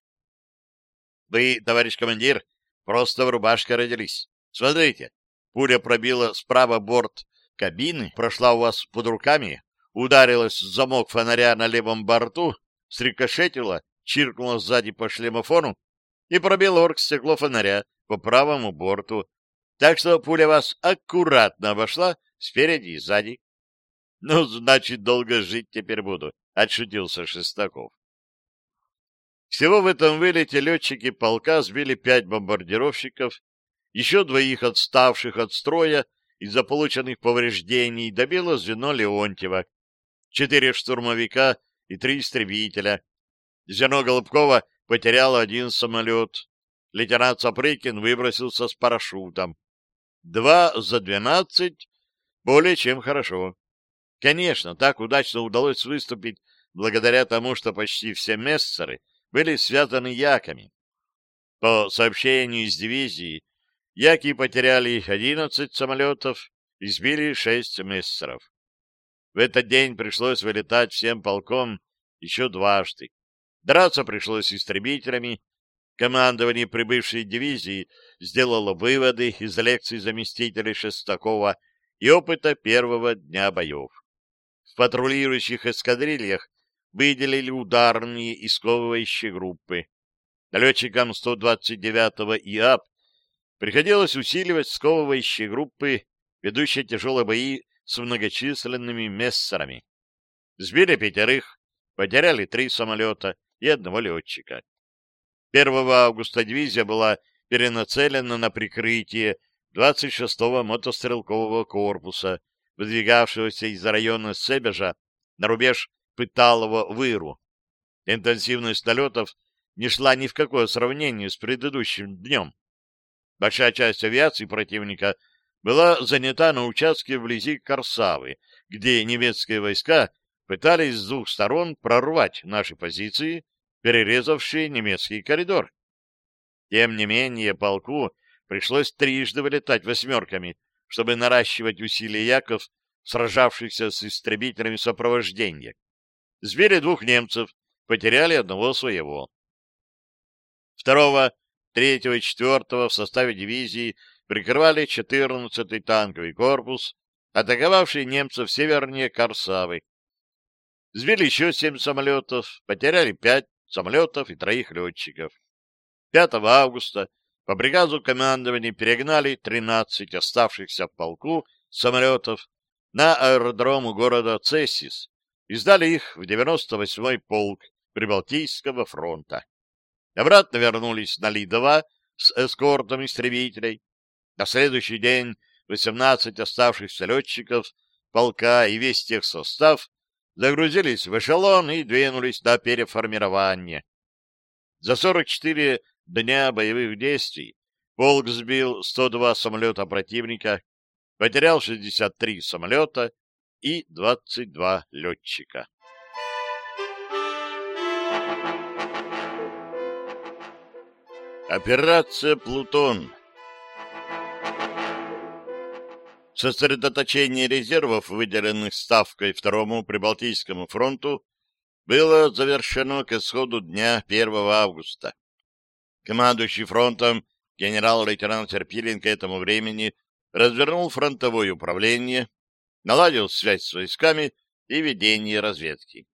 — Вы, товарищ командир, просто в рубашке родились. Смотрите, пуля пробила справа борт кабины, прошла у вас под руками, ударилась в замок фонаря на левом борту, срикошетила, чиркнула сзади по шлемофону и пробила орк стекло фонаря по правому борту, так что пуля вас аккуратно обошла спереди и сзади. — Ну, значит, долго жить теперь буду, — отшутился Шестаков. Всего в этом вылете летчики полка сбили пять бомбардировщиков, еще двоих отставших от строя из-за полученных повреждений добило звено Леонтьева, четыре штурмовика и три истребителя. Зено Голубкова потерял один самолет. Лейтенант Сапрыкин выбросился с парашютом. Два за двенадцать — более чем хорошо. Конечно, так удачно удалось выступить благодаря тому, что почти все мессеры были связаны яками. По сообщению из дивизии, яки потеряли 11 самолетов, и сбили шесть мессеров. В этот день пришлось вылетать всем полком еще дважды. Драться пришлось истребителями. Командование прибывшей дивизии сделало выводы из лекций заместителей Шестакова и опыта первого дня боев. В патрулирующих эскадрильях выделили ударные и сковывающие группы. Летчикам 129-го ИАП приходилось усиливать сковывающие группы, ведущие тяжелые бои с многочисленными мессерами. Сбили пятерых, потеряли три самолета и одного летчика. 1 августа дивизия была перенацелена на прикрытие 26-го мотострелкового корпуса, выдвигавшегося из района Себежа на рубеж Пыталово-Выру. Интенсивность налетов не шла ни в какое сравнение с предыдущим днем. Большая часть авиации противника — была занята на участке вблизи Корсавы, где немецкие войска пытались с двух сторон прорвать наши позиции, перерезавшие немецкий коридор. Тем не менее, полку пришлось трижды вылетать восьмерками, чтобы наращивать усилия яков, сражавшихся с истребителями сопровождения. Звери двух немцев, потеряли одного своего. Второго, третьего и четвертого в составе дивизии прикрывали 14-й танковый корпус, атаковавший немцев севернее Корсавы. Сбили еще семь самолетов, потеряли пять самолетов и троих летчиков. 5 августа по приказу командования перегнали 13 оставшихся в полку самолетов на аэродрому города Цессис и сдали их в 98-й полк Прибалтийского фронта. Обратно вернулись на Лидова с эскортом истребителей, на следующий день 18 оставшихся летчиков полка и весь тех состав загрузились в эшелон и двинулись на переформирование. За 44 дня боевых действий полк сбил 102 самолета противника, потерял 63 самолета и 22 летчика. Операция «Плутон» сосредоточение резервов, выделенных Ставкой Второму Прибалтийскому фронту, было завершено к исходу дня 1 августа. Командующий фронтом генерал-лейтенант Серпилин к этому времени развернул фронтовое управление, наладил связь с войсками и ведение разведки.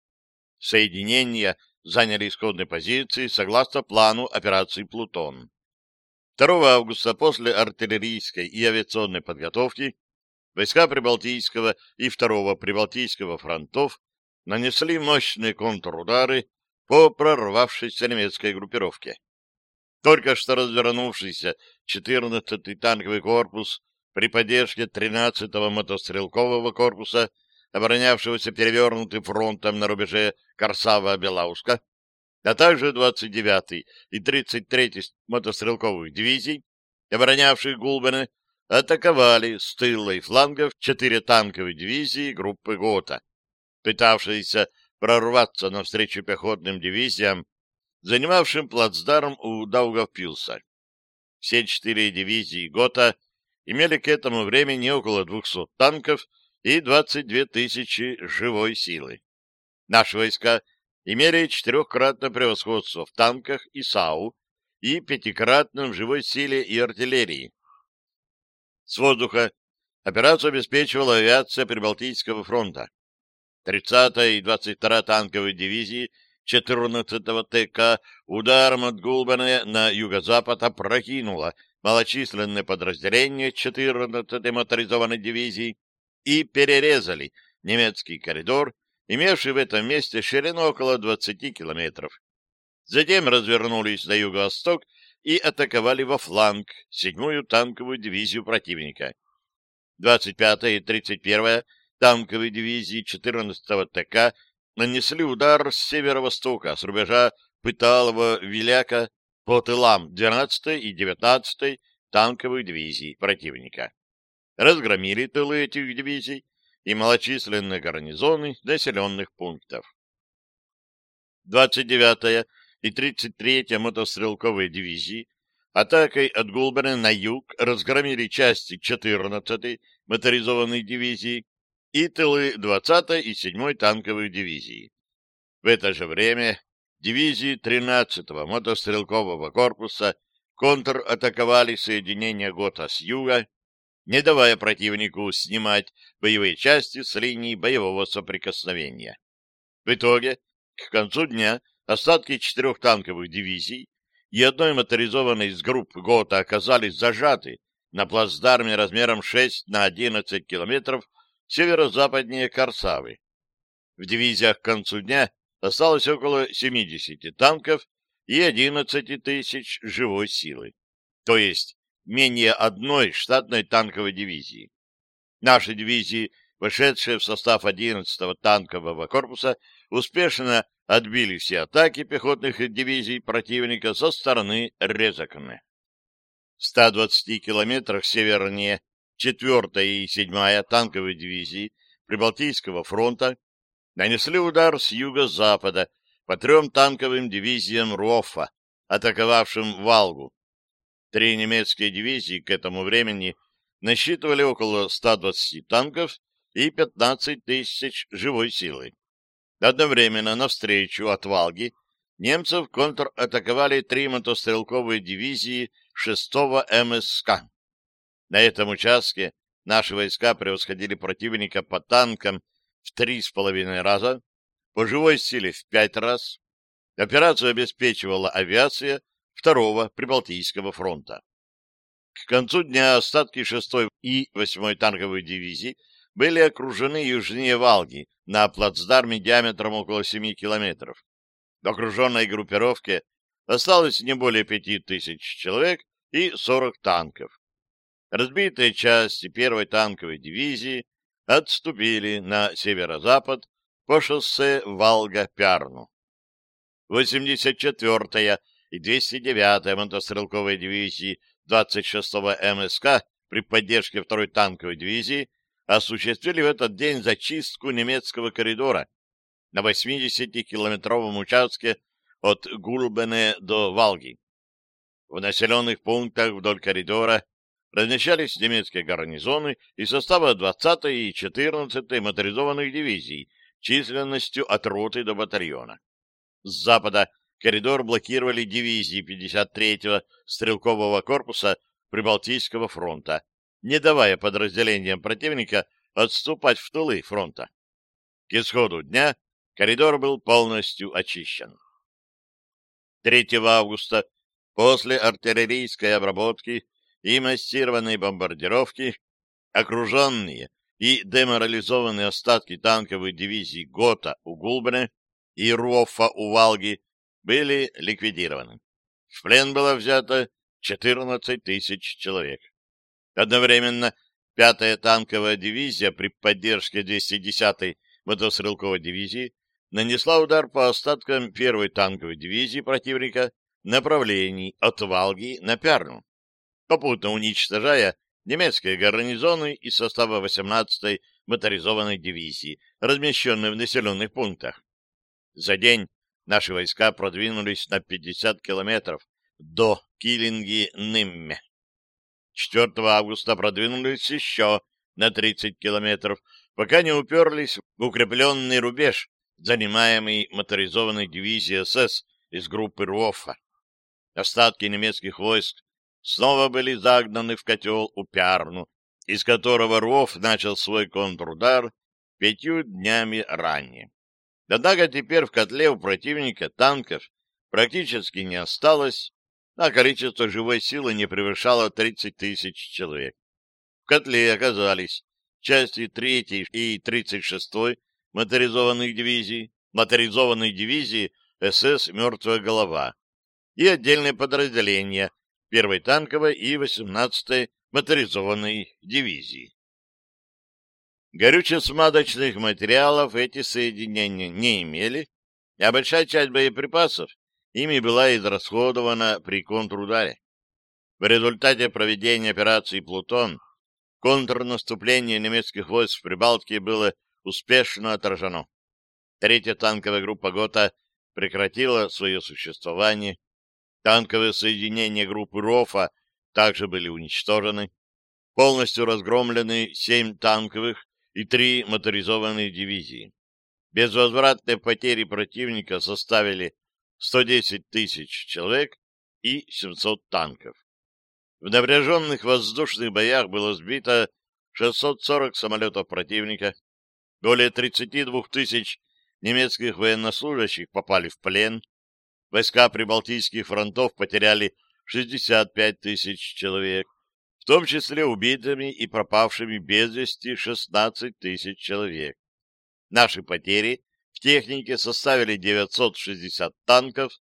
Соединения заняли исходные позиции согласно плану операции «Плутон». 2 августа после артиллерийской и авиационной подготовки Войска Прибалтийского и Второго Прибалтийского фронтов нанесли мощные контрудары по прорвавшейся немецкой группировке. Только что развернувшийся 14-й танковый корпус при поддержке 13-го мотострелкового корпуса, оборонявшегося перевернутым фронтом на рубеже Корсава-Белауска, а также 29-й и 33-й мотострелковых дивизий, оборонявших Гулбены атаковали с тыла и флангов четыре танковые дивизии группы ГОТА, пытавшиеся прорваться навстречу пехотным дивизиям, занимавшим плацдарм у Даугавпилса. Все четыре дивизии ГОТА имели к этому времени около 200 танков и 22 тысячи живой силы. Наши войска имели четырехкратное превосходство в танках и САУ и пятикратном живой силе и артиллерии с воздуха операцию обеспечивала авиация Прибалтийского фронта. 30-я и 22-я танковые дивизии 14-го ТК ударом от Гулбана на юго-запад опрокинула малочисленное подразделение 14-й моторизованной дивизии и перерезали немецкий коридор, имевший в этом месте ширину около 20 километров. Затем развернулись на юго-восток и атаковали во фланг седьмую танковую дивизию противника. 25-я и 31-я танковые дивизии 14-го ТК нанесли удар с северо-востока, с рубежа Пыталово-Виляка по тылам 12-й и 19-й танковых дивизий противника. Разгромили тылы этих дивизий и малочисленные гарнизоны населенных пунктов. 29-я и 33-я мотострелковой дивизии атакой от Гулбера на юг разгромили части 14-й моторизованной дивизии и тылы 20-й и 7-й танковых дивизий. В это же время дивизии 13-го мотострелкового корпуса контратаковали соединения ГОТА с юга, не давая противнику снимать боевые части с линии боевого соприкосновения. В итоге, к концу дня Остатки четырех танковых дивизий и одной моторизованной из групп ГОТа оказались зажаты на плацдарме размером 6 на 11 километров северо-западнее Корсавы. В дивизиях к концу дня осталось около 70 танков и 11 тысяч живой силы, то есть менее одной штатной танковой дивизии. Наши дивизии, вошедшие в состав 11-го танкового корпуса, успешно отбили все атаки пехотных дивизий противника со стороны Резакны. В 120 километрах севернее 4 и 7 танковые дивизии Прибалтийского фронта нанесли удар с юго-запада по трем танковым дивизиям Руофа, атаковавшим Валгу. Три немецкие дивизии к этому времени насчитывали около 120 танков и 15 тысяч живой силы. Одновременно навстречу от Валги немцев контратаковали три мотострелковые дивизии 6-го МСК. На этом участке наши войска превосходили противника по танкам в три с половиной раза, по живой силе в пять раз. Операцию обеспечивала авиация второго Прибалтийского фронта. К концу дня остатки 6 и 8 танковой дивизии были окружены южнее Валги, на плацдарме диаметром около 7 километров. В окруженной группировке осталось не более 5000 человек и 40 танков. Разбитые части первой танковой дивизии отступили на северо-запад по шоссе Валга-Пярну. 84-я и 209-я мотострелковые дивизии 26-го МСК при поддержке второй танковой дивизии осуществили в этот день зачистку немецкого коридора на 80-километровом участке от Гулбене до Валги. В населенных пунктах вдоль коридора размещались немецкие гарнизоны и составы 20-й и 14-й моторизованных дивизий численностью от роты до батальона. С запада коридор блокировали дивизии 53-го стрелкового корпуса Прибалтийского фронта, не давая подразделениям противника отступать в тылы фронта. К исходу дня коридор был полностью очищен. 3 августа после артиллерийской обработки и массированной бомбардировки окруженные и деморализованные остатки танковой дивизии ГОТА у Гулбене и РУОФа у Валги были ликвидированы. В плен было взято 14 тысяч человек. Одновременно 5-я танковая дивизия при поддержке 210-й мотострелковой дивизии нанесла удар по остаткам 1-й танковой дивизии противника направлений от Валги на Пярну, попутно уничтожая немецкие гарнизоны из состава 18-й моторизованной дивизии, размещенной в населенных пунктах. За день наши войска продвинулись на 50 километров до Килинги-Нымме. 4 августа продвинулись еще на 30 километров, пока не уперлись в укрепленный рубеж, занимаемый моторизованной дивизией СС из группы Руофа. Остатки немецких войск снова были загнаны в котел у Упярну, из которого Руоф начал свой контрудар пятью днями ранее. Однако теперь в котле у противника танков практически не осталось, а количество живой силы не превышало 30 тысяч человек. В котле оказались части 3 и 36 моторизованных дивизий, моторизованной дивизии СС «Мертвая голова» и отдельные подразделения 1 танковой и 18 моторизованной дивизии. Горюче-смазочных материалов эти соединения не имели, а большая часть боеприпасов ими была израсходована при контрударе. В результате проведения операции «Плутон» контрнаступление немецких войск в Прибалтике было успешно отражено. Третья танковая группа ГОТА прекратила свое существование. Танковые соединения группы РОФа также были уничтожены. Полностью разгромлены семь танковых и три моторизованные дивизии. Безвозвратные потери противника составили 110 тысяч человек и 700 танков. В напряженных воздушных боях было сбито 640 самолетов противника, более 32 тысяч немецких военнослужащих попали в плен, войска прибалтийских фронтов потеряли 65 тысяч человек, в том числе убитыми и пропавшими без вести 16 тысяч человек. Наши потери в технике составили 960 танков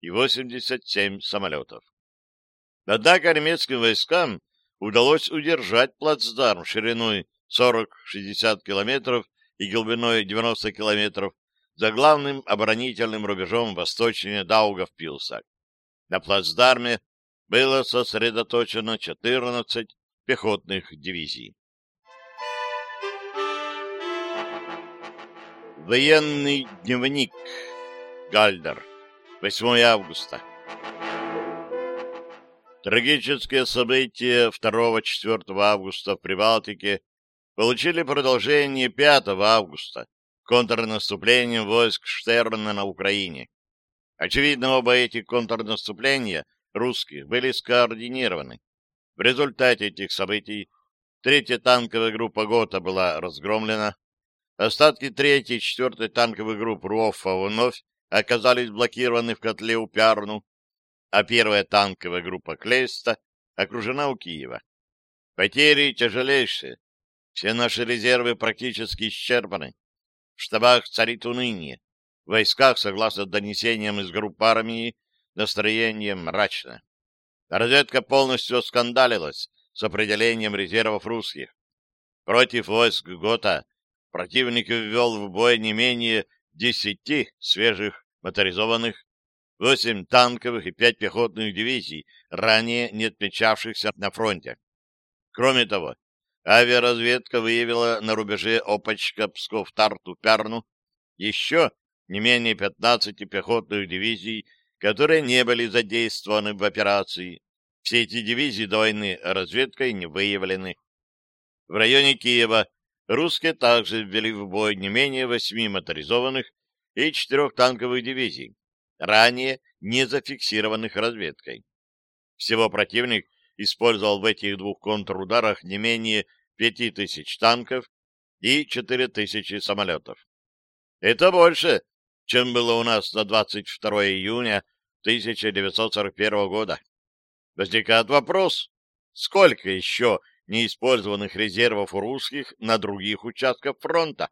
и 87 самолетов. Однако армейским войскам удалось удержать плацдарм шириной 40-60 километров и глубиной 90 километров за главным оборонительным рубежом восточнее Даугавпилса. На плацдарме было сосредоточено 14 пехотных дивизий. Военный дневник Гальдер. 8 августа. Трагические события 2-4 августа в Прибалтике получили продолжение 5 августа контрнаступлением войск Штерна на Украине. Очевидно, оба эти контрнаступления русских были скоординированы. В результате этих событий третья танковая группа ГОТА была разгромлена, Остатки третьей и четвертой танковых групп Руофа вновь оказались блокированы в котле у Пярну, а первая танковая группа Клейста окружена у Киева. Потери тяжелейшие. Все наши резервы практически исчерпаны. В штабах царит уныние. В войсках, согласно донесениям из групп армии, настроение мрачно. Разведка полностью скандалилась с определением резервов русских. Против войск ГОТА Противник ввел в бой не менее десяти свежих моторизованных, восемь танковых и пять пехотных дивизий, ранее не отмечавшихся на фронте. Кроме того, авиаразведка выявила на рубеже Опочка-Псков-Тарту-Пярну еще не менее 15 пехотных дивизий, которые не были задействованы в операции. Все эти дивизии до войны разведкой не выявлены. В районе Киева Русские также ввели в бой не менее восьми моторизованных и четырех танковых дивизий, ранее не зафиксированных разведкой. Всего противник использовал в этих двух контрударах не менее 5000 танков и 4000 самолетов. Это больше, чем было у нас на 22 июня 1941 года. Возникает вопрос, сколько еще неиспользованных резервов русских на других участках фронта.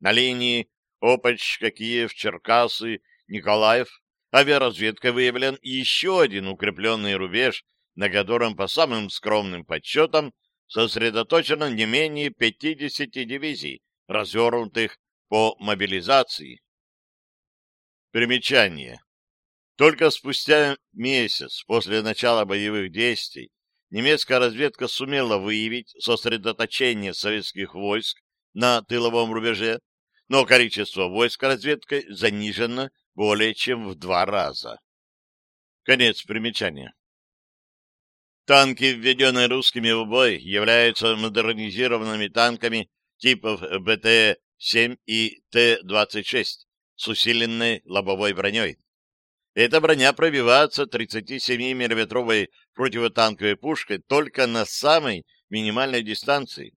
На линии Опочка, Киев, Черкасы, Николаев авиаразведка выявлен еще один укрепленный рубеж, на котором по самым скромным подсчетам сосредоточено не менее 50 дивизий, развернутых по мобилизации. Примечание. Только спустя месяц после начала боевых действий немецкая разведка сумела выявить сосредоточение советских войск на тыловом рубеже, но количество войск разведкой занижено более чем в два раза. Конец примечания. Танки, введенные русскими в бой, являются модернизированными танками типов БТ-7 и Т-26 с усиленной лобовой броней. Эта броня пробивается 37-миллиметровой противотанковой пушкой только на самой минимальной дистанции.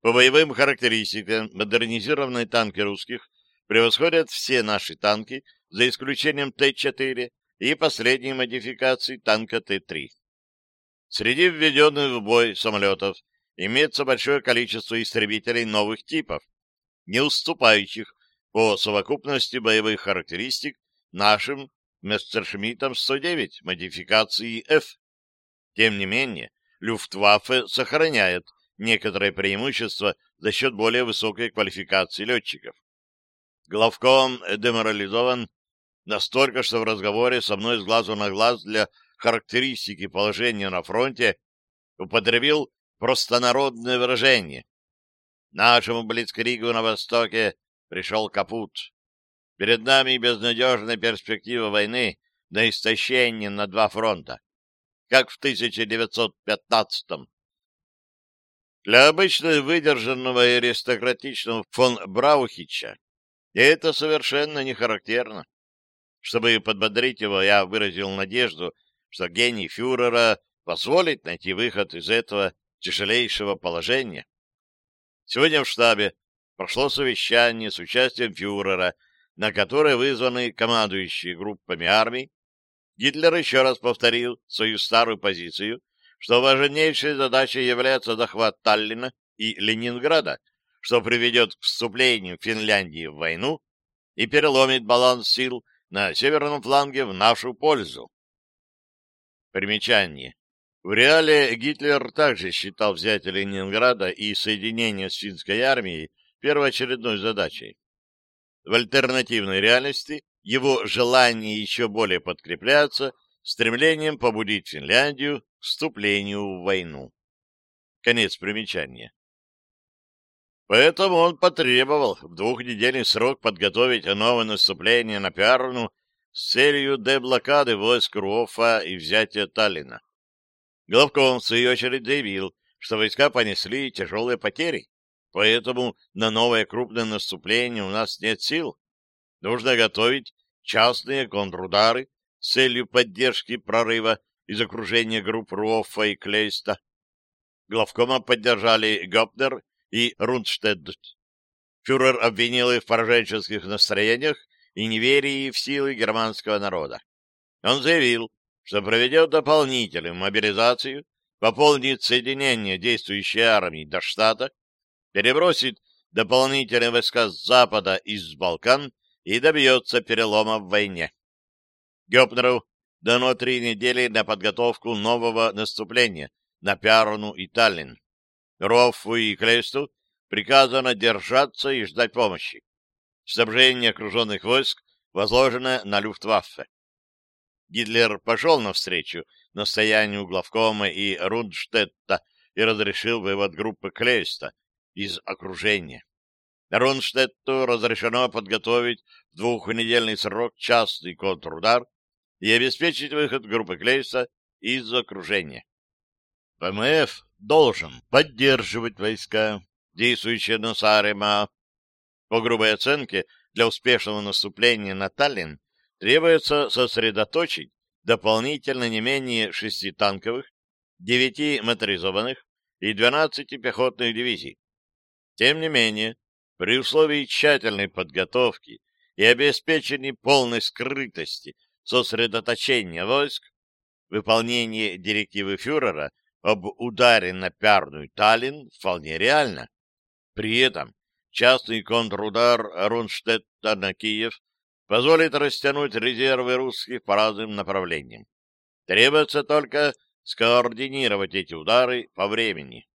По боевым характеристикам модернизированные танки русских превосходят все наши танки, за исключением Т-4 и последней модификации танка Т-3. Среди введенных в бой самолетов имеется большое количество истребителей новых типов, не уступающих по совокупности боевых характеристик нашим Мессершмиттом 109 модификации F. Тем не менее, Люфтваффе сохраняет некоторые преимущества за счет более высокой квалификации летчиков. Главком деморализован настолько, что в разговоре со мной с глазу на глаз для характеристики положения на фронте употребил простонародное выражение. Нашему блицкригу на Востоке пришел капут. Перед нами безнадежная перспектива войны на истощение на два фронта, как в 1915-м. Для обычно выдержанного и аристократичного фон Браухича это совершенно не характерно. Чтобы подбодрить его, я выразил надежду, что гений фюрера позволит найти выход из этого тяжелейшего положения. Сегодня в штабе прошло совещание с участием фюрера на которые вызваны командующие группами армий, Гитлер еще раз повторил свою старую позицию, что важнейшей задачей является захват Таллина и Ленинграда, что приведет к вступлению Финляндии в войну и переломит баланс сил на северном фланге в нашу пользу. Примечание. В реале Гитлер также считал взятие Ленинграда и соединение с финской армией первоочередной задачей. В альтернативной реальности его желание еще более подкрепляется стремлением побудить Финляндию к вступлению в войну. Конец примечания. Поэтому он потребовал в двухнедельный срок подготовить новое наступление на Пиарну с целью деблокады войск Руофа и взятия Таллина. Головком, в свою очередь, заявил, что войска понесли тяжелые потери. Поэтому на новое крупное наступление у нас нет сил. Нужно готовить частные контрудары с целью поддержки прорыва из окружения групп Руоффа и Клейста. Главкома поддержали Гопнер и Рундштедт. Фюрер обвинил их в пораженческих настроениях и неверии в силы германского народа. Он заявил, что проведет дополнительную мобилизацию, пополнит соединение действующей армии до штата перебросит дополнительные войска с запада из Балкан и добьется перелома в войне. Гёпнеру дано три недели на подготовку нового наступления на Пярну и Таллин. Роффу и Клейсту приказано держаться и ждать помощи. Снабжение окруженных войск возложено на Люфтваффе. Гитлер пошел навстречу настоянию главкома и Рундштетта и разрешил вывод группы Клейста, из окружения. Ронштетту разрешено подготовить в двухнедельный срок частный контрудар и обеспечить выход группы Клейса из окружения. ВМФ должен поддерживать войска, действующие на Сарема. По грубой оценке, для успешного наступления на Таллин требуется сосредоточить дополнительно не менее шести танковых, девяти моторизованных и двенадцати пехотных дивизий тем не менее, при условии тщательной подготовки и обеспечении полной скрытости сосредоточения войск, выполнение директивы фюрера об ударе на Пярную Таллин вполне реально. При этом частный контрудар Рунштетта на Киев позволит растянуть резервы русских по разным направлениям. Требуется только скоординировать эти удары по времени.